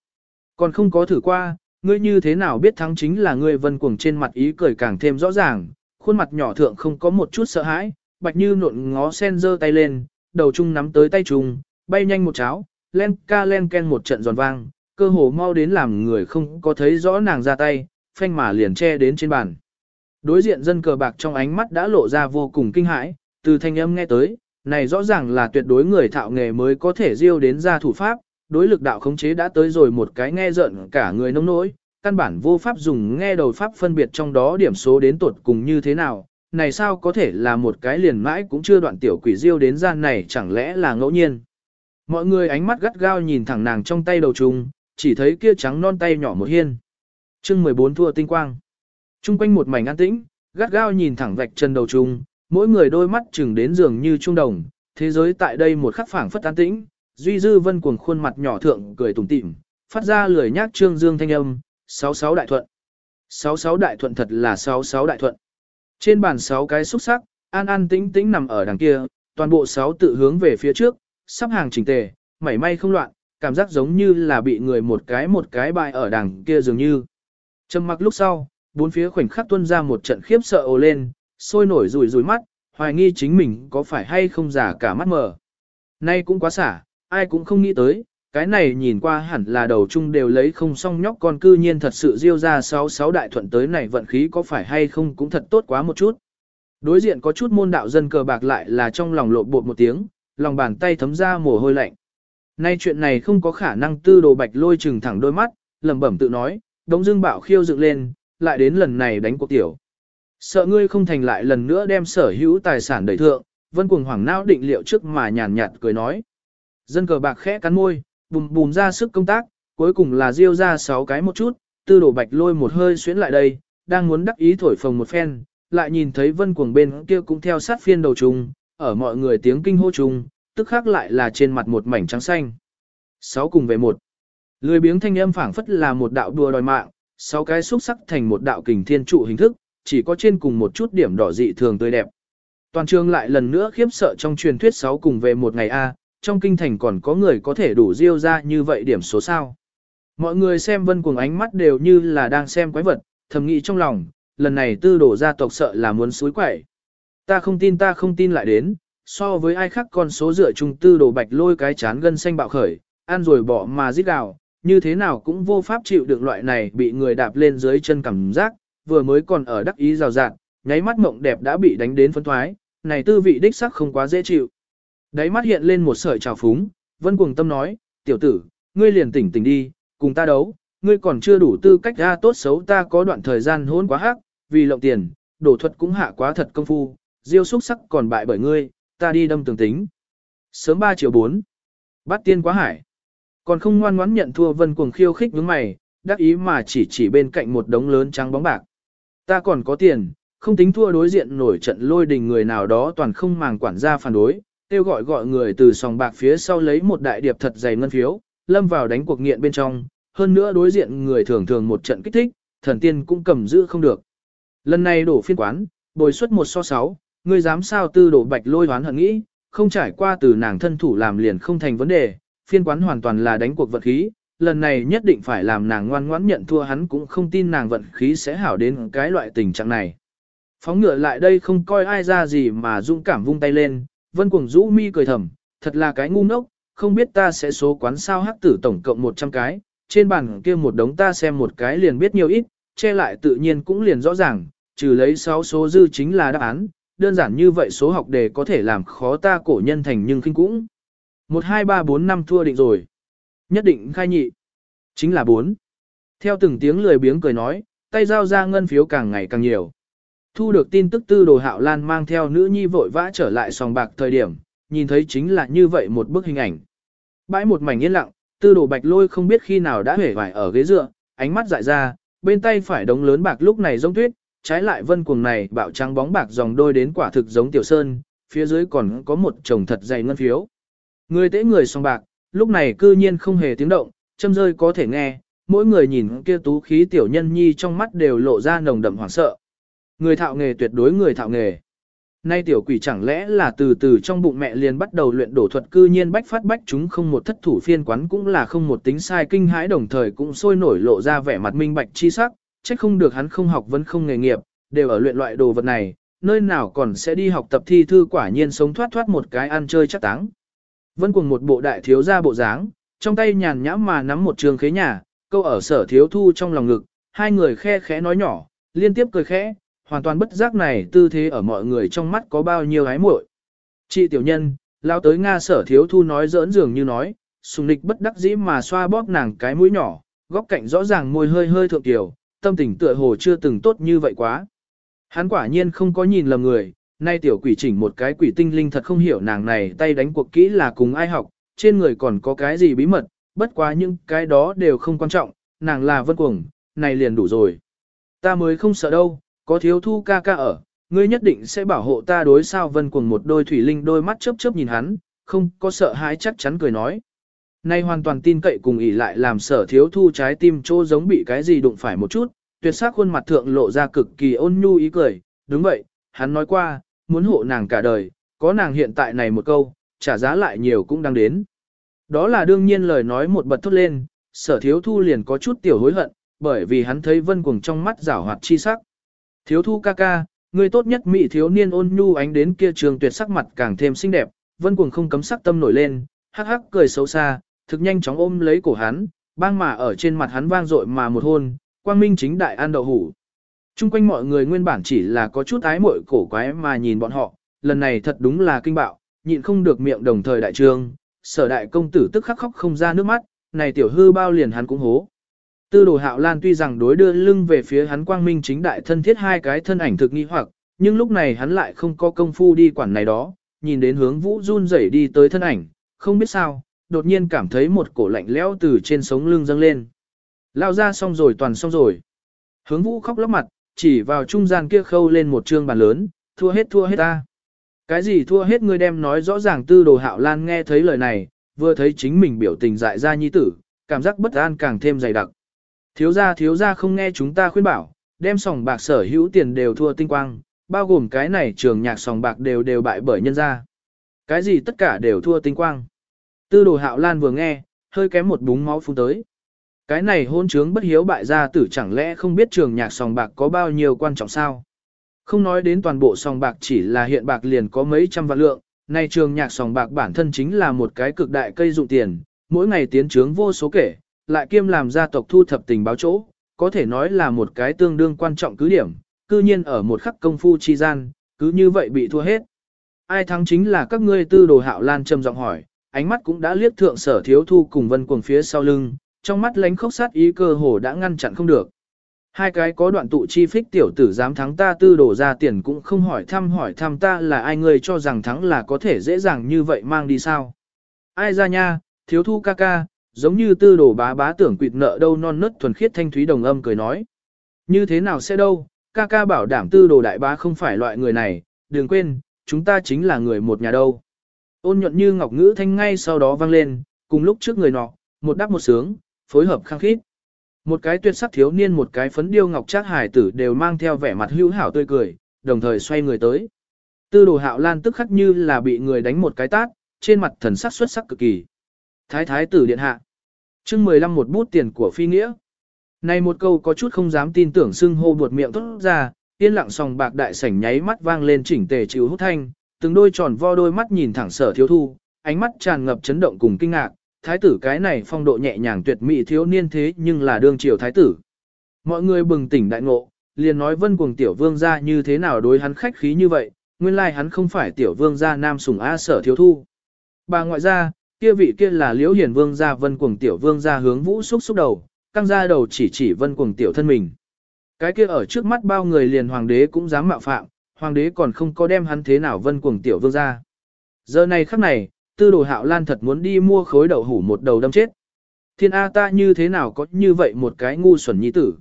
Còn không có thử qua, ngươi như thế nào biết thắng chính là ngươi vân cuồng trên mặt ý cười càng thêm rõ ràng, khuôn mặt nhỏ thượng không có một chút sợ hãi, bạch như nộn ngó sen giơ tay lên, đầu chung nắm tới tay chung, bay nhanh một cháo, len ca len ken một trận giòn vang, cơ hồ mau đến làm người không có thấy rõ nàng ra tay, phanh mà liền che đến trên bàn. Đối diện dân cờ bạc trong ánh mắt đã lộ ra vô cùng kinh hãi, từ thanh âm nghe tới, này rõ ràng là tuyệt đối người thạo nghề mới có thể diêu đến ra thủ pháp, đối lực đạo khống chế đã tới rồi một cái nghe giận cả người nông nỗi, căn bản vô pháp dùng nghe đầu pháp phân biệt trong đó điểm số đến tuột cùng như thế nào, này sao có thể là một cái liền mãi cũng chưa đoạn tiểu quỷ diêu đến gian này chẳng lẽ là ngẫu nhiên. Mọi người ánh mắt gắt gao nhìn thẳng nàng trong tay đầu trùng, chỉ thấy kia trắng non tay nhỏ một hiên. chương 14 thua tinh quang. Trung quanh một mảnh an tĩnh, gắt gao nhìn thẳng vạch chân đầu trùng, mỗi người đôi mắt chừng đến giường như trung đồng, thế giới tại đây một khắc phảng phất an tĩnh, duy dư vân cuồng khuôn mặt nhỏ thượng cười tủm tỉm, phát ra lười nhác trương dương thanh âm, sáu sáu đại thuận. sáu sáu đại thuận thật là sáu sáu đại thuận. Trên bàn sáu cái xúc sắc, an an tĩnh tĩnh nằm ở đằng kia, toàn bộ sáu tự hướng về phía trước, sắp hàng chỉnh tề, mảy may không loạn, cảm giác giống như là bị người một cái một cái bại ở đằng kia dường như. Trầm mặc lúc sau, bốn phía khoảnh khắc tuôn ra một trận khiếp sợ ồ lên, sôi nổi rủi rủi mắt, hoài nghi chính mình có phải hay không giả cả mắt mờ. Nay cũng quá xả, ai cũng không nghĩ tới, cái này nhìn qua hẳn là đầu chung đều lấy không xong nhóc con cư nhiên thật sự diêu ra sáu sáu đại thuận tới này vận khí có phải hay không cũng thật tốt quá một chút. Đối diện có chút môn đạo dân cờ bạc lại là trong lòng lộ bột một tiếng, lòng bàn tay thấm ra mồ hôi lạnh. Nay chuyện này không có khả năng tư đồ bạch lôi trừng thẳng đôi mắt, lẩm bẩm tự nói, đống dương bạo khiêu dựng lên, lại đến lần này đánh cuộc tiểu. Sợ ngươi không thành lại lần nữa đem sở hữu tài sản đẩy thượng, vân cuồng hoảng não định liệu trước mà nhàn nhạt cười nói. Dân cờ bạc khẽ cắn môi, bùm bùm ra sức công tác, cuối cùng là riêu ra sáu cái một chút, tư đổ bạch lôi một hơi xuyến lại đây, đang muốn đắc ý thổi phồng một phen, lại nhìn thấy vân cuồng bên kia cũng theo sát phiên đầu trùng, ở mọi người tiếng kinh hô trùng, tức khác lại là trên mặt một mảnh trắng xanh. Sáu cùng về một. Lười biếng thanh âm phảng phất là một đạo đùa đòi mạng, sáu cái xúc sắc thành một đạo kình thiên trụ hình thức, chỉ có trên cùng một chút điểm đỏ dị thường tươi đẹp. Toàn trường lại lần nữa khiếp sợ trong truyền thuyết sáu cùng về một ngày A, trong kinh thành còn có người có thể đủ diêu ra như vậy điểm số sao. Mọi người xem vân cuồng ánh mắt đều như là đang xem quái vật, thầm nghĩ trong lòng, lần này tư đổ gia tộc sợ là muốn suối quẩy. Ta không tin ta không tin lại đến, so với ai khác con số dựa chung tư đổ bạch lôi cái chán gân xanh bạo khởi, ăn rồi bỏ mà giết gào, như thế nào cũng vô pháp chịu được loại này bị người đạp lên dưới chân cảm giác, vừa mới còn ở đắc ý rào rạt, nháy mắt mộng đẹp đã bị đánh đến phân thoái, này tư vị đích sắc không quá dễ chịu. Đáy mắt hiện lên một sợi trào phúng, vân cuồng tâm nói, tiểu tử, ngươi liền tỉnh tỉnh đi, cùng ta đấu, ngươi còn chưa đủ tư cách ra tốt xấu ta có đoạn thời gian hôn quá hắc, vì lộng tiền, đổ thuật cũng hạ quá thật công phu, diêu xúc sắc còn bại bởi ngươi, ta đi đâm tường tính. Sớm 3 triệu 4, bắt tiên quá hải, còn không ngoan ngoãn nhận thua vân cuồng khiêu khích với mày, đắc ý mà chỉ chỉ bên cạnh một đống lớn trắng bóng bạc. Ta còn có tiền, không tính thua đối diện nổi trận lôi đình người nào đó toàn không màng quản gia phản đối, kêu gọi gọi người từ sòng bạc phía sau lấy một đại điệp thật dày ngân phiếu, lâm vào đánh cuộc nghiện bên trong, hơn nữa đối diện người thường thường một trận kích thích, thần tiên cũng cầm giữ không được. Lần này đổ phiên quán, bồi suất một so sáu, ngươi dám sao tư đổ bạch lôi hoán hận nghĩ, không trải qua từ nàng thân thủ làm liền không thành vấn đề, phiên quán hoàn toàn là đánh cuộc vật khí, lần này nhất định phải làm nàng ngoan ngoãn nhận thua hắn cũng không tin nàng vận khí sẽ hảo đến cái loại tình trạng này. Phóng ngựa lại đây không coi ai ra gì mà dũng cảm vung tay lên, vân cuồng rũ mi cười thầm, thật là cái ngu ngốc, không biết ta sẽ số quán sao hắc tử tổng cộng 100 cái, trên bàn kia một đống ta xem một cái liền biết nhiều ít, che lại tự nhiên cũng liền rõ ràng, trừ lấy 6 số dư chính là đáp án, đơn giản như vậy số học đề có thể làm khó ta cổ nhân thành nhưng khinh cũng. 1 2 3 4 5 thua định rồi. Nhất định khai nhị. Chính là 4. Theo từng tiếng lười biếng cười nói, tay giao ra ngân phiếu càng ngày càng nhiều. Thu được tin tức tư đồ hạo lan mang theo nữ nhi vội vã trở lại sòng bạc thời điểm, nhìn thấy chính là như vậy một bức hình ảnh. Bãi một mảnh yên lặng, tư đồ bạch lôi không biết khi nào đã hể vải ở ghế dựa, ánh mắt dại ra, bên tay phải đống lớn bạc lúc này giống tuyết, trái lại vân cuồng này bạo trắng bóng bạc dòng đôi đến quả thực giống tiểu sơn, phía dưới còn có một chồng thật dày ngân phiếu. Người tế người sòng bạc, lúc này cư nhiên không hề tiếng động, châm rơi có thể nghe, mỗi người nhìn kia tú khí tiểu nhân nhi trong mắt đều lộ ra nồng đậm hoảng sợ. Người thạo nghề tuyệt đối người thạo nghề. Nay tiểu quỷ chẳng lẽ là từ từ trong bụng mẹ liền bắt đầu luyện đổ thuật cư nhiên bách phát bách chúng không một thất thủ phiên quán cũng là không một tính sai kinh hãi đồng thời cũng sôi nổi lộ ra vẻ mặt minh bạch chi sắc, trách không được hắn không học vẫn không nghề nghiệp, đều ở luyện loại đồ vật này, nơi nào còn sẽ đi học tập thi thư quả nhiên sống thoát thoát một cái ăn chơi chắc táng. Vẫn cùng một bộ đại thiếu gia bộ dáng, trong tay nhàn nhãm mà nắm một trường khế nhà, câu ở sở thiếu thu trong lòng ngực, hai người khe khẽ nói nhỏ, liên tiếp cười khẽ, hoàn toàn bất giác này tư thế ở mọi người trong mắt có bao nhiêu hái muội. Chị tiểu nhân, lao tới Nga sở thiếu thu nói giỡn dường như nói, sùng nịch bất đắc dĩ mà xoa bóp nàng cái mũi nhỏ, góc cạnh rõ ràng môi hơi hơi thượng tiểu, tâm tình tựa hồ chưa từng tốt như vậy quá. Hắn quả nhiên không có nhìn lầm người, nay tiểu quỷ chỉnh một cái quỷ tinh linh thật không hiểu nàng này tay đánh cuộc kỹ là cùng ai học, trên người còn có cái gì bí mật, bất quá những cái đó đều không quan trọng, nàng là vân cuồng, này liền đủ rồi. Ta mới không sợ đâu, có thiếu thu ca ca ở, ngươi nhất định sẽ bảo hộ ta đối sao vân cuồng một đôi thủy linh đôi mắt chớp chớp nhìn hắn, không có sợ hãi chắc chắn cười nói. Nay hoàn toàn tin cậy cùng ỉ lại làm sở thiếu thu trái tim chỗ giống bị cái gì đụng phải một chút, tuyệt sắc khuôn mặt thượng lộ ra cực kỳ ôn nhu ý cười, đúng vậy, hắn nói qua, muốn hộ nàng cả đời, có nàng hiện tại này một câu, trả giá lại nhiều cũng đang đến. Đó là đương nhiên lời nói một bật thốt lên, sở thiếu thu liền có chút tiểu hối hận, bởi vì hắn thấy vân cuồng trong mắt rảo hoạt chi sắc. Thiếu thu ca ca, người tốt nhất mỹ thiếu niên ôn nhu ánh đến kia trường tuyệt sắc mặt càng thêm xinh đẹp, vân cuồng không cấm sắc tâm nổi lên, hắc hắc cười xấu xa, thực nhanh chóng ôm lấy cổ hắn, bang mà ở trên mặt hắn vang dội mà một hôn, quang minh chính đại an đậu hủ. Trung quanh mọi người nguyên bản chỉ là có chút ái muội cổ quái mà nhìn bọn họ, lần này thật đúng là kinh bạo, nhịn không được miệng đồng thời đại trương, sở đại công tử tức khắc khóc không ra nước mắt, này tiểu hư bao liền hắn cũng hố. Tư đồ hạo lan tuy rằng đối đưa lưng về phía hắn quang minh chính đại thân thiết hai cái thân ảnh thực nghi hoặc, nhưng lúc này hắn lại không có công phu đi quản này đó, nhìn đến hướng vũ run rẩy đi tới thân ảnh, không biết sao, đột nhiên cảm thấy một cổ lạnh lẽo từ trên sống lưng dâng lên. Lao ra xong rồi toàn xong rồi. Hướng vũ khóc lóc mặt, chỉ vào trung gian kia khâu lên một trương bàn lớn, thua hết thua hết ta. Cái gì thua hết ngươi đem nói rõ ràng tư đồ hạo lan nghe thấy lời này, vừa thấy chính mình biểu tình dại ra nhi tử, cảm giác bất an càng thêm dày đặc. Thiếu gia thiếu gia không nghe chúng ta khuyên bảo, đem sòng bạc sở hữu tiền đều thua tinh quang, bao gồm cái này trường nhạc sòng bạc đều đều bại bởi nhân gia. Cái gì tất cả đều thua tinh quang. Tư đồ hạo lan vừa nghe, hơi kém một búng máu phun tới. Cái này hôn trướng bất hiếu bại gia tử chẳng lẽ không biết trường nhạc sòng bạc có bao nhiêu quan trọng sao? Không nói đến toàn bộ sòng bạc chỉ là hiện bạc liền có mấy trăm vạn lượng, này trường nhạc sòng bạc bản thân chính là một cái cực đại cây dụng tiền, mỗi ngày tiến trướng vô số kể, lại kiêm làm gia tộc thu thập tình báo chỗ, có thể nói là một cái tương đương quan trọng cứ điểm, cư nhiên ở một khắc công phu chi gian, cứ như vậy bị thua hết. Ai thắng chính là các ngươi tư đồ hạo lan trầm giọng hỏi, ánh mắt cũng đã liếc thượng sở thiếu thu cùng vân cuồng phía sau lưng, trong mắt lánh khốc sát ý cơ hồ đã ngăn chặn không được. Hai cái có đoạn tụ chi phích tiểu tử dám thắng ta tư đổ ra tiền cũng không hỏi thăm hỏi thăm ta là ai người cho rằng thắng là có thể dễ dàng như vậy mang đi sao. Ai ra nha, thiếu thu ca ca, giống như tư đồ bá bá tưởng quỵt nợ đâu non nớt thuần khiết thanh thúy đồng âm cười nói. Như thế nào sẽ đâu, ca ca bảo đảm tư đồ đại bá không phải loại người này, đừng quên, chúng ta chính là người một nhà đâu. Ôn nhuận như ngọc ngữ thanh ngay sau đó vang lên, cùng lúc trước người nọ, một đáp một sướng, phối hợp khăng khít. Một cái tuyệt sắc thiếu niên một cái phấn điêu ngọc trác hải tử đều mang theo vẻ mặt hữu hảo tươi cười, đồng thời xoay người tới. Tư đồ hạo lan tức khắc như là bị người đánh một cái tát, trên mặt thần sắc xuất sắc cực kỳ. Thái thái tử điện hạ. chương 15 một bút tiền của phi nghĩa. Này một câu có chút không dám tin tưởng xưng hô buột miệng tốt ra, yên lặng sòng bạc đại sảnh nháy mắt vang lên chỉnh tề chịu hút thanh, từng đôi tròn vo đôi mắt nhìn thẳng sở thiếu thu, ánh mắt tràn ngập chấn động cùng kinh ngạc, thái tử cái này phong độ nhẹ nhàng tuyệt mỹ thiếu niên thế nhưng là đương triều thái tử. Mọi người bừng tỉnh đại ngộ, liền nói vân cuồng tiểu vương gia như thế nào đối hắn khách khí như vậy, nguyên lai hắn không phải tiểu vương gia nam sủng A sở thiếu thu. Bà ngoại gia, kia vị kia là liễu hiển vương gia vân cuồng tiểu vương gia hướng vũ xúc xúc đầu, căng ra đầu chỉ chỉ vân cuồng tiểu thân mình. Cái kia ở trước mắt bao người liền hoàng đế cũng dám mạo phạm, hoàng đế còn không có đem hắn thế nào vân cuồng tiểu vương gia. Giờ này khắc này, tư đồ hạo lan thật muốn đi mua khối đậu hủ một đầu đâm chết. Thiên A ta như thế nào có như vậy một cái ngu xuẩn nhi tử.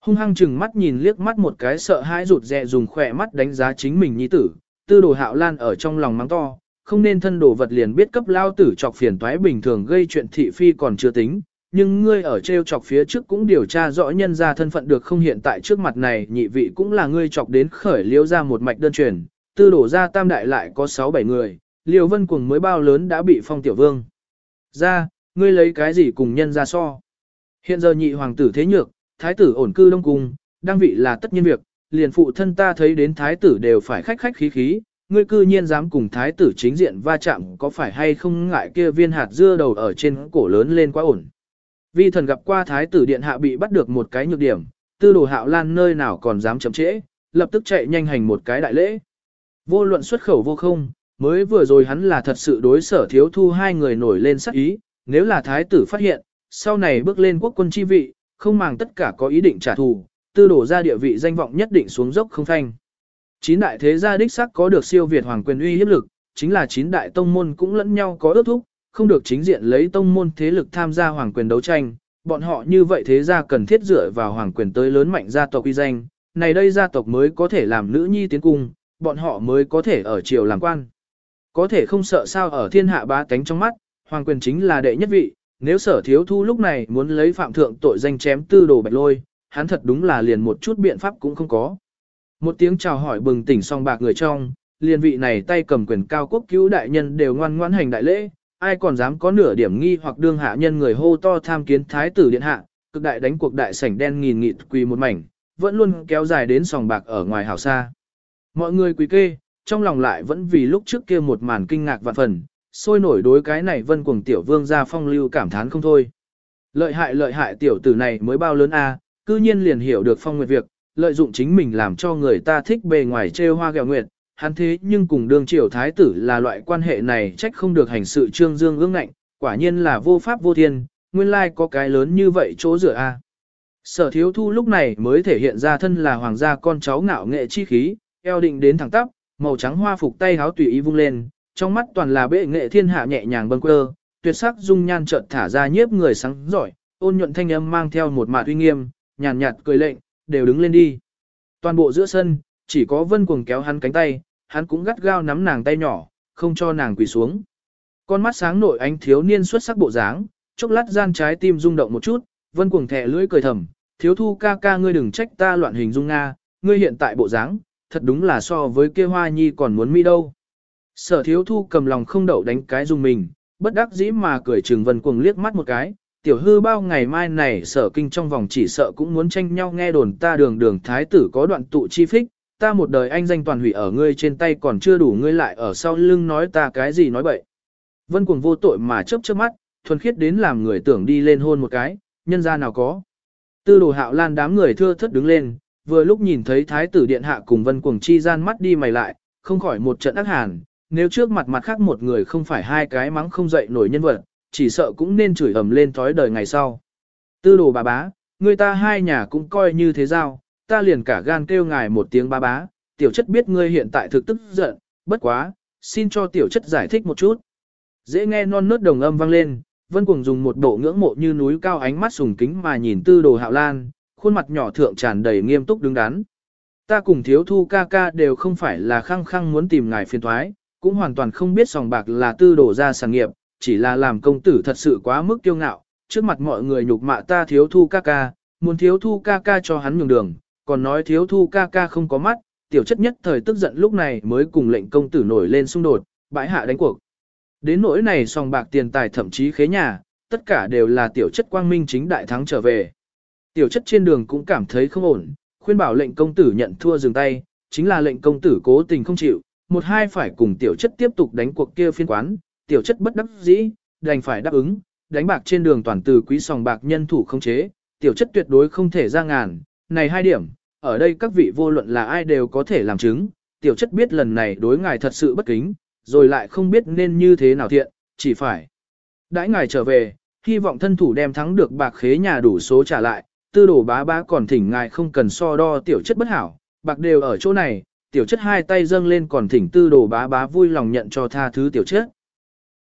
Hung hăng chừng mắt nhìn liếc mắt một cái sợ hãi rụt rè dùng khỏe mắt đánh giá chính mình nhi tử, tư đồ hạo lan ở trong lòng mắng to, không nên thân đồ vật liền biết cấp lao tử chọc phiền toái bình thường gây chuyện thị phi còn chưa tính, nhưng ngươi ở treo chọc phía trước cũng điều tra rõ nhân ra thân phận được không hiện tại trước mặt này nhị vị cũng là ngươi chọc đến khởi liêu ra một mạch đơn truyền, tư đổ ra tam đại lại có 6-7 người, liêu vân cuồng mới bao lớn đã bị phong tiểu vương. Ra, ngươi lấy cái gì cùng nhân ra so? Hiện giờ nhị hoàng tử thế nhược, thái tử ổn cư đông cung, đăng vị là tất nhiên việc, liền phụ thân ta thấy đến thái tử đều phải khách khách khí khí, ngươi cư nhiên dám cùng thái tử chính diện va chạm có phải hay không ngại kia viên hạt dưa đầu ở trên cổ lớn lên quá ổn. Vi thần gặp qua thái tử điện hạ bị bắt được một cái nhược điểm, tư đồ hạo lan nơi nào còn dám chậm trễ, lập tức chạy nhanh hành một cái đại lễ. Vô luận xuất khẩu vô không, mới vừa rồi hắn là thật sự đối sở thiếu thu hai người nổi lên sắc ý, nếu là thái tử phát hiện, sau này bước lên quốc quân chi vị, không màng tất cả có ý định trả thù, tư đổ ra địa vị danh vọng nhất định xuống dốc không thanh. Chín đại thế gia đích sắc có được siêu việt hoàng quyền uy hiếp lực, chính là chín đại tông môn cũng lẫn nhau có ước thúc, không được chính diện lấy tông môn thế lực tham gia hoàng quyền đấu tranh, bọn họ như vậy thế gia cần thiết dựa vào hoàng quyền tới lớn mạnh gia tộc uy danh, này đây gia tộc mới có thể làm nữ nhi tiến cung, bọn họ mới có thể ở triều làm quan. Có thể không sợ sao ở thiên hạ bá tánh trong mắt, hoàng quyền chính là đệ nhất vị, nếu sở thiếu thu lúc này muốn lấy phạm thượng tội danh chém tư đồ bạch lôi, hắn thật đúng là liền một chút biện pháp cũng không có. Một tiếng chào hỏi bừng tỉnh song bạc người trong, liền vị này tay cầm quyền cao quốc cứu đại nhân đều ngoan ngoãn hành đại lễ, ai còn dám có nửa điểm nghi hoặc đương hạ nhân người hô to tham kiến thái tử điện hạ, cực đại đánh cuộc đại sảnh đen nghìn nghịt quỳ một mảnh, vẫn luôn kéo dài đến sòng bạc ở ngoài hào xa. Mọi người quỳ kê, trong lòng lại vẫn vì lúc trước kia một màn kinh ngạc vạn phần, sôi nổi đối cái này vân cuồng tiểu vương ra phong lưu cảm thán không thôi. Lợi hại lợi hại tiểu tử này mới bao lớn a, cư nhiên liền hiểu được phong nguyệt việc, lợi dụng chính mình làm cho người ta thích bề ngoài trêu hoa gẹo nguyệt, hắn thế nhưng cùng đương triều thái tử là loại quan hệ này trách không được hành sự trương dương ương ngạnh, quả nhiên là vô pháp vô thiên, nguyên lai có cái lớn như vậy chỗ rửa a. Sở thiếu thu lúc này mới thể hiện ra thân là hoàng gia con cháu ngạo nghệ chi khí, eo định đến thẳng tắp, màu trắng hoa phục tay háo tùy ý vung lên, trong mắt toàn là bệ nghệ thiên hạ nhẹ nhàng bâng quơ, tuyệt sắc dung nhan chợt thả ra nhiếp người sáng giỏi, ôn nhuận thanh âm mang theo một mạt uy nghiêm, nhàn nhạt, nhạt cười lệnh, đều đứng lên đi. Toàn bộ giữa sân, chỉ có vân cuồng kéo hắn cánh tay, hắn cũng gắt gao nắm nàng tay nhỏ, không cho nàng quỳ xuống. Con mắt sáng nội ánh thiếu niên xuất sắc bộ dáng, chốc lát gian trái tim rung động một chút, vân cuồng thẻ lưỡi cười thầm, thiếu thu ca ca ngươi đừng trách ta loạn hình dung Nga, ngươi hiện tại bộ dáng, thật đúng là so với kia hoa nhi còn muốn mi đâu. Sở thiếu thu cầm lòng không đậu đánh cái dung mình, bất đắc dĩ mà cười trừng vân cuồng liếc mắt một cái, tiểu hư bao ngày mai này sở kinh trong vòng chỉ sợ cũng muốn tranh nhau nghe đồn ta đường đường thái tử có đoạn tụ chi phích, ta một đời anh danh toàn hủy ở ngươi trên tay còn chưa đủ ngươi lại ở sau lưng nói ta cái gì nói bậy. Vân cuồng vô tội mà chớp chớp mắt, thuần khiết đến làm người tưởng đi lên hôn một cái, nhân ra nào có. Tư đồ hạo lan đám người thưa thất đứng lên, vừa lúc nhìn thấy thái tử điện hạ cùng vân cuồng chi gian mắt đi mày lại, không khỏi một trận ác hàn, nếu trước mặt mặt khác một người không phải hai cái mắng không dậy nổi nhân vật, chỉ sợ cũng nên chửi ầm lên thói đời ngày sau. Tư đồ bà bá, người ta hai nhà cũng coi như thế giao, ta liền cả gan kêu ngài một tiếng bà bá, tiểu chất biết ngươi hiện tại thực tức giận, bất quá, xin cho tiểu chất giải thích một chút. Dễ nghe non nớt đồng âm vang lên, vân cuồng dùng một bộ ngưỡng mộ như núi cao ánh mắt sùng kính mà nhìn tư đồ hạo lan, khuôn mặt nhỏ thượng tràn đầy nghiêm túc đứng đắn. Ta cùng thiếu thu ca ca đều không phải là khăng khăng muốn tìm ngài phiền thoái, cũng hoàn toàn không biết sòng bạc là tư đồ ra sản nghiệp, chỉ là làm công tử thật sự quá mức kiêu ngạo, trước mặt mọi người nhục mạ ta thiếu thu ca ca, muốn thiếu thu ca ca cho hắn nhường đường, còn nói thiếu thu ca ca không có mắt, tiểu chất nhất thời tức giận lúc này mới cùng lệnh công tử nổi lên xung đột, bãi hạ đánh cuộc. Đến nỗi này song bạc tiền tài thậm chí khế nhà, tất cả đều là tiểu chất quang minh chính đại thắng trở về. Tiểu chất trên đường cũng cảm thấy không ổn, khuyên bảo lệnh công tử nhận thua dừng tay, chính là lệnh công tử cố tình không chịu, một hai phải cùng tiểu chất tiếp tục đánh cuộc kia phiên quán, tiểu chất bất đắc dĩ, đành phải đáp ứng, đánh bạc trên đường toàn từ quý sòng bạc nhân thủ không chế, tiểu chất tuyệt đối không thể ra ngàn, này hai điểm, ở đây các vị vô luận là ai đều có thể làm chứng, tiểu chất biết lần này đối ngài thật sự bất kính, rồi lại không biết nên như thế nào thiện, chỉ phải. Đãi ngài trở về, hy vọng thân thủ đem thắng được bạc khế nhà đủ số trả lại, tư đồ bá bá còn thỉnh ngài không cần so đo tiểu chất bất hảo, bạc đều ở chỗ này, tiểu chất hai tay dâng lên còn thỉnh tư đồ bá bá vui lòng nhận cho tha thứ tiểu chất.